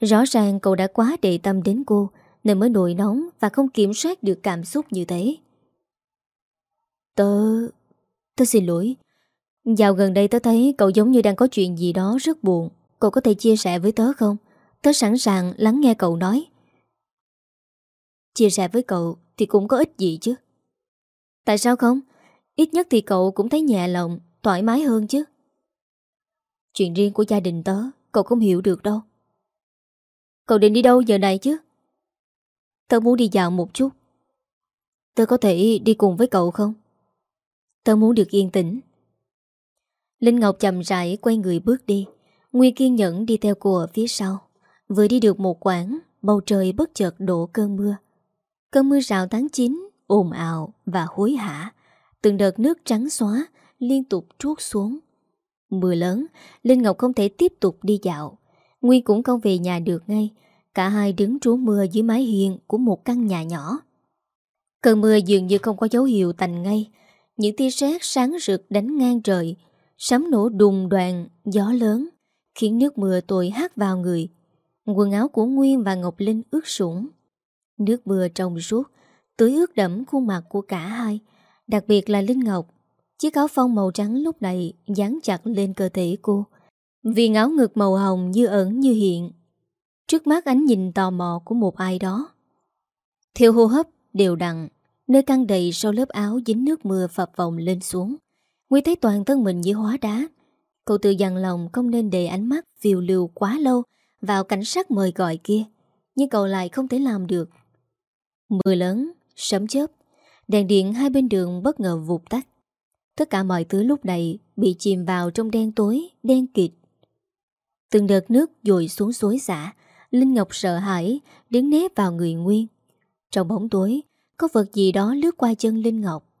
Rõ ràng cậu đã quá để tâm đến cô nên mới nổi nóng Và không kiểm soát được cảm xúc như thế. Tớ... Tớ xin lỗi. Dạo gần đây tớ thấy cậu giống như đang có chuyện gì đó rất buồn. Cậu có thể chia sẻ với tớ không? Tớ sẵn sàng lắng nghe cậu nói. Chia sẻ với cậu thì cũng có ích gì chứ? Tại sao không? Ít nhất thì cậu cũng thấy nhẹ lòng, Thoải mái hơn chứ. Chuyện riêng của gia đình tớ, Cậu không hiểu được đâu. Cậu định đi đâu giờ này chứ? Tớ muốn đi dạo một chút. Tớ có thể đi cùng với cậu không? Tớ muốn được yên tĩnh. Linh Ngọc chậm rãi quay người bước đi. Nguyên kiên nhẫn đi theo cô ở phía sau. Vừa đi được một quãng, Bầu trời bất chợt đổ cơn mưa. Cơn mưa rào tháng 9 ồn ào và hối hả. Từng đợt nước trắng xóa Liên tục trút xuống. Mưa lớn, Linh Ngọc không thể tiếp tục đi dạo. Nguyên cũng không về nhà được ngay. Cả hai đứng trú mưa dưới mái hiên Của một căn nhà nhỏ. Cơn mưa dường như không có dấu hiệu tành ngay. Những tia sét sáng rực đánh ngang trời, Sấm nổ đùng đoàn, Gió lớn, Khiến nước mưa tồi hát vào người. Quần áo của Nguyên và Ngọc Linh ướt sũng. Nước mưa trong suốt, Tưới ướt đẫm khuôn mặt của cả hai, Đặc biệt là Linh Ngọc. Chiếc áo phong màu trắng lúc này Dán chặt lên cơ thể cô. Vì áo ngực màu hồng như ẩn như hiện Trước mắt ánh nhìn tò mò Của một ai đó Theo hô hấp đều đặn Nơi căng đầy sau lớp áo dính nước mưa phập vòng lên xuống nguy thấy toàn thân mình như hóa đá Cậu tự dằn lòng không nên để ánh mắt phiêu lưu quá lâu vào cảnh sát mời gọi kia. Nhưng cậu lại không thể làm được. Mưa lớn, sấm chớp, đèn điện hai bên đường bất ngờ vụt tắt. Tất cả mọi thứ lúc này bị chìm vào trong đen tối, đen kịt. Từng đợt nước dội xuống suối xã Linh Ngọc sợ hãi, đứng nép vào người Nguyên. Trong bóng tối, có vật gì đó lướt qua chân Linh Ngọc.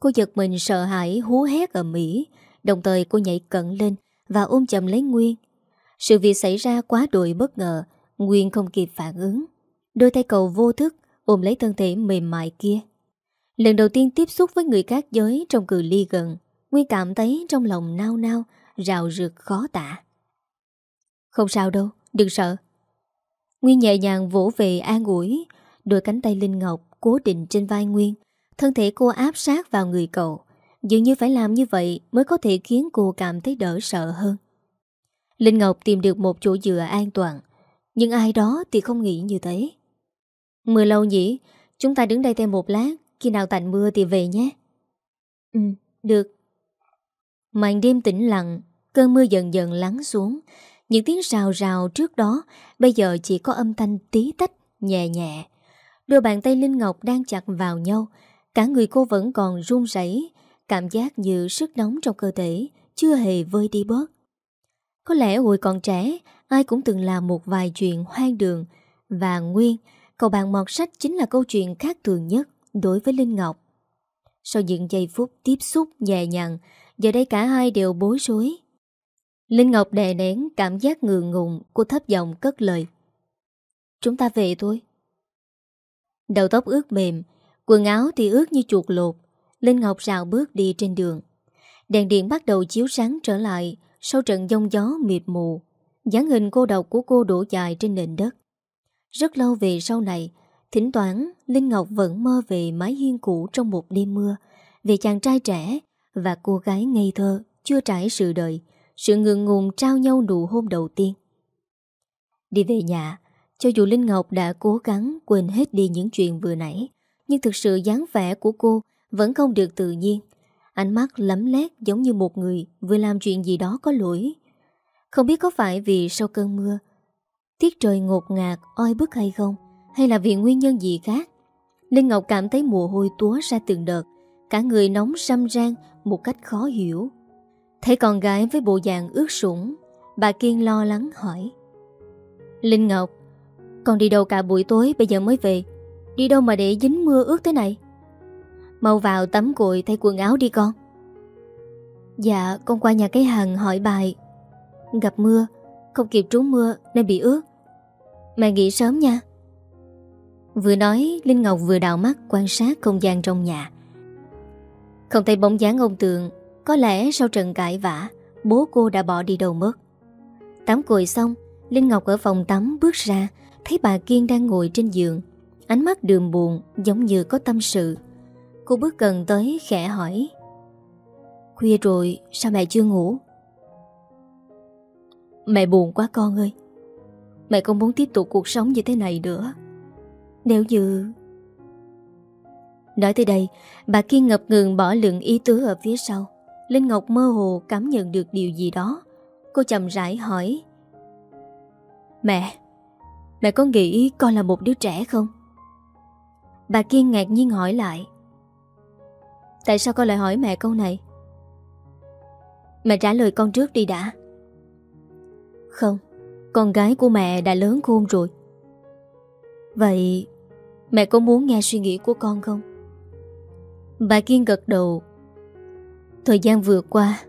Cô giật mình sợ hãi hú hét ở Mỹ, đồng thời cô nhảy cận lên và ôm chầm lấy Nguyên. Sự việc xảy ra quá đội bất ngờ, Nguyên không kịp phản ứng. Đôi tay cầu vô thức ôm lấy thân thể mềm mại kia. Lần đầu tiên tiếp xúc với người khác giới trong cự ly gần, Nguyên cảm thấy trong lòng nao nao, rào rực khó tả. Không sao đâu, đừng sợ. Nguyên nhẹ nhàng vỗ về an ủi, đôi cánh tay Linh Ngọc cố định trên vai Nguyên, thân thể cô áp sát vào người cậu. Dường như phải làm như vậy mới có thể khiến cô cảm thấy đỡ sợ hơn. Linh Ngọc tìm được một chỗ dựa an toàn, nhưng ai đó thì không nghĩ như thế. Mưa lâu nhỉ, chúng ta đứng đây thêm một lát, khi nào tạnh mưa thì về nhé. Ừ, được. Màn đêm tĩnh lặng, cơn mưa dần dần lắng xuống. Những tiếng rào rào trước đó bây giờ chỉ có âm thanh tí tách, nhẹ nhẹ. Đôi bàn tay Linh Ngọc đang chặt vào nhau, cả người cô vẫn còn run rẩy, cảm giác như sức nóng trong cơ thể chưa hề vơi đi bớt. Có lẽ hồi còn trẻ, ai cũng từng làm một vài chuyện hoang đường, và Nguyên Cậu bạn mọt sách chính là câu chuyện khác thường nhất đối với Linh Ngọc. Sau những giây phút tiếp xúc nhẹ nhàng, giờ đây cả hai đều bối rối. Linh Ngọc đè nén cảm giác ngượng ngùng, cô thấp giọng cất lời. Chúng ta về thôi. Đầu tóc ướt mềm, quần áo thì ướt như chuột lột. Linh Ngọc rào bước đi trên đường. Đèn điện bắt đầu chiếu sáng trở lại sau trận giông gió mịt mù. dáng hình cô độc của cô đổ dài trên nền đất. Rất lâu về sau này, thỉnh thoảng Linh Ngọc vẫn mơ về mái hiên cũ trong một đêm mưa, về chàng trai trẻ và cô gái ngây thơ chưa trải sự đời, sự ngượng ngùng trao nhau nụ hôn đầu tiên. Đi về nhà, cho dù Linh Ngọc đã cố gắng quên hết đi những chuyện vừa nãy, nhưng thực sự dáng vẻ của cô vẫn không được tự nhiên. Ánh mắt lấm lét giống như một người vừa làm chuyện gì đó có lỗi. Không biết có phải vì sau cơn mưa Tiết trời ngột ngạt, oi bức hay không Hay là vì nguyên nhân gì khác Linh Ngọc cảm thấy mồ hôi túa ra từng đợt Cả người nóng răm rang Một cách khó hiểu Thấy con gái với bộ dạng ướt sũng, Bà Kiên lo lắng hỏi. Linh Ngọc, Con đi đâu cả buổi tối bây giờ mới về? Đi đâu mà để dính mưa ướt thế này? Mau vào tắm cội thay quần áo đi con. Dạ con qua nhà cái hàng hỏi bài. Gặp mưa, Không kịp trú mưa nên bị ướt. Mẹ nghỉ sớm nha. Vừa nói, Linh Ngọc vừa đào mắt quan sát không gian trong nhà. Không thấy bóng dáng ông Tường có lẽ sau trận cãi vã, Bố cô đã bỏ đi đâu mất. Tắm cùi xong, Linh Ngọc ở phòng tắm bước ra, Thấy bà Kiên đang ngồi trên giường. Ánh mắt đường buồn, giống như có tâm sự. Cô bước gần tới, khẽ hỏi, Khuya rồi, sao mẹ chưa ngủ? Mẹ buồn quá con ơi. Mẹ không muốn tiếp tục cuộc sống như thế này nữa. Nếu như Nói tới đây, Bà Kiên ngập ngừng bỏ lượng ý tứ ở phía sau. Linh Ngọc mơ hồ cảm nhận được điều gì đó Cô chậm rãi hỏi, Mẹ Mẹ có nghĩ con là một đứa trẻ không? Bà Kiên ngạc nhiên hỏi lại, Tại sao con lại hỏi mẹ câu này? Mẹ trả lời con trước đi đã Không, Con gái của mẹ đã lớn khôn rồi Vậy Mẹ có muốn nghe suy nghĩ của con không? Bà Kiên gật đầu Thời gian vừa qua,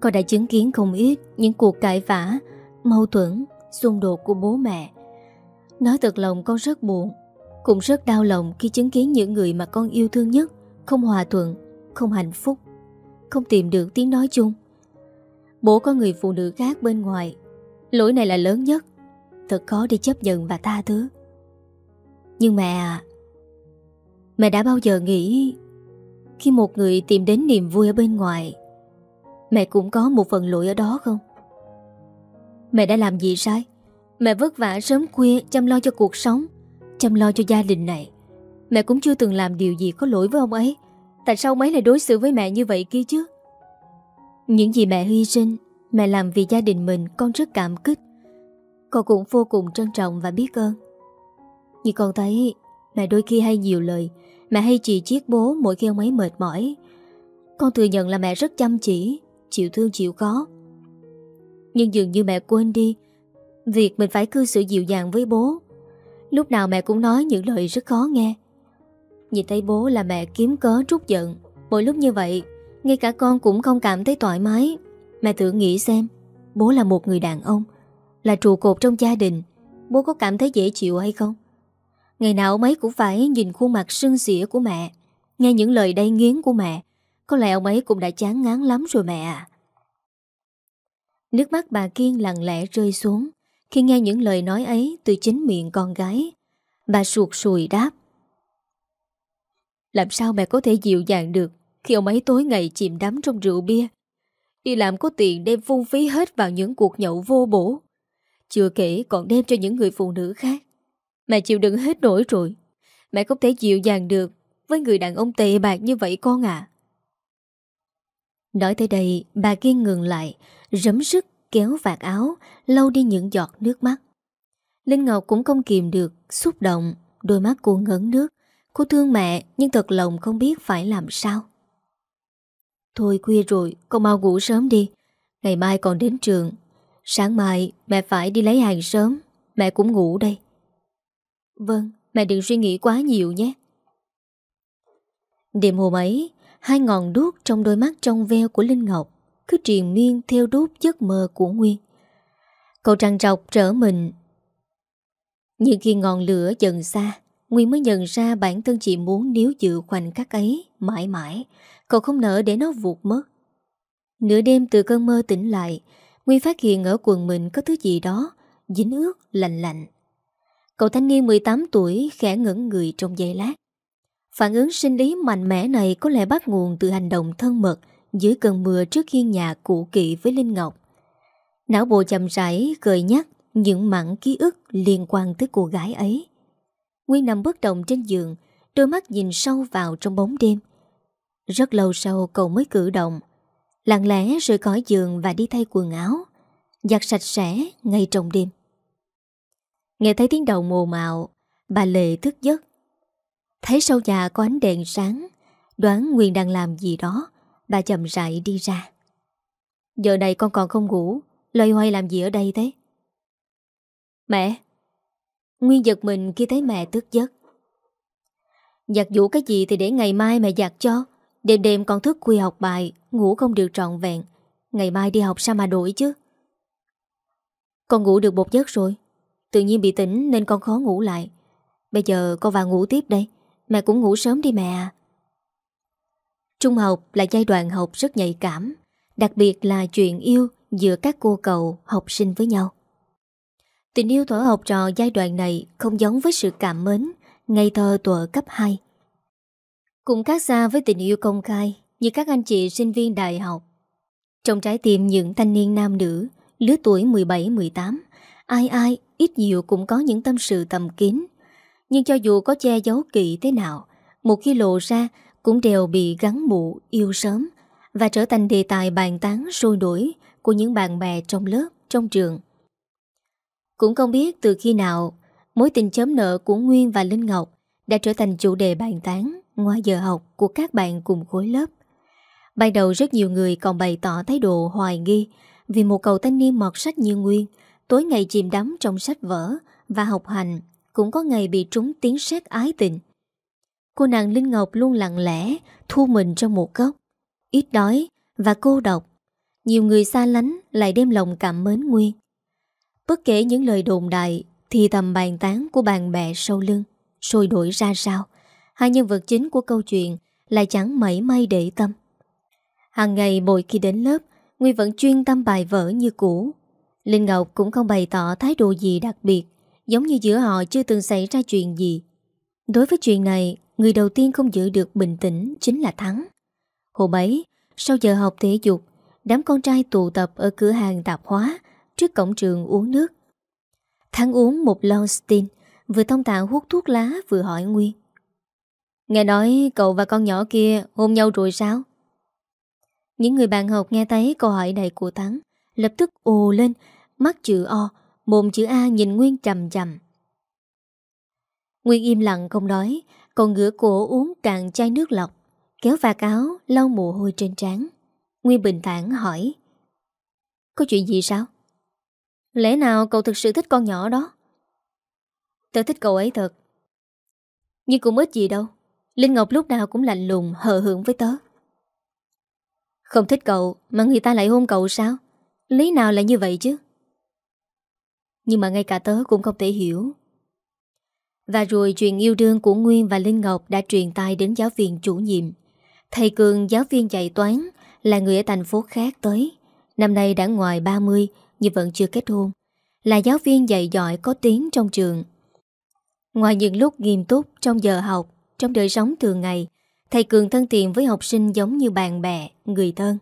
Con đã chứng kiến không ít Những cuộc cãi vã, Mâu thuẫn, Xung đột của bố mẹ. Nói thật lòng con rất buồn, Cũng rất đau lòng khi chứng kiến những người mà con yêu thương nhất Không hòa thuận, Không hạnh phúc, Không tìm được tiếng nói chung. Bố có người phụ nữ khác bên ngoài, Lỗi này là lớn nhất, Thật khó để chấp nhận và tha thứ. Nhưng mẹ à Mẹ đã bao giờ nghĩ khi một người tìm đến niềm vui ở bên ngoài, Mẹ cũng có một phần lỗi ở đó không? Mẹ đã làm gì sai? Mẹ vất vả sớm khuya chăm lo cho cuộc sống, Chăm lo cho gia đình này. Mẹ cũng chưa từng làm điều gì có lỗi với ông ấy. Tại sao ông ấy lại đối xử với mẹ như vậy kia chứ? Những gì mẹ hy sinh, Mẹ làm vì gia đình mình, con rất cảm kích. Con cũng vô cùng trân trọng và biết ơn. Nhưng con thấy, Mẹ đôi khi hay nhiều lời Mẹ hay chỉ chiết bố mỗi khi ông ấy mệt mỏi. Con thừa nhận là mẹ rất chăm chỉ, Chịu thương chịu khó. Nhưng dường như mẹ quên đi, Việc mình phải cư xử dịu dàng với bố. Lúc nào mẹ cũng nói những lời rất khó nghe. Nhìn thấy bố là mẹ kiếm cớ trút giận, Mỗi lúc như vậy, Ngay cả con cũng không cảm thấy thoải mái. Mẹ tự nghĩ xem, Bố là một người đàn ông, Là trụ cột trong gia đình, Bố có cảm thấy dễ chịu hay không? Ngày nào ông ấy cũng phải nhìn khuôn mặt sưng xỉa của mẹ, Nghe những lời đầy nghiến của mẹ. Có lẽ ông ấy cũng đã chán ngán lắm rồi mẹ à Nước mắt bà Kiên lặng lẽ rơi xuống. Khi nghe những lời nói ấy từ chính miệng con gái, Bà suột sùi đáp. Làm sao mẹ có thể dịu dàng được Khi ông ấy tối ngày chìm đắm trong rượu bia? Đi làm có tiền đem phung phí hết vào những cuộc nhậu vô bổ. Chưa kể còn đem cho những người phụ nữ khác. Mẹ chịu đựng hết nổi rồi. Mẹ không thể dịu dàng được Với người đàn ông tệ bạc như vậy con à Nói tới đây, bà Kiên ngừng lại, Rấm sức kéo vạt áo, Lau đi những giọt nước mắt. Linh Ngọc cũng không kìm được, Xúc động, Đôi mắt cô ngấn nước. Cô thương mẹ, nhưng thật lòng không biết phải làm sao. Thôi khuya rồi, Con mau ngủ sớm đi. Ngày mai còn đến trường. Sáng mai mẹ phải đi lấy hàng sớm, Mẹ cũng ngủ đây. Vâng mẹ đừng suy nghĩ quá nhiều nhé. Đêm hôm ấy Hai ngọn đuốc trong đôi mắt trong veo của Linh Ngọc Cứ triền miên theo đốt giấc mơ của Nguyên. Cậu trăng trọc trở mình. Nhưng khi ngọn lửa dần xa Nguyên mới nhận ra bản thân chỉ muốn níu giữ khoảnh khắc ấy mãi mãi Cậu không nỡ để nó vụt mất. Nửa đêm từ cơn mơ tỉnh lại Nguyên phát hiện ở quần mình có thứ gì đó Dính ướt, lạnh lạnh. Cậu thanh niên 18 tuổi khẽ ngẩn người trong giây lát Phản ứng sinh lý mạnh mẽ này có lẽ bắt nguồn từ hành động thân mật dưới cơn mưa trước hiên nhà cũ kỵ với Linh Ngọc. Não bộ chậm rãi gợi nhắc những mảng ký ức liên quan tới cô gái ấy. Nguyên nằm bất động trên giường, đôi mắt nhìn sâu vào trong bóng đêm. Rất lâu sau cậu mới cử động, lặng lẽ rời khỏi giường và đi thay quần áo, giặt sạch sẽ ngay trong đêm. Nghe thấy tiếng đầu mồ mạo, bà Lệ thức giấc. Thấy sau nhà có ánh đèn sáng, đoán Nguyên đang làm gì đó, bà chậm rãi đi ra. Giờ này con còn không ngủ, loay hoay làm gì ở đây thế? Mẹ! Nguyên giật mình khi thấy mẹ thức giấc. Giặt vũ cái gì thì để ngày mai mẹ giặt cho. Đêm đêm con thức khuya học bài, ngủ không được trọn vẹn. Ngày mai đi học sao mà đổi chứ? Con ngủ được một giấc rồi. Tự nhiên bị tỉnh nên con khó ngủ lại. Bây giờ con vào ngủ tiếp đây. Mẹ cũng ngủ sớm đi mẹ à. Trung học là giai đoạn học rất nhạy cảm, đặc biệt là chuyện yêu giữa các cô cậu học sinh với nhau. Tình yêu thuở học trò giai đoạn này không giống với sự cảm mến, Ngày thơ tuổi cấp 2. Cũng khác xa với tình yêu công khai như các anh chị sinh viên đại học. Trong trái tim những thanh niên nam nữ, lứa tuổi 17-18, ai ai ít nhiều cũng có những tâm sự tầm kín. Nhưng cho dù có che giấu kỹ thế nào, một khi lộ ra cũng đều bị gắn mụ yêu sớm và trở thành đề tài bàn tán sôi nổi của những bạn bè trong lớp, trong trường. Cũng không biết từ khi nào mối tình chấm nợ của Nguyên và Linh Ngọc đã trở thành chủ đề bàn tán ngoài giờ học của các bạn cùng khối lớp. Ban đầu rất nhiều người còn bày tỏ thái độ hoài nghi vì một cậu thanh niên mọt sách như Nguyên tối ngày chìm đắm trong sách vở và học hành cũng có ngày bị trúng tiếng sét ái tình. Cô nàng Linh Ngọc luôn lặng lẽ thu mình trong một góc, ít đói và cô độc. Nhiều người xa lánh lại đem lòng cảm mến Nguyên. Bất kể những lời đồn đại thì tầm bàn tán của bạn bè sâu lưng sôi đổi ra sao, hai nhân vật chính của câu chuyện lại chẳng mảy may để tâm. Hàng ngày mỗi khi đến lớp, Nguyên vẫn chuyên tâm bài vở như cũ. Linh Ngọc cũng không bày tỏ thái độ gì đặc biệt, giống như giữa họ chưa từng xảy ra chuyện gì. Đối với chuyện này, người đầu tiên không giữ được bình tĩnh chính là Thắng. Hôm ấy, sau giờ học thể dục, đám con trai tụ tập ở cửa hàng tạp hóa trước cổng trường uống nước. Thắng uống một lon stin, vừa thông tạo hút thuốc lá vừa hỏi Nguyên. Nghe nói cậu và con nhỏ kia hôn nhau rồi sao? Những người bạn học nghe thấy câu hỏi này của Thắng Lập tức ồ lên, Mắt chữ O, Mồm chữ A nhìn Nguyên chầm chầm Nguyên im lặng không nói, Còn ngửa cổ uống cạn chai nước lọc, Kéo vạt áo, lau mồ hôi trên trán. Nguyên bình thản hỏi, Có chuyện gì sao? Lẽ nào cậu thực sự thích con nhỏ đó? Tớ thích cậu ấy thật. Nhưng cũng ít gì đâu, Linh Ngọc lúc nào cũng lạnh lùng, hờ hưởng với tớ. Không thích cậu, Mà người ta lại hôn cậu sao? Lý nào lại như vậy chứ? Nhưng mà ngay cả tớ cũng không thể hiểu. Và rồi chuyện yêu đương của Nguyên và Linh Ngọc Đã truyền tai đến giáo viên chủ nhiệm. Thầy Cường giáo viên dạy toán Là người ở thành phố khác tới. Năm nay đã ngoài 30 Nhưng vẫn chưa kết hôn. Là giáo viên dạy giỏi có tiếng trong trường. Ngoài những lúc nghiêm túc Trong giờ học Trong đời sống thường ngày Thầy Cường thân thiện với học sinh giống như bạn bè, người thân.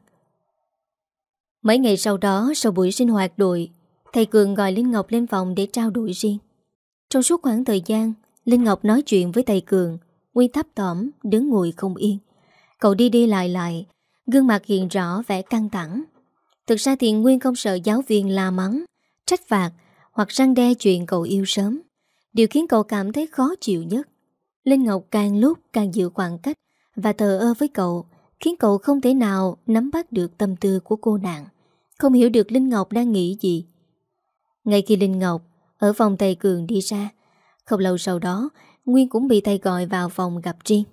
Mấy ngày sau đó, sau buổi sinh hoạt đội, thầy Cường gọi Linh Ngọc lên phòng để trao đổi riêng. Trong suốt khoảng thời gian, Linh Ngọc nói chuyện với thầy Cường, Nguyên thấp tỏm, đứng ngồi không yên. Cậu đi đi lại lại, gương mặt hiện rõ vẻ căng thẳng. Thực ra thì Nguyên không sợ giáo viên la mắng, trách phạt hoặc răng đe chuyện cậu yêu sớm. Điều khiến cậu cảm thấy khó chịu nhất. Linh Ngọc càng lúc càng giữ khoảng cách và thờ ơ với cậu khiến cậu không thể nào nắm bắt được tâm tư của cô nàng. Không hiểu được Linh Ngọc đang nghĩ gì. Ngay khi Linh Ngọc ở phòng thầy Cường đi ra, không lâu sau đó, Nguyên cũng bị thầy gọi vào phòng gặp riêng.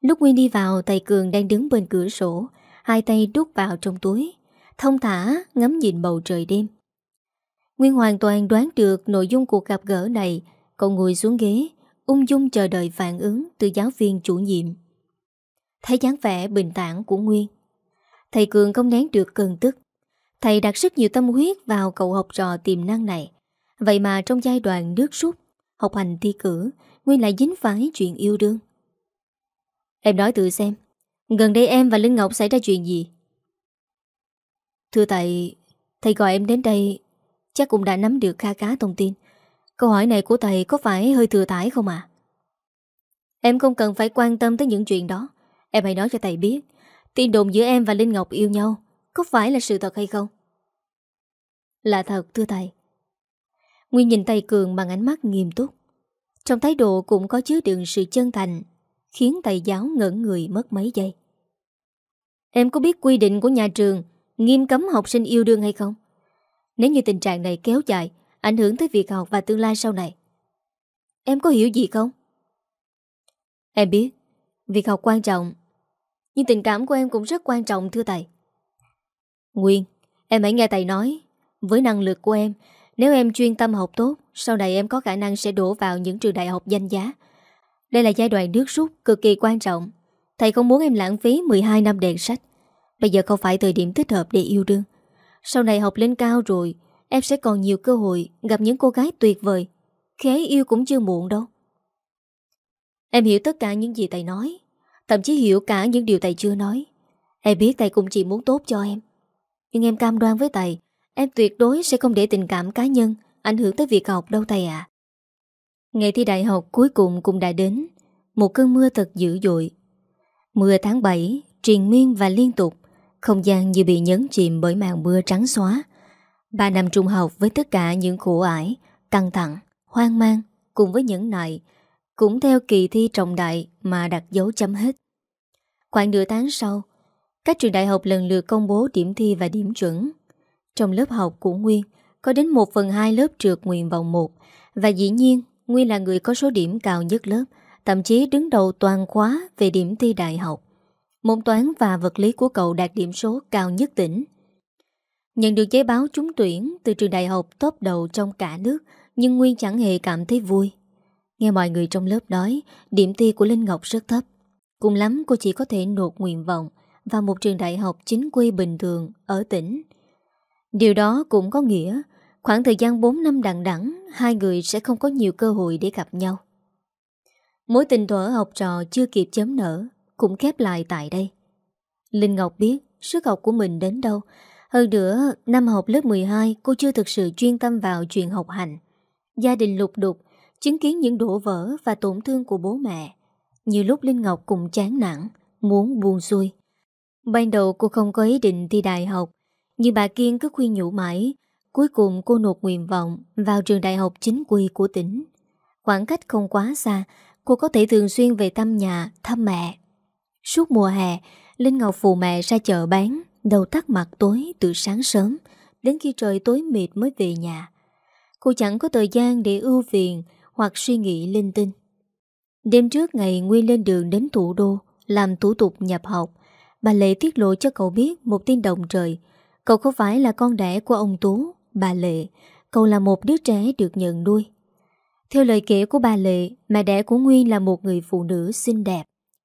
Lúc Nguyên đi vào, thầy Cường đang đứng bên cửa sổ, hai tay đút vào trong túi, thông thả ngắm nhìn bầu trời đêm. Nguyên hoàn toàn đoán được nội dung cuộc gặp gỡ này, cậu ngồi xuống ghế, ung dung chờ đợi phản ứng từ giáo viên chủ nhiệm. Thấy dáng vẻ bình tản của Nguyên. Thầy Cường không nén được cơn tức. Thầy đặt rất nhiều tâm huyết vào cậu học trò tiềm năng này. Vậy mà trong giai đoạn nước rút, Học hành thi cử, Nguyên lại dính phải chuyện yêu đương. Em nói tự xem, Gần đây em và Linh Ngọc xảy ra chuyện gì? Thưa thầy Thầy gọi em đến đây, Chắc cũng đã nắm được kha cá thông tin. Câu hỏi này của thầy có phải hơi thừa tải không à Em không cần phải quan tâm tới những chuyện đó. Em hãy nói cho thầy biết, Tin đồn giữa em và Linh Ngọc yêu nhau Có phải là sự thật hay không? Là thật, thưa thầy. Nguyên nhìn thầy Cường bằng ánh mắt nghiêm túc. Trong thái độ cũng có chứa đựng sự chân thành, Khiến thầy giáo ngẩn người mất mấy giây. Em có biết quy định của nhà trường Nghiêm cấm học sinh yêu đương hay không? Nếu như tình trạng này kéo dài, Ảnh hưởng tới việc học và tương lai sau này, Em có hiểu gì không? Em biết, Việc học quan trọng nhưng tình cảm của em cũng rất quan trọng, thưa thầy. Nguyên, Em hãy nghe thầy nói. Với năng lực của em, Nếu em chuyên tâm học tốt, Sau này em có khả năng sẽ đổ vào những trường đại học danh giá. Đây là giai đoạn nước rút cực kỳ quan trọng. Thầy không muốn em lãng phí 12 năm đèn sách. Bây giờ không phải thời điểm thích hợp để yêu đương. Sau này học lên cao rồi, Em sẽ còn nhiều cơ hội Gặp những cô gái tuyệt vời. Khi ấy yêu cũng chưa muộn đâu. Em hiểu tất cả những gì thầy nói. Thậm chí hiểu cả những điều thầy chưa nói. Em biết thầy cũng chỉ muốn tốt cho em. Nhưng em cam đoan với thầy Em tuyệt đối sẽ không để tình cảm cá nhân Ảnh hưởng tới việc học đâu thầy ạ. Ngày thi đại học cuối cùng cũng đã đến Một cơn mưa thật dữ dội. Mưa tháng 7 Triền miên và liên tục Không gian như bị nhấn chìm bởi màn mưa trắng xóa. Ba năm trung học với tất cả những khổ ải Căng thẳng, hoang mang Cùng với những nại cũng theo kỳ thi trọng đại Mà đặt dấu chấm hết. Khoảng nửa tháng sau, Các trường đại học lần lượt công bố điểm thi và điểm chuẩn. Trong lớp học của Nguyên, Có đến 1 phần 2 lớp trượt nguyện vọng 1 Và dĩ nhiên, Nguyên là người có số điểm cao nhất lớp, Thậm chí đứng đầu toàn khóa về điểm thi đại học. Môn toán và vật lý của cậu đạt điểm số cao nhất tỉnh. Nhận được giấy báo trúng tuyển từ trường đại học top đầu trong cả nước, Nhưng Nguyên chẳng hề cảm thấy vui. Nghe mọi người trong lớp nói, Điểm thi của Linh Ngọc rất thấp. Cùng lắm, cô chỉ có thể nộp nguyện vọng Vào một trường đại học chính quy bình thường Ở tỉnh. Điều đó cũng có nghĩa, Khoảng thời gian 4 năm đằng đẵng, Hai người sẽ không có nhiều cơ hội để gặp nhau. Mối tình thuở học trò chưa kịp chấm nở, Cũng khép lại tại đây. Linh Ngọc biết sức học của mình đến đâu. Hơn nữa, Năm học lớp 12 Cô chưa thực sự chuyên tâm vào chuyện học hành. Gia đình lục đục Chứng kiến những đổ vỡ và tổn thương của bố mẹ. Nhiều lúc Linh Ngọc cũng chán nản Muốn buông xuôi. Ban đầu cô không có ý định thi đại học Nhưng bà Kiên cứ khuyên nhủ mãi. Cuối cùng cô nộp nguyện vọng Vào trường đại học chính quy của tỉnh. Khoảng cách không quá xa Cô có thể thường xuyên về thăm nhà, thăm mẹ. Suốt mùa hè Linh Ngọc phụ mẹ ra chợ bán Đầu tắt mặt tối từ sáng sớm Đến khi trời tối mịt mới về nhà. Cô chẳng có thời gian để ưu phiền hoặc suy nghĩ linh tinh Đêm trước ngày Nguyên lên đường đến thủ đô Làm thủ tục nhập học Bà Lệ tiết lộ cho cậu biết Một tin đồng trời Cậu không phải là con đẻ của ông Tú Bà Lệ Cậu là một đứa trẻ được nhận nuôi theo lời kể của bà Lệ, mẹ đẻ của Nguyên là một người phụ nữ xinh đẹp,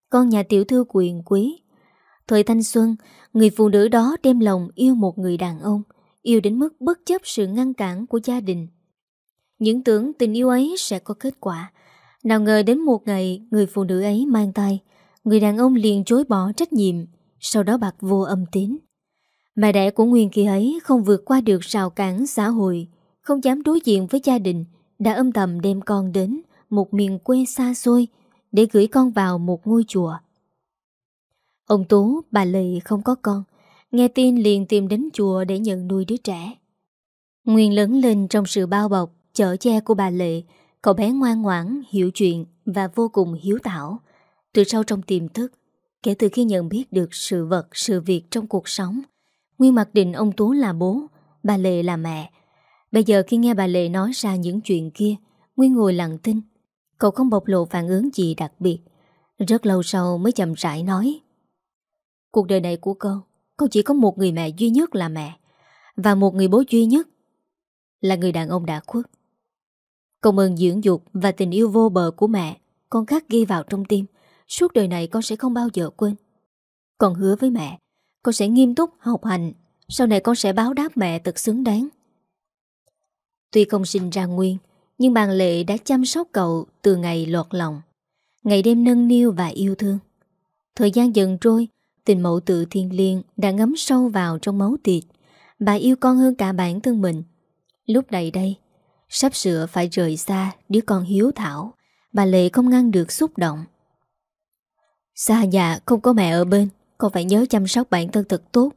con nhà tiểu thư quyền quý. Thời thanh xuân, người phụ nữ đó đem lòng yêu một người đàn ông, yêu đến mức bất chấp sự ngăn cản của gia đình. Những tưởng tình yêu ấy sẽ có kết quả. Nào ngờ đến một ngày người phụ nữ ấy mang tay, người đàn ông liền chối bỏ trách nhiệm, sau đó bạc vô âm tín. Mẹ đẻ của Nguyên kỳ ấy không vượt qua được rào cản xã hội, không dám đối diện với gia đình, đã âm thầm đem con đến một miền quê xa xôi để gửi con vào một ngôi chùa. Ông Tú, bà Lệ không có con, nghe tin liền tìm đến chùa để nhận nuôi đứa trẻ. Nguyên lớn lên trong sự bao bọc, chở che của bà Lệ, cậu bé ngoan ngoãn, hiểu chuyện và vô cùng hiếu thảo. Từ sau trong tiềm thức, kể từ khi nhận biết được sự vật, sự việc trong cuộc sống, Nguyên mặc định ông Tú là bố, bà Lệ là mẹ, Bây giờ khi nghe bà Lệ nói ra những chuyện kia Nguyên ngồi lặng tin Cậu không bộc lộ phản ứng gì đặc biệt. Rất lâu sau mới chậm rãi nói Cuộc đời này của con Con chỉ có một người mẹ duy nhất là mẹ Và một người bố duy nhất Là người đàn ông đã khuất. Công ơn dưỡng dục Và tình yêu vô bờ của mẹ, Con khắc ghi vào trong tim. Suốt đời này con sẽ không bao giờ quên. Con hứa với mẹ, Con sẽ nghiêm túc học hành. Sau này con sẽ báo đáp mẹ thật xứng đáng. Tuy không sinh ra nguyên, Nhưng bàn lệ đã chăm sóc cậu Từ ngày lọt lòng, Ngày đêm nâng niu và yêu thương. Thời gian dần trôi, Tình mẫu tự thiên liêng đã ngấm sâu vào trong máu thịt. Bà yêu con hơn cả bản thân mình. Lúc này đây Sắp sửa phải rời xa Đứa con hiếu thảo, Bà Lệ không ngăn được xúc động. Xa nhà không có mẹ ở bên Con phải nhớ chăm sóc bản thân thật tốt.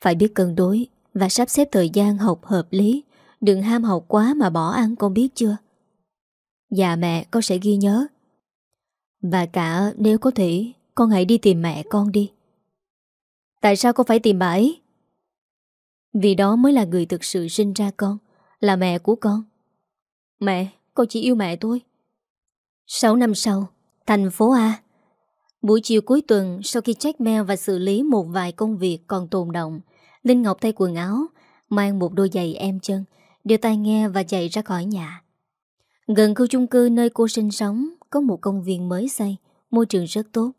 Phải biết cân đối Và sắp xếp thời gian học hợp lý. Đừng ham học quá mà bỏ ăn, con biết chưa? Dạ mẹ, con sẽ ghi nhớ. Và cả nếu có thể, Con hãy đi tìm mẹ con đi. Tại sao con phải tìm bà ấy? Vì đó mới là người thực sự sinh ra con, Là mẹ của con. Mẹ, Con chỉ yêu mẹ thôi 6 năm sau, Thành phố A. Buổi chiều cuối tuần, Sau khi check mail và xử lý một vài công việc còn tồn động Linh Ngọc thay quần áo, Mang một đôi giày em chân, Đưa tai nghe và chạy ra khỏi nhà. Gần khu chung cư nơi cô sinh sống, Có một công viên mới xây, Môi trường rất tốt.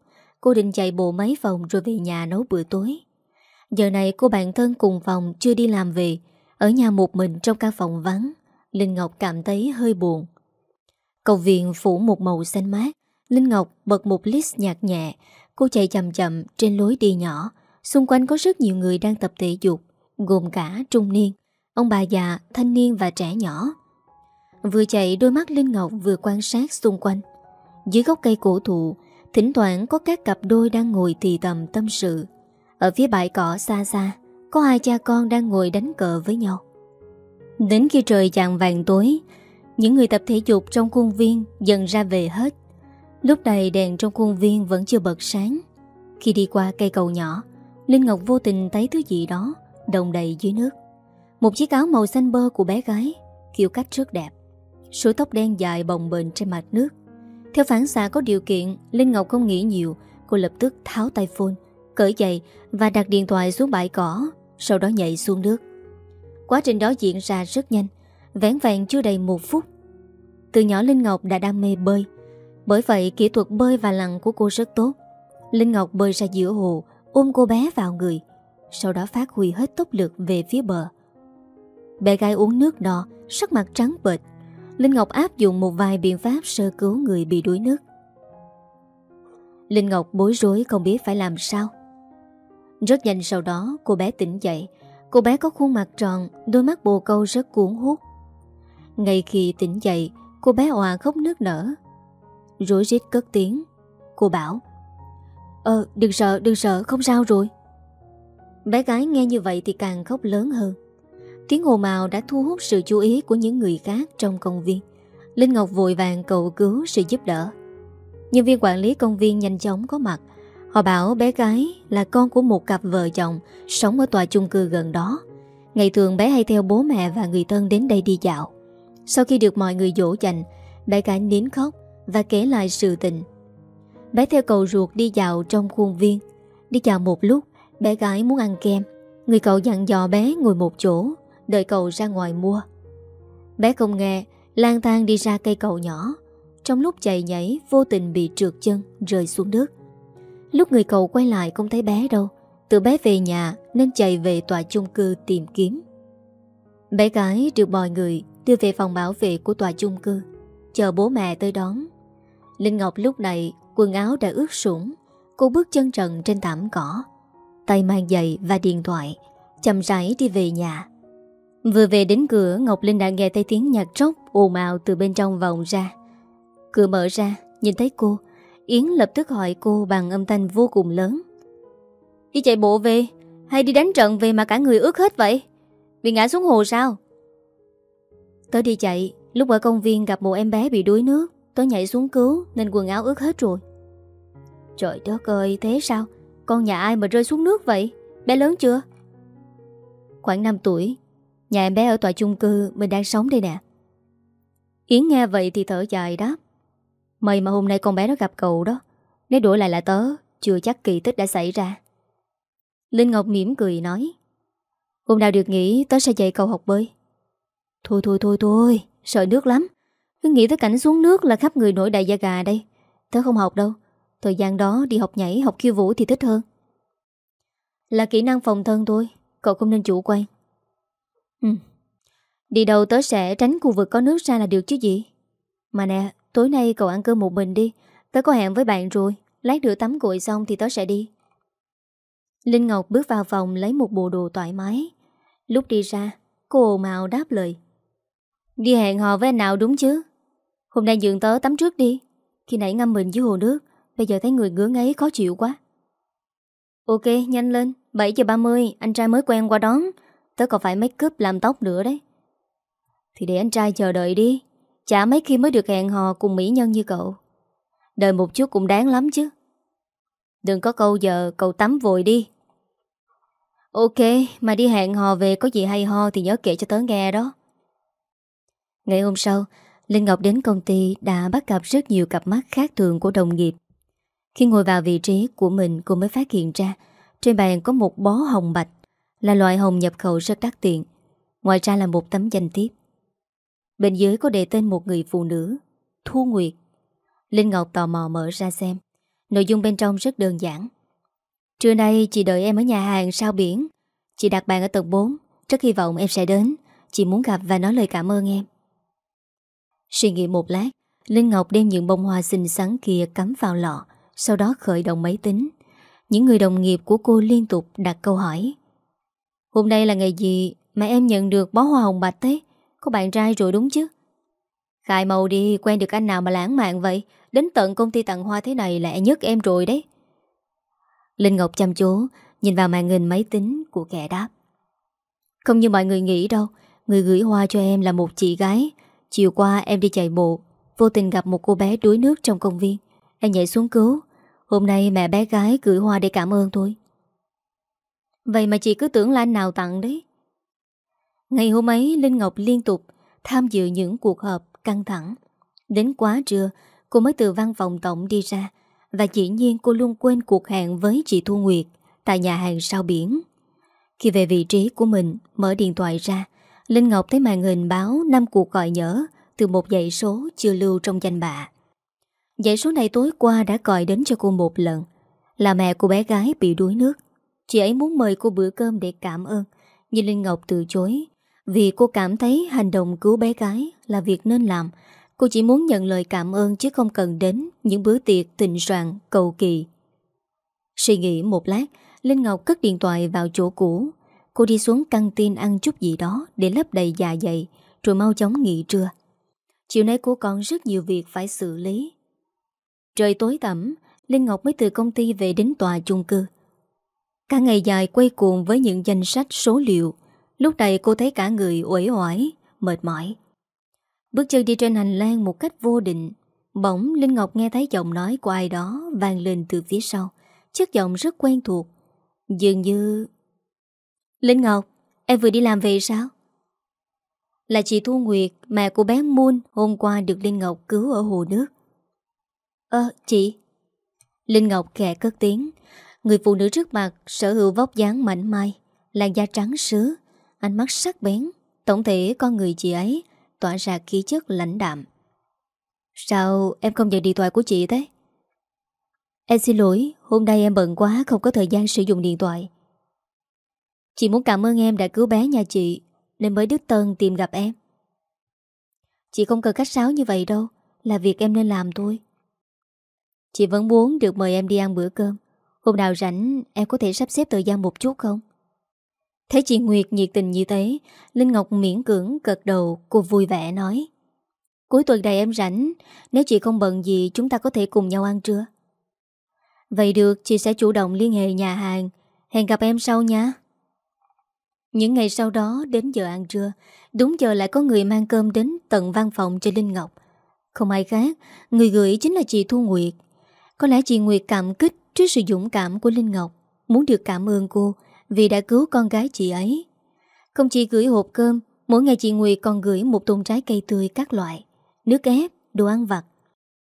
Cô định chạy bộ mấy phòng rồi về nhà nấu bữa tối. Giờ này cô bạn thân cùng phòng chưa đi làm về, Ở nhà một mình trong căn phòng vắng. Linh Ngọc cảm thấy hơi buồn. Cầu viện phủ một màu xanh mát Linh Ngọc bật một list nhạc nhẹ. Cô chạy chậm chậm trên lối đi nhỏ. Xung quanh có rất nhiều người đang tập thể dục Gồm cả trung niên. Ông bà già, thanh niên và trẻ nhỏ. Vừa chạy đôi mắt Linh Ngọc vừa quan sát xung quanh. Dưới gốc cây cổ thụ Thỉnh thoảng có các cặp đôi đang ngồi thì tầm tâm sự. Ở phía bãi cỏ xa xa Có hai cha con đang ngồi đánh cờ với nhau. Đến khi trời chạng vàng tối, Những người tập thể dục trong khuôn viên dần ra về hết. Lúc này đèn trong khuôn viên vẫn chưa bật sáng. Khi đi qua cây cầu nhỏ, Linh Ngọc vô tình thấy thứ gì đó Đồng đầy dưới nước. Một chiếc áo màu xanh bơ của bé gái, Kiểu cách rất đẹp. Sủi tóc đen dài bồng bềnh trên mặt nước. Theo phản xạ có điều kiện, Linh Ngọc không nghĩ nhiều, Cô lập tức tháo tay phone, Cởi giày và đặt điện thoại xuống bãi cỏ, Sau đó nhảy xuống nước. Quá trình đó diễn ra rất nhanh Vén vẹn chưa đầy một phút. Từ nhỏ Linh Ngọc đã đam mê bơi. Bởi vậy, kỹ thuật bơi và lặn của cô rất tốt. Linh Ngọc bơi ra giữa hồ, Ôm cô bé vào người, Sau đó phát huy hết tốc lực về phía bờ. Bé gái uống nước đỏ, Sắc mặt trắng bệch. Linh Ngọc áp dụng một vài biện pháp sơ cứu người bị đuối nước. Linh Ngọc bối rối không biết phải làm sao. Rất nhanh sau đó, cô bé tỉnh dậy Cô bé có khuôn mặt tròn, Đôi mắt bồ câu rất cuốn hút. Ngay khi tỉnh dậy, Cô bé hòa khóc nước nở. Rối rít cất tiếng. Cô bảo Ờ đừng sợ đừng sợ, không sao rồi. Bé gái nghe như vậy thì càng khóc lớn hơn. Tiếng hồ màu đã thu hút sự chú ý của những người khác trong công viên. Linh Ngọc vội vàng cầu cứu sự giúp đỡ. Nhân viên quản lý công viên nhanh chóng có mặt. Họ bảo bé gái là con của một cặp vợ chồng Sống ở tòa chung cư gần đó. Ngày thường bé hay theo bố mẹ và người thân đến đây đi dạo. Sau khi được mọi người dỗ dành, Bé gái nín khóc Và kể lại sự tình. Bé theo cầu ruột đi dạo trong khuôn viên. Đi dạo một lúc, Bé gái muốn ăn kem. Người cậu dặn dò bé ngồi một chỗ, Đợi cậu ra ngoài mua. Bé không nghe, lang thang đi ra cây cầu nhỏ. Trong lúc chạy nhảy, Vô tình bị trượt chân, rơi xuống nước Lúc người cậu quay lại không thấy bé đâu. Tự bé về nhà Nên chạy về tòa chung cư tìm kiếm. Bé gái được mọi người Đưa về phòng bảo vệ của tòa chung cư, Chờ bố mẹ tới đón. Linh Ngọc lúc này Quần áo đã ướt sũng, Cô bước chân trần trên thảm cỏ, Tay mang giày và điện thoại, Chậm rãi đi về nhà. Vừa về đến cửa, Ngọc Linh đã nghe thấy tiếng nhạc tróc ồn ào từ bên trong vòng ra. Cửa mở ra, Nhìn thấy cô Yến lập tức hỏi cô bằng âm thanh vô cùng lớn. Đi chạy bộ về, Hay đi đánh trận về mà cả người ướt hết vậy? Bị ngã xuống hồ sao? Tớ đi chạy, Lúc ở công viên gặp một em bé bị đuối nước. Tớ nhảy xuống cứu, Nên quần áo ướt hết rồi. Trời đất ơi, thế sao? Con nhà ai mà rơi xuống nước vậy? Bé lớn chưa? Khoảng 5 tuổi, Nhà em bé ở tòa chung cư, Mình đang sống đây nè. Yến nghe vậy thì thở dài đáp. May mà hôm nay con bé nó gặp cậu đó. Nếu đổi lại là tớ, Chưa chắc kỳ tích đã xảy ra. Linh Ngọc mỉm cười nói, Hôm nào được nghỉ, tớ sẽ dạy cậu học bơi. Thôi thôi thôi thôi, Sợ nước lắm. Cứ nghĩ tới cảnh xuống nước là khắp người nổi đại da gà đây. Tớ không học đâu. Thời gian đó đi học nhảy, học khiêu vũ thì thích hơn. Là kỹ năng phòng thân thôi, Cậu không nên chủ quan. Ừ. Đi đâu tớ sẽ tránh khu vực có nước ra là được chứ gì. Mà nè Tối nay cậu ăn cơm một mình đi. Tớ có hẹn với bạn rồi. Lát nữa tắm gội xong thì tớ sẽ đi. Linh Ngọc bước vào phòng lấy một bộ đồ thoải mái. Lúc đi ra, Cô ồn ào đáp lời. Đi hẹn hò với anh nào đúng chứ? Hôm nay dường tớ tắm trước đi. Khi nãy ngâm mình dưới hồ nước, Bây giờ thấy người ngứa ngáy khó chịu quá. Ok, nhanh lên. 7 giờ 30 anh trai mới quen qua đón. Tớ còn phải make up làm tóc nữa đấy. Thì để anh trai chờ đợi đi. Chả mấy khi mới được hẹn hò cùng mỹ nhân như cậu. Đợi một chút cũng đáng lắm chứ. Đừng có câu giờ cậu tắm vội đi. Ok, Mà đi hẹn hò về có gì hay ho Thì nhớ kể cho tớ nghe đó. Ngày hôm sau, Linh Ngọc đến công ty đã bắt gặp rất nhiều cặp mắt khác thường của đồng nghiệp. Khi ngồi vào vị trí của mình, Cô mới phát hiện ra Trên bàn có một bó hồng bạch Là loại hồng nhập khẩu rất đắt tiền. Ngoài ra là một tấm danh thiếp. Bên dưới có đề tên một người phụ nữ Thu Nguyệt Linh Ngọc tò mò mở ra xem Nội dung bên trong rất đơn giản. Trưa nay chị đợi em ở nhà hàng sao biển. Chị đặt bàn ở tầng 4. Rất hy vọng em sẽ đến. Chị muốn gặp và nói lời cảm ơn em. Suy nghĩ một lát, Linh Ngọc đem những bông hoa xinh xắn kia cắm vào lọ, sau đó khởi động máy tính. Những người đồng nghiệp của cô liên tục đặt câu hỏi. Hôm nay là ngày gì mà em nhận được bó hoa hồng bạch thế? Có bạn trai rồi đúng chứ? Khai màu đi, quen được anh nào mà lãng mạn vậy? Đến tận công ty tặng hoa thế này là nhất em rồi đấy. Linh Ngọc chăm chú, nhìn vào màn hình máy tính của kẻ đáp. Không như mọi người nghĩ đâu, người gửi hoa cho em là một chị gái. Chiều qua em đi chạy bộ, vô tình gặp một cô bé đuối nước trong công viên. Em nhảy xuống cứu. Hôm nay mẹ bé gái gửi hoa để cảm ơn tôi. Vậy mà chị cứ tưởng là anh nào tặng đấy. Ngày hôm ấy, Linh Ngọc liên tục tham dự những cuộc họp căng thẳng. Đến quá trưa, cô mới từ văn phòng tổng đi ra và dĩ nhiên cô luôn quên cuộc hẹn với chị Thu Nguyệt tại nhà hàng sau biển. Khi về vị trí của mình, mở điện thoại ra, Linh Ngọc thấy màn hình báo 5 cuộc gọi nhớ từ một dãy số chưa lưu trong danh bạ. Dãy số này tối qua đã gọi đến cho cô một lần, là mẹ của bé gái bị đuối nước. Chị ấy muốn mời cô bữa cơm để cảm ơn, nhưng Linh Ngọc từ chối vì cô cảm thấy hành động cứu bé gái là việc nên làm. Cô chỉ muốn nhận lời cảm ơn chứ không cần đến những bữa tiệc tình soạn cầu kỳ. Suy nghĩ một lát, Linh Ngọc cất điện thoại vào chỗ cũ. Cô đi xuống căng tin ăn chút gì đó để lấp đầy dạ dày, rồi mau chóng nghỉ trưa. Chiều nay cô còn rất nhiều việc phải xử lý. Trời tối tẩm, Linh Ngọc mới từ công ty về đến tòa chung cư. Cả ngày dài quay cuồng với những danh sách số liệu Lúc này cô thấy cả người uể oải, mệt mỏi. Bước chân đi trên hành lang một cách vô định. Bỗng Linh Ngọc nghe thấy giọng nói của ai đó vang lên từ phía sau. Chất giọng rất quen thuộc. Dường như... Linh Ngọc, em vừa đi làm về sao? Là chị Thu Nguyệt, mẹ của bé Moon hôm qua được Linh Ngọc cứu ở hồ nước. Ơ, chị. Linh Ngọc khẽ cất tiếng. Người phụ nữ trước mặt sở hữu vóc dáng mảnh mai, làn da trắng sứ, Ánh mắt sắc bén, Tổng thể con người chị ấy Tỏa ra khí chất lãnh đạm. Sao em không nhận điện thoại của chị thế? Em xin lỗi, Hôm nay em bận quá, không có thời gian sử dụng điện thoại. Chị muốn cảm ơn em đã cứu bé nhà chị, Nên mới đứt tân tìm gặp em. Chị không cần cách sáo như vậy đâu, Là việc em nên làm thôi. Chị vẫn muốn được mời em đi ăn bữa cơm. Hôm nào rảnh, em có thể sắp xếp thời gian một chút không? Thấy chị Nguyệt nhiệt tình như thế, Linh Ngọc miễn cưỡng gật đầu, Cô vui vẻ nói. Cuối tuần này em rảnh, Nếu chị không bận gì, chúng ta có thể cùng nhau ăn trưa. Vậy được, chị sẽ chủ động liên hệ nhà hàng. Hẹn gặp em sau nha. Những ngày sau đó, đến giờ ăn trưa, Đúng giờ lại có người mang cơm đến tận văn phòng cho Linh Ngọc. Không ai khác, Người gửi chính là chị Thu Nguyệt. Có lẽ chị Nguyệt cảm kích trước sự dũng cảm của Linh Ngọc, Muốn được cảm ơn cô vì đã cứu con gái chị ấy. Không chỉ gửi hộp cơm, mỗi ngày chị Nguyệt còn gửi một thùng trái cây tươi các loại, nước ép, đồ ăn vặt.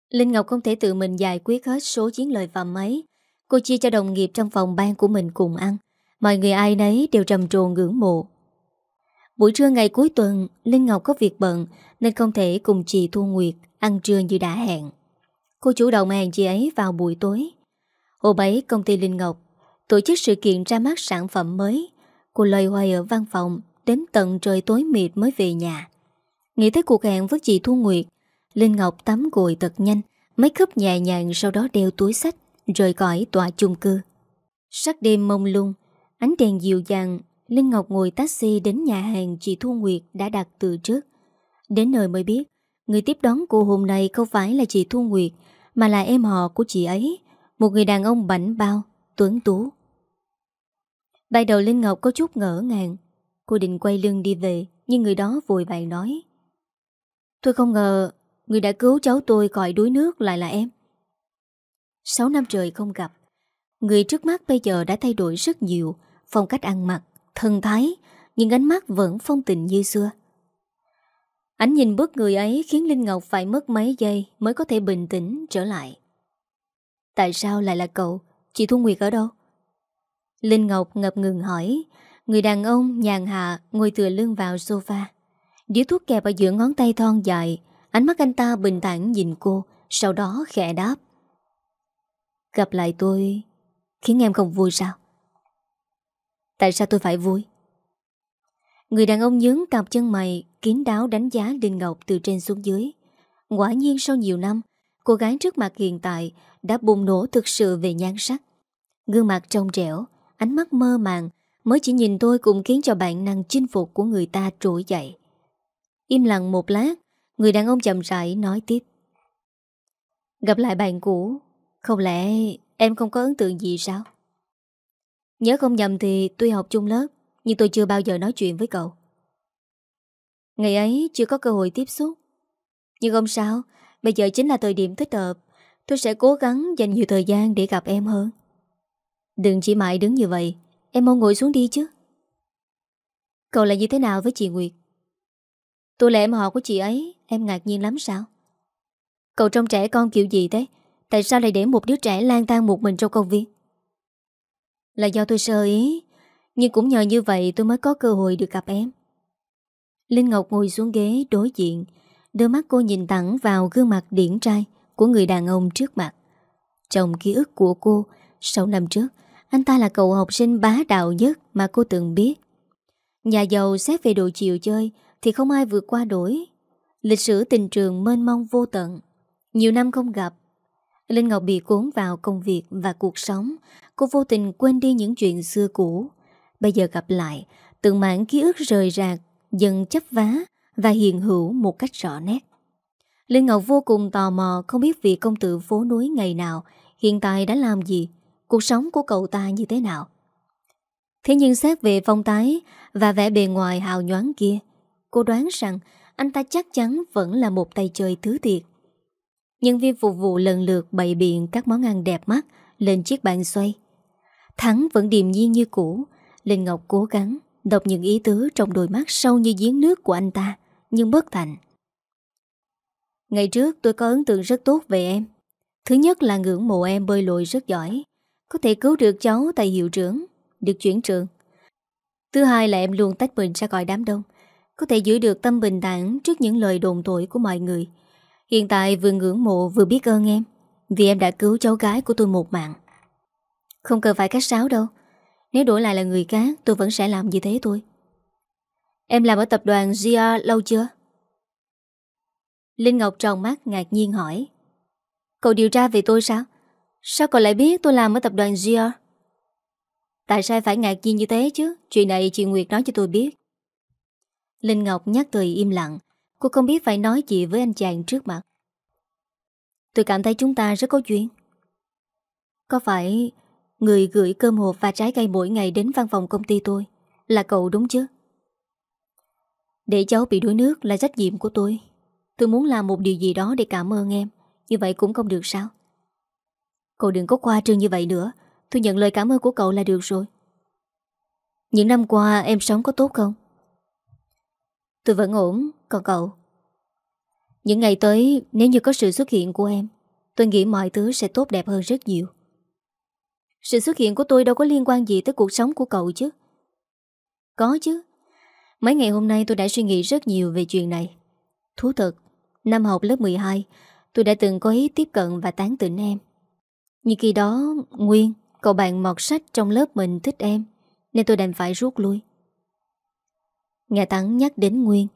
Linh Ngọc không thể tự mình giải quyết hết số chiến lợi phẩm ấy. Cô chia cho đồng nghiệp trong phòng ban của mình cùng ăn. Mọi người ai nấy đều trầm trồ ngưỡng mộ. Buổi trưa ngày cuối tuần, Linh Ngọc có việc bận nên không thể cùng chị Thu Nguyệt ăn trưa như đã hẹn. Cô chủ động hẹn chị ấy vào buổi tối. Hôm ấy công ty Linh Ngọc tổ chức sự kiện ra mắt sản phẩm mới. Cô loay hoay ở văn phòng, đến tận trời tối mịt mới về nhà. Nghĩ tới cuộc hẹn với chị Thu Nguyệt, Linh Ngọc tắm gội thật nhanh, make up nhẹ nhàng sau đó đeo túi sách, rời khỏi tòa chung cư. Sắc đêm mông lung, ánh đèn dịu dàng, Linh Ngọc ngồi taxi đến nhà hàng chị Thu Nguyệt đã đặt từ trước. Đến nơi mới biết, người tiếp đón cô hôm nay không phải là chị Thu Nguyệt, mà là em họ của chị ấy, một người đàn ông bảnh bao, tuấn tú. Ban đầu Linh Ngọc có chút ngỡ ngàng Cô định quay lưng đi về, Nhưng người đó vội vàng nói Tôi không ngờ Người đã cứu cháu tôi khỏi đuối nước lại là em Sáu năm trời không gặp, Người trước mắt bây giờ đã thay đổi rất nhiều Phong cách ăn mặc, Thân thái, Nhưng ánh mắt vẫn phong tình như xưa Ánh nhìn bước người ấy khiến Linh Ngọc phải mất mấy giây mới có thể bình tĩnh trở lại. Tại sao lại là cậu? Chị Thu Nguyệt ở đâu? Linh Ngọc ngập ngừng hỏi. Người đàn ông nhàn hạ ngồi tựa lưng vào sofa. Điếu thuốc kẹp ở giữa ngón tay thon dài. Ánh mắt anh ta bình thản nhìn cô, Sau đó khẽ đáp. Gặp lại tôi, Khiến em không vui sao? Tại sao tôi phải vui? Người đàn ông nhướng cặp chân mày, kín đáo đánh giá Linh Ngọc từ trên xuống dưới. Quả nhiên sau nhiều năm Cô gái trước mặt hiện tại Đã bùng nổ thực sự về nhan sắc. Gương mặt trong trẻo, Ánh mắt mơ màng, Mới chỉ nhìn tôi cũng khiến cho bản năng chinh phục của người ta trỗi dậy. Im lặng một lát, Người đàn ông chậm rãi nói tiếp. Gặp lại bạn cũ, Không lẽ em không có ấn tượng gì sao? Nhớ không nhầm thì tuy học chung lớp, Nhưng tôi chưa bao giờ nói chuyện với cậu. Ngày ấy chưa có cơ hội tiếp xúc. Nhưng không sao Bây giờ chính là thời điểm thích hợp. Tôi sẽ cố gắng dành nhiều thời gian để gặp em hơn. Đừng chỉ mãi đứng như vậy. Em mau ngồi xuống đi chứ. Cậu là như thế nào với chị Nguyệt? Tôi là em họ của chị ấy. Em ngạc nhiên lắm sao? Cậu trông trẻ con kiểu gì thế? Tại sao lại để một đứa trẻ lang thang một mình trong công viên? Là do tôi sơ ý. Nhưng cũng nhờ như vậy tôi mới có cơ hội được gặp em. Linh Ngọc ngồi xuống ghế đối diện. Đôi mắt cô nhìn thẳng vào gương mặt điển trai Của người đàn ông trước mặt. Trong ký ức của cô 6 năm trước, Anh ta là cậu học sinh bá đạo nhất Mà cô từng biết. Nhà giàu xét về độ chiều chơi Thì không ai vượt qua đổi Lịch sử tình trường mênh mông vô tận, Nhiều năm không gặp. Linh Ngọc bị cuốn vào công việc và cuộc sống, Cô vô tình quên đi những chuyện xưa cũ. Bây giờ gặp lại, Từng mảng ký ức rời rạc, Dần chấp vá. Và hiện hữu một cách rõ nét. Linh Ngọc vô cùng tò mò Không biết vị công tử phố núi ngày nào Hiện tại đã làm gì Cuộc sống của cậu ta như thế nào. Thế nhưng xét về phong tái Và vẻ bề ngoài hào nhoáng kia Cô đoán rằng Anh ta chắc chắn vẫn là một tay chơi thứ thiệt Nhân viên phục vụ lần lượt bày biện các món ăn đẹp mắt lên chiếc bàn xoay. Thắng vẫn điềm nhiên như cũ, Linh Ngọc cố gắng đọc những ý tứ trong đôi mắt sâu như giếng nước của anh ta, nhưng bất thành. Ngày trước tôi có ấn tượng rất tốt về em. Thứ nhất là ngưỡng mộ em bơi lội rất giỏi, có thể cứu được cháu tại hiệu trưởng, được chuyển trường. Thứ hai là em luôn tách mình ra khỏi đám đông, có thể giữ được tâm bình đẳng trước những lời đồn tội của mọi người, Hiện tại vừa ngưỡng mộ vừa biết ơn em Vì em đã cứu cháu gái của tôi một mạng Không cần phải cách sáo đâu Nếu đổi lại là người khác Tôi vẫn sẽ làm như thế thôi Em làm ở tập đoàn GR lâu chưa? Linh Ngọc tròn mắt ngạc nhiên hỏi Cậu điều tra về tôi sao? Sao cậu lại biết tôi làm ở tập đoàn GR? Tại sao phải ngạc nhiên như thế chứ? Chuyện này chị Nguyệt nói cho tôi biết Linh Ngọc nhắc thời im lặng Cô không biết phải nói gì với anh chàng trước mặt Tôi cảm thấy chúng ta rất có duyên Có phải Người gửi cơm hộp và trái cây mỗi ngày đến văn phòng công ty tôi Là cậu đúng chứ để cháu bị đuối nước là trách nhiệm của tôi. Tôi muốn làm một điều gì đó để cảm ơn em. Như vậy cũng không được sao? Cậu đừng có qua trương như vậy nữa. Tôi nhận lời cảm ơn của cậu là được rồi. Những năm qua, em sống có tốt không? Tôi vẫn ổn. Còn cậu? Những ngày tới, nếu như có sự xuất hiện của em, Tôi nghĩ mọi thứ sẽ tốt đẹp hơn rất nhiều. Sự xuất hiện của tôi đâu có liên quan gì tới cuộc sống của cậu chứ. Có chứ. Mấy ngày hôm nay tôi đã suy nghĩ rất nhiều về chuyện này. Thú thật, Năm học lớp 12 Tôi đã từng có ý tiếp cận và tán tỉnh em. Nhưng khi đó, Nguyên, Cậu bạn mọt sách trong lớp mình thích em, Nên tôi đành phải rút lui. Nghe Tắng nhắc đến Nguyên,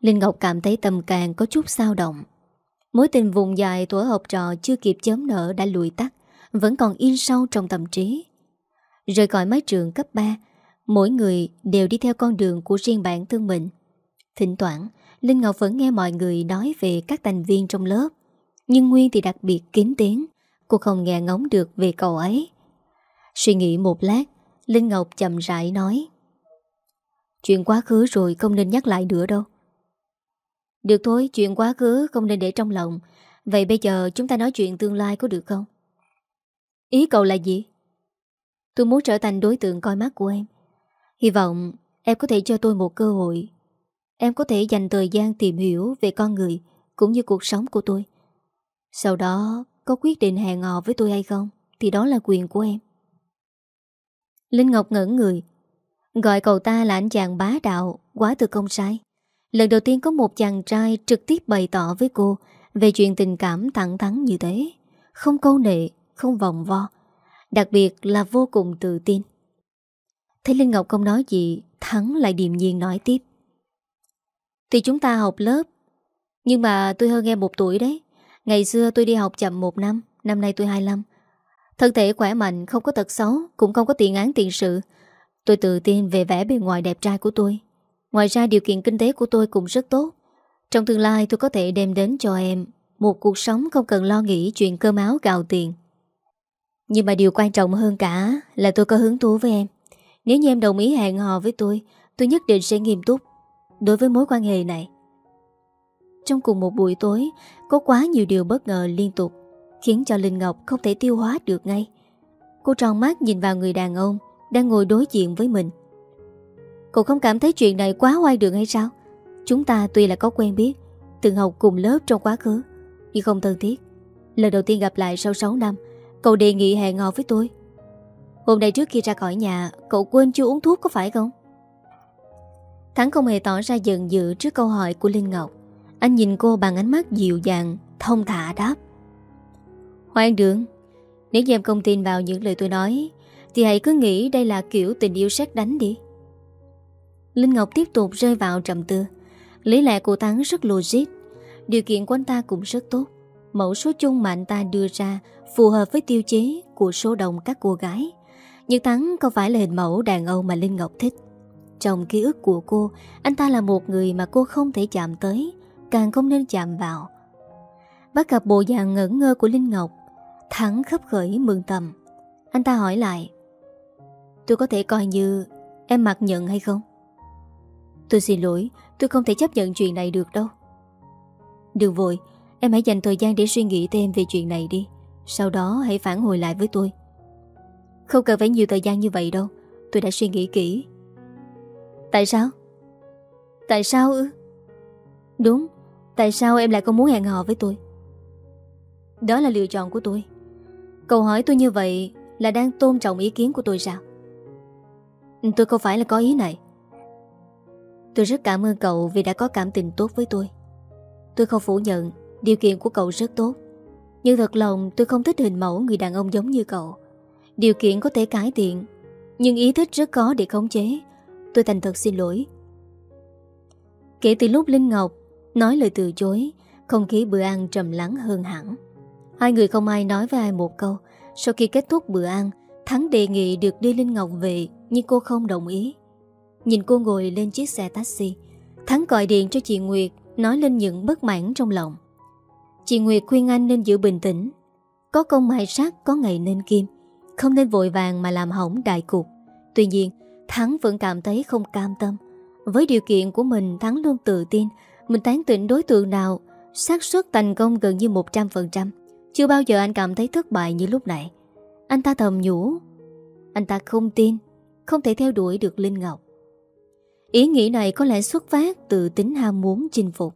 Linh Ngọc cảm thấy tầm càng có chút sao động. Mối tình vùng dài tuổi học trò chưa kịp chớm nở đã lùi tắt, Vẫn còn in sâu trong tâm trí. Rời khỏi mái trường cấp 3 Mỗi người đều đi theo con đường của riêng bản thân mình. Thỉnh thoảng, Linh Ngọc vẫn nghe mọi người nói về các thành viên trong lớp. Nhưng Nguyên thì đặc biệt kín tiếng, Cô không nghe ngóng được về cậu ấy. Suy nghĩ một lát, Linh Ngọc chậm rãi nói, Chuyện quá khứ rồi không nên nhắc lại nữa đâu. Được thôi, Chuyện quá khứ không nên để trong lòng. Vậy bây giờ chúng ta nói chuyện tương lai có được không? Ý cậu là gì? Tôi muốn trở thành đối tượng coi mắt của em. Hy vọng em có thể cho tôi một cơ hội Em có thể dành thời gian tìm hiểu về con người Cũng như cuộc sống của tôi Sau đó, có quyết định hẹn hò với tôi hay không Thì đó là quyền của em Linh Ngọc ngẩn người, Gọi cậu ta là anh chàng bá đạo, Quá từ công sai Lần đầu tiên có một chàng trai trực tiếp bày tỏ với cô Về chuyện tình cảm thẳng thắn như thế Không câu nệ, không vòng vo. Đặc biệt là vô cùng tự tin. Thấy Linh Ngọc không nói gì, Thắng lại điềm nhiên nói tiếp. Thì chúng ta học lớp, nhưng mà tôi hơn em một tuổi đấy. Ngày xưa tôi đi học chậm một năm, năm nay tôi 25. Thân thể khỏe mạnh, không có tật xấu, cũng không có tiền án tiền sự. Tôi tự tin về vẻ bề ngoài đẹp trai của tôi. Ngoài ra điều kiện kinh tế của tôi cũng rất tốt. Trong tương lai tôi có thể đem đến cho em một cuộc sống không cần lo nghĩ chuyện cơm áo gạo tiền. Nhưng mà điều quan trọng hơn cả là tôi có hứng thú với em. Nếu như em đồng ý hẹn hò với tôi, tôi nhất định sẽ nghiêm túc đối với mối quan hệ này. Trong cùng một buổi tối, có quá nhiều điều bất ngờ liên tục, khiến cho Linh Ngọc không thể tiêu hóa được ngay. Cô tròn mắt nhìn vào người đàn ông đang ngồi đối diện với mình. Cậu không cảm thấy chuyện này quá hoài đường hay sao? Chúng ta tuy là có quen biết, từng học cùng lớp trong quá khứ, nhưng không thân thiết. Lần đầu tiên gặp lại sau 6 năm, cậu đề nghị hẹn hò với tôi. Hôm nay trước khi ra khỏi nhà, cậu quên chưa uống thuốc có phải không? Thắng không hề tỏ ra giận dữ trước câu hỏi của Linh Ngọc. Anh nhìn cô bằng ánh mắt dịu dàng, thông thả đáp. Hoang đường, nếu như em không tin vào những lời tôi nói, thì hãy cứ nghĩ đây là kiểu tình yêu xét đánh đi. Linh Ngọc tiếp tục rơi vào trầm tư. Lý lẽ của Thắng rất logic, điều kiện của anh ta cũng rất tốt. Mẫu số chung mà anh ta đưa ra phù hợp với tiêu chí của số đông các cô gái. Nhưng Thắng không phải là hình mẫu đàn ông mà Linh Ngọc thích. Trong ký ức của cô, anh ta là một người mà cô không thể chạm tới, càng không nên chạm vào. Bắt gặp bộ dạng ngẩn ngơ của Linh Ngọc, Thắng khấp khởi mừng tầm. Anh ta hỏi lại, tôi có thể coi như em mặc nhận hay không? Tôi xin lỗi, tôi không thể chấp nhận chuyện này được đâu. Đừng vội, em hãy dành thời gian để suy nghĩ thêm về chuyện này đi. Sau đó hãy phản hồi lại với tôi. Không cần phải nhiều thời gian như vậy đâu, tôi đã suy nghĩ kỹ. Tại sao? Tại sao ư? Đúng, tại sao em lại không muốn hẹn hò với tôi? Đó là lựa chọn của tôi. Câu hỏi tôi như vậy là đang tôn trọng ý kiến của tôi sao? Tôi không phải là có ý này. Tôi rất cảm ơn cậu vì đã có cảm tình tốt với tôi. Tôi không phủ nhận điều kiện của cậu rất tốt. Nhưng thật lòng tôi không thích hình mẫu người đàn ông giống như cậu. Điều kiện có thể cải thiện, nhưng ý thức rất khó để khống chế. Tôi thành thật xin lỗi. Kể từ lúc Linh Ngọc nói lời từ chối, không khí bữa ăn trầm lắng hơn hẳn. Hai người không ai nói với ai một câu. Sau khi kết thúc bữa ăn, Thắng đề nghị được đưa Linh Ngọc về, nhưng cô không đồng ý. Nhìn cô ngồi lên chiếc xe taxi Thắng gọi điện cho chị Nguyệt Nói lên những bất mãn trong lòng Chị Nguyệt khuyên anh nên giữ bình tĩnh Có công mai sát có ngày nên kim không nên vội vàng mà làm hỏng đại cục. Tuy nhiên Thắng vẫn cảm thấy không cam tâm. Với điều kiện của mình Thắng luôn tự tin. Mình tán tỉnh đối tượng nào xác suất thành công gần như 100% Chưa bao giờ anh cảm thấy thất bại như lúc này. Anh ta thầm nhủ. Anh ta không tin Không thể theo đuổi được Linh Ngọc. Ý nghĩ này có lẽ xuất phát từ tính ham muốn chinh phục.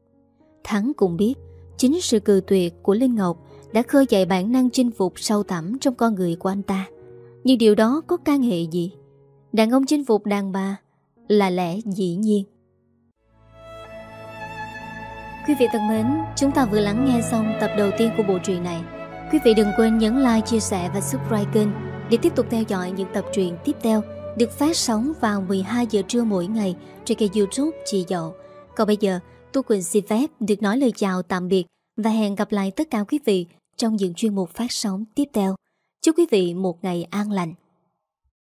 Thắng cũng biết, chính sự cừ tuyệt của Linh Ngọc đã khơi dậy bản năng chinh phục sâu thẳm trong con người của anh ta. Nhưng điều đó có can hệ gì? Đàn ông chinh phục đàn bà là lẽ dĩ nhiên. Quý vị thân mến, chúng ta vừa lắng nghe xong tập đầu tiên của bộ truyện này. Quý vị đừng quên nhấn like, chia sẻ và subscribe kênh để tiếp tục theo dõi những tập truyện tiếp theo được phát sóng vào 12 giờ trưa mỗi ngày trên kênh youtube Chị Dậu. Còn bây giờ, Tu Quỳnh xin phép được nói lời chào tạm biệt và hẹn gặp lại tất cả quý vị trong những chuyên mục phát sóng tiếp theo. Chúc quý vị một ngày an lành.